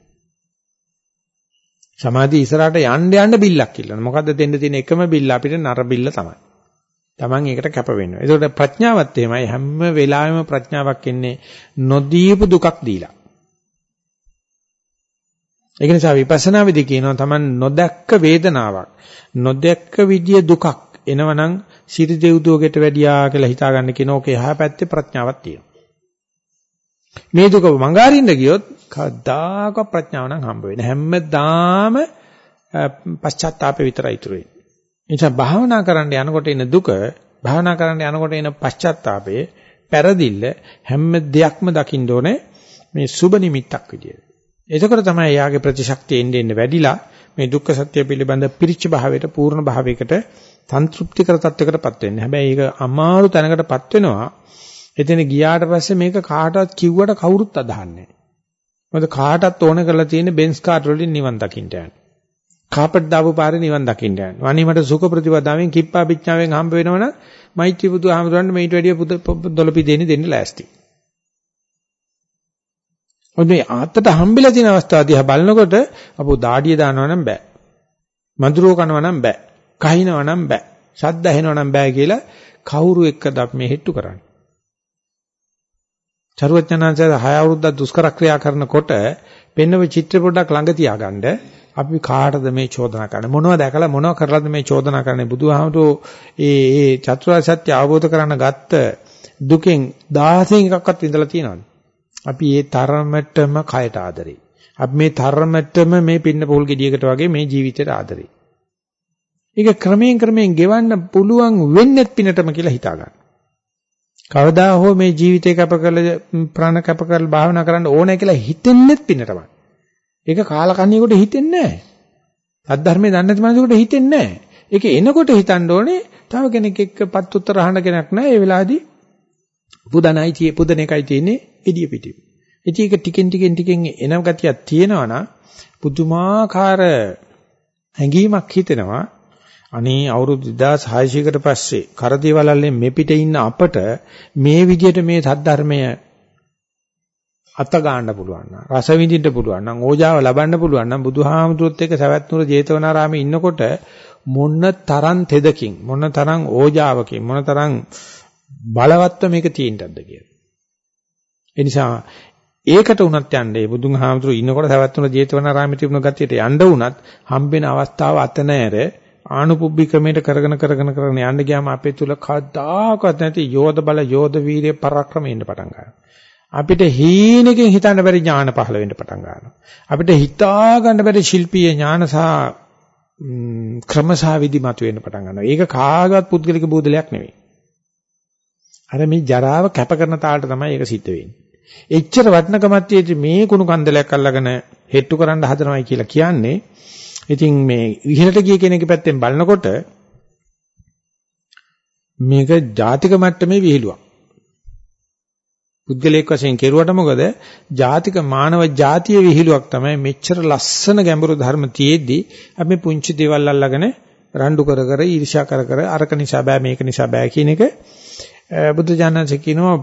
සමාධිය ඉස්සරහට යන්න යන්න බිල්ලක් ඉල්ලනවා. මොකද්ද දෙන්න තියෙන එකම බිල්ල අපිට නර බිල්ල තමයි. Taman ඒකට කැප වෙනවා. ඒකට ප්‍රඥාවත් එහෙමයි හැම වෙලාවෙම ප්‍රඥාවක් එන්නේ නොදීපු දුකක් දීලා. ඒක නිසා විපස්සනා විදි කියනවා Taman නොදැක්ක වේදනාවක් නොදැක්ක විදිය දුකක් එනවනම් සිරි දෙව්දුවකට වැඩියා කියලා හිතාගන්න කියන ඕකේ එහා පැත්තේ ප්‍රඥාවක් තියෙනවා. මේ දුක මඟහරින්න ගියොත් කවදාක ප්‍රඥාව නම් හම්බ වෙන්නේ. හැමදාම පශ්චාත්තාපේ විතරයි ඉතුරු වෙන්නේ. එනිසා භාවනා කරන්න යනකොට එන දුක, භාවනා කරන්න යනකොට එන පශ්චාත්තාපේ, පෙරදිල්ල හැම දෙයක්ම දකින්න ඕනේ මේ සුබ නිමිත්තක් විදියට. එතකොට තමයි යාගේ ප්‍රතිශක්තිය එන්න එන්න වැඩිලා මේ දුක්ඛ සත්‍ය පිළිබඳ පිරිච්ච භාවයට පූර්ණ භාවයකට සන්තුෂ්ටිකර තත්වයකටපත් වෙන්නේ. හැබැයි ඒක අමාරු තැනකටපත් වෙනවා. එතන ගියාට පස්සේ මේක කාටවත් කිව්වට කවුරුත් අදහන්නේ නැහැ. මොකද කාටවත් ඕන කරලා තියෙන බෙන්ස් කාර් වලින් නිවන් දකින්න යන. කාපට් දාපු පාරේ නිවන් දකින්න යන. වණීමට සුඛ ප්‍රතිපදාවෙන් කිප්පා පිච්චාවෙන් හම්බ වෙනවනම් මෛත්‍රී බුදුහාමුදුරන්ට මේට වැඩිය දොළපි දෙන්නේ දෙන්න ලෑස්ති. ඔය මේ ආත්තට හම්බෙලා තියෙන අවස්ථාව දිහා බලනකොට අපෝ දාඩිය දානවා නම් බෑ. මధుරෝ කනවා නම් බෑ. කහිනවා නම් බෑ. ශබ්ද ඇහෙනවා නම් බෑ කියලා කවුරු එක්කද අපි මේ හෙට්ටු කරන්නේ? චරුවචනාංශය 6 අවුරුද්දක් දුෂ්කර ක්‍රියා කරනකොට පෙන්නව චිත්‍ර පොඩ්ඩක් ළඟ තියාගන්න අපි කාටද මේ චෝදනා කරන්නේ මොනවද දැකලා මොනව කරලාද මේ චෝදනා කරන්නේ බුදුහාමුදුරෝ ඒ ඒ චතුරාර්ය සත්‍ය අවබෝධ කරගන්න ගත්ත දුකෙන් 16 එකක්වත් විඳලා තියෙනවද අපි ඒ තරමටම කයට ආදරේ අපි මේ තරමටම මේ පින්න පොල් ගෙඩියකට වගේ මේ ජීවිතයට ආදරේ ඒක ක්‍රමයෙන් ක්‍රමයෙන් ගෙවන්න පුළුවන් වෙන්නේ පිනටම කියලා හිතා ගන්න කවදා හෝ මේ ජීවිතේ කැප කරලා ප්‍රාණ කැප කරලා භාවනා කරන්න ඕනේ කියලා හිතෙන්නෙත් පින්නටමයි. ඒක කාලකන්ණියෙකුට හිතෙන්නේ නැහැ. අධර්මයේ දන්නේ නැති මිනිසෙකුට හිතෙන්නේ නැහැ. ඒක එනකොට හිතන්න ඕනේ තව කෙනෙක් එක්කපත් උත්තර අහන්න කෙනෙක් නැහැ. ඒ වෙලාවේදී පුදනයි tie පුදන එකයි තියෙන්නේ ඉදිය පිටින්. ඉතින් ඒක ටිකෙන් ටිකෙන් ටිකෙන් එන ගතියක් තියෙනවා නම් පුදුමාකාර හැඟීමක් හිතෙනවා. අනේ අවුරුදු 2600කට පස්සේ කරදේවලල්ලෙන් මෙපිට ඉන්න අපට මේ විදිහට මේ සද්ධර්මය අත ගන්න පුළුවන් නම් රස විඳින්න පුළුවන් නම් ඕජාව ලබන්න පුළුවන් නම් බුදුහාමුදුරුවොත් එක්ක සවැත් නුර ජේතවනාරාමේ ඉන්නකොට මොන තරම් තෙදකින් මොන තරම් ඕජාවකින් මොන තරම් බලවත්ව මේක තියෙන්නද කියලා. ඒ නිසා ඒකට උනත් යන්නේ බුදුන් හාමුදුරුවෝ ඉන්නකොට සවැත් නුර ජේතවනාරාමේ තිබුණ ගතියට යන්න උනත් හම්බෙන අවස්ථාව අත නැර ආනුපුබ්බි ක්‍රමයට කරගෙන කරගෙන කරගෙන යන්න ගියාම අපේ තුල කවදාකවත් නැති යෝධ බල යෝධ වීරිය පරාක්‍රම එන්න පටන් ගන්නවා. අපිට හීනකින් හිතන්න බැරි ඥාන පහළ වෙන්න පටන් ගන්නවා. අපිට හිතා ගන්න බැරි ශිල්පීය ඥාන සහ ක්‍රමසා විදි මතුවෙන්න පටන් ගන්නවා. ඒක කාගවත් පුද්ගලික බෝධලයක් නෙවෙයි. අර මේ ජරාව කැප කරන තාලට තමයි ඒක සිද්ධ වෙන්නේ. එච්චර වටිනකමක් තියෙදි මේ කුණු කන්දලයක් අල්ලගෙන හෙට්ටු කරන්න හදනවයි කියලා කියන්නේ ඉතින් මේ ඉහළට ගිය කෙනෙක්ගේ පැත්තෙන් බලනකොට මේක ජාතික මට්ටමේ විහිළුවක්. පුද්ගලයෙක් වශයෙන් කෙරුවට මොකද ජාතික මානව ජාතිය විහිළුවක් තමයි මෙච්චර ලස්සන ගැඹුරු ධර්ම තියේදී අපි පුංචි දේවල් අල්ලගෙන රණ්ඩු කර කර ඊර්ෂ්‍යා කර කර අරක නිසා බෑ මේක නිසා බෑ කියන එක බුදු ජානන්සේ කියනවා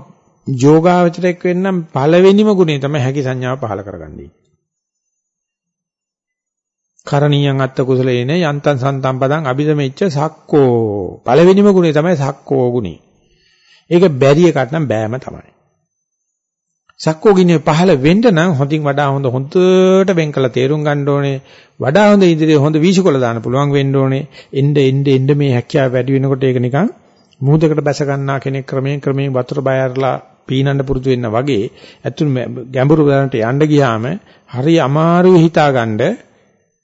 යෝගාවචරයක් වෙන්නම් පළවෙනිම ගුණය තමයි හැකි සංඥාව පහල කරගන්නේ. කරණීයන් අත්ත කුසලේන යන්තං සන්තම් පදං අභිදමෙච්ච සක්කෝ පළවෙනිම ගුණය තමයි සක්කෝ ගුණය. ඒක බැරි එකට නම් බෑම තමයි. සක්කෝ ගිනේ පහළ වෙන්න නම් හොඳින් වඩා හොඳ හොඳට වෙන් කළ තේරුම් ගන්න ඕනේ. වඩා හොඳ ඉදිරියේ හොඳ වීසිකොල දාන්න පුළුවන් වෙන්න ඕනේ. එnde එnde එnde මේ හැකියාව වැඩි වෙනකොට ඒක නිකන් මුහුදකට බැස ගන්නා කෙනෙක් ක්‍රමයෙන් ක්‍රමයෙන් වතුර බය අරලා පීනන්න පුරුදු වෙන්න වගේ ඇතුළු ගැඹුරු දැනට යන්න ගියාම හරි අමාරුයි හිතාගන්න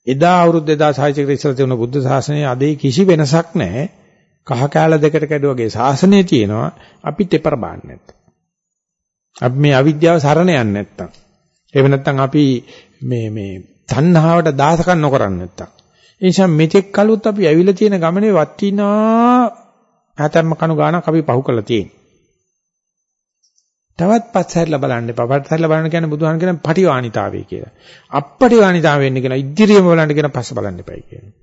එදා අවුරුදු 2600 කට ඉස්සර තිබුණ බුද්ධ ශාසනයේ අදේ කිසි වෙනසක් නැහැ. කහ කැල දෙකට කැඩුවගේ ශාසනය තියෙනවා අපිත් එපර බාන්නේ නැත්තම්. අපි මේ අවිද්‍යාව සරණ යන්නේ නැත්තම්. එහෙම නැත්තම් අපි මේ මේ තණ්හාවට දාසකම් නොකරන්නේ නැත්තම්. ඒ නිසා මෙතෙක් කලොත් අපි ඇවිල්ලා තියෙන ගමනේ වටිනා හැතැම්ම කණු ගානක් අපි පහු කරලා තියෙනවා. තවත් පස්සහැරලා බලන්න එපා. පස්සහැරලා බලන්න කියන්නේ බුදුහාම කියන පටිවාණිතාවය කියලා. අප්පටිවාණිතාව වෙන්න කියන ඉදිරියම බලන්න කියන පස්ස බලන්න එපයි කියන්නේ.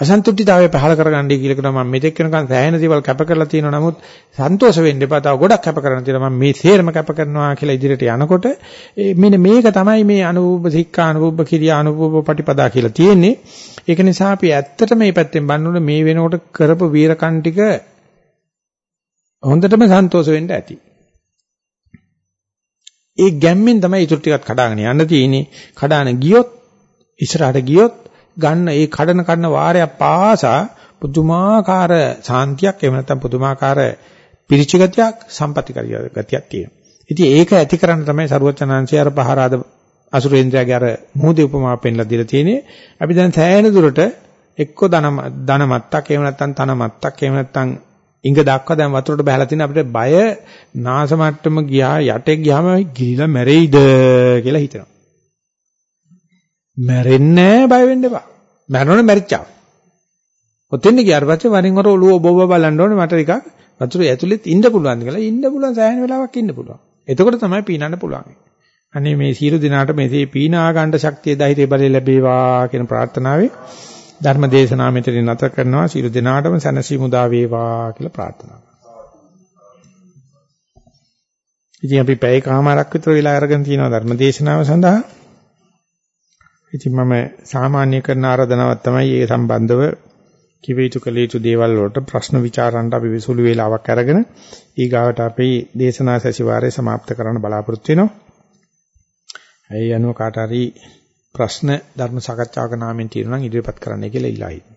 අසන්තුෂ්ටිතාවය පහල කරගන්නයි කියලා කියනවා මම මෙතෙක් වෙනකන් සෑහෙන දේවල් කැප කරලා තියෙනවා නමුත් සන්තෝෂ වෙන්න එපා. තව ගොඩක් කැප කරන්න තියෙනවා මම මේ තේරම කැප කරනවා කියලා ඉදිරියට යනකොට මෙන්න මේක තමයි මේ අනුභව සික්ඛා අනුභව කිරියා අනුභව පටිපදා කියලා තියෙන්නේ. ඒක නිසා අපි ඇත්තට මේ පැත්තෙන් බලනකොට මේ වෙනකොට කරපු වීරකම් ටික හොඳටම සන්තෝෂ වෙන්න ඇති. ඒ ගැම්මෙන් තමයි ඊටු ටිකක් කඩාගෙන යන්න තියෙන්නේ. කඩාන ගියොත් ඉස්සරහට ගියොත් ගන්න ඒ කඩන කඩන වාරයක් පාසා පුදුමාකාර සාන්තියක් එහෙම නැත්නම් පුදුමාකාර පිරිච ගතියක් සම්පත්‍තිකාරී ගතියක් තියෙනවා. ඉතින් ඒක ඇති කරන්න තමයි සරුවචනාංශය අර පහරාද අසුරේන්ද්‍රයාගේ අර මුහුදේ උපමාව පෙන්ලා දීලා තියෙන්නේ. අපි දැන් සෑහෙන දුරට එක්ක ධන ධන මත්තක් එහෙම නැත්නම් තන මත්තක් එහෙම නැත්නම් ඉඟ දක්වා දැන් වතුරට බහලා තියෙන අපිට බය නාස මට්ටම ගියා යටේ ගියාම ගිලිලා මැරෙයිද කියලා හිතනවා. මැරෙන්නේ බය වෙන්න එපා. මැරෙනවනේ මැරිච්චා. ඔතෙන් ගියාට පස්සේ වරින් වර ඔළුව ඔබ ඔබ බලන්න ඕනේ මට ටිකක් වතුර ඇතුළෙත් ඉන්න පුළුවන් කියලා. ඉන්න පුළුවන් සෑහෙන වෙලාවක් ඉන්න පුළුවන්. එතකොට තමයි පීනන්න පුළුවන්. අනේ මේ සියලු දිනාට මේ පීනා ගන්න ශක්තිය ධෛර්ය බලය ලැබේවා කියන ප්‍රාර්ථනාවේ ධර්ම දේශනාව මෙතන නැත කරනවා සියලු දිනාටම සැනසීම උදා වේවා කියලා ප්‍රාර්ථනා ඉතින් අපි පැය කමාරක් විතර වෙලා අරගෙන තියෙනවා ධර්ම දේශනාව සඳහා. ඉතින් මම සාමාන්‍ය කරන ආරාධනාවක් තමයි ඒ සම්බන්ධව කිව යුතු කළ යුතු දේවල් වලට ප්‍රශ්න විචාරන්න අපි විසුළු වේලාවක් අරගෙන ඊගාවට අපි දේශනා සැසිවාරය સમાપ્ત කරන්න බලාපොරොත්තු වෙනවා. ඒ අනුව කාට හරි ප්‍රශ්න ධර්ම සාකච්ඡාවක නාමයෙන් තියෙනවා නම් ඉදිරිපත් කරන්න කියලා ඉල්ලා හිටිනවා.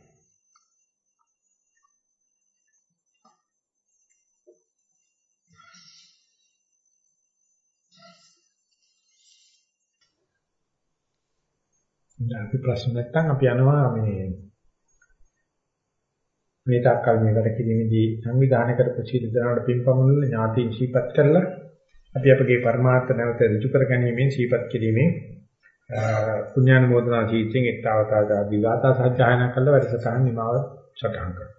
අපි ප්‍රශ්න නැත්තම් අපි යනවා මේ මේ තාක්කල් මේ වැඩ කිරීමේදී සංවිධානය කරපු සීල දනාවට පින්පමුණුල ඥාතීන් ශීපත් කරලා අපි අපගේ පරමාර්ථ නැවත ඍජු කර ගැනීමෙන් ශීපත් කිරීමෙන් පුණ්‍යානුමෝදනා ජීවිතෙන් ඊතාවතා ආදී ගාථා සජ්ජායනා කළ වැඩසටහන නිමාව සටහන් කරනවා.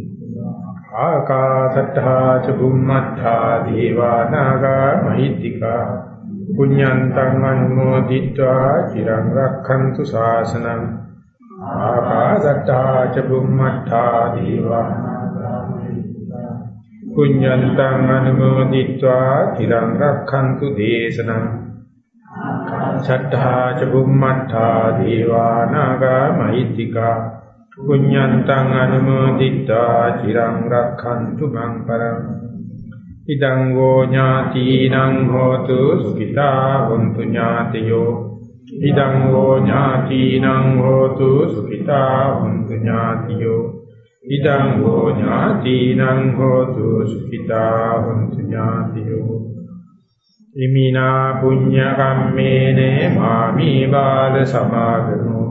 ආකාශට්ඨා ච බුම්මට්ඨා දේවා නාග මහිද්దికා පුඤ්ඤන්තං අනුමෝදිත්වා චිරං රක්ඛන්තු ශාසනං ආකාශට්ඨා ච බුම්මට්ඨා දේවා පුඤ්ඤන්තං අනුමෝදිත්වා චිරං රක්ඛන්තු දේශනං ආකාශට්ඨා ච බුම්මට්ඨා දේවා නාග මහිද්దికා පුඤ්ඤන්තං අනුමෝදිත්වා චිරං රක්ඛන්තු මං පරං ඉදං වෝ ඥාතිනං හෝතු සුඛිතා හොන්තු ඥාතියෝ. ඉදං වෝ ඥාතිනං හෝතු සුඛිතා හොන්තු ඥාතියෝ. ඉදං වෝ ඥාතිනං හෝතු සුඛිතා හොන්තු ඥාතියෝ. ඉමිනා පුඤ්ඤ කම්මේනේ මාමි බාල සමාගමෝ.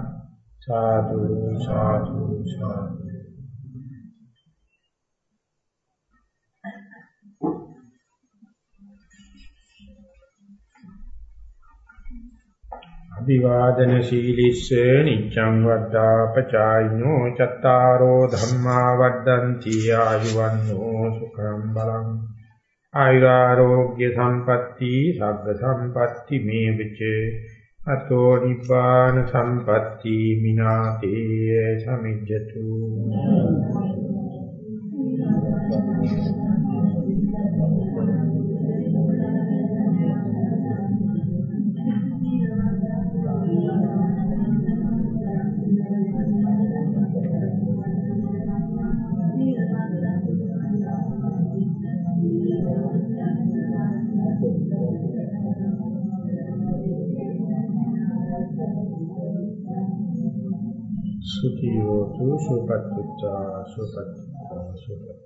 සාදු සාදු සාදු. අභිවාදන සීලිස්ස නිච්ඡං වද්දා පචායිනෝ චත්තාරෝ ධම්මා වද්දන්ති ආයුවන්නෝ සුඛං බලං. ආයුරාෝග්‍ය සම්පatti සග්ග සම්පatti මේ විචේ අතෝ නිපාන සම්පatti මිනාතේ සමිජ්ජතු සුඛී හෝතු සුපත්ත්‍චා සුපත්ත්‍චා සුපත්ත්‍චා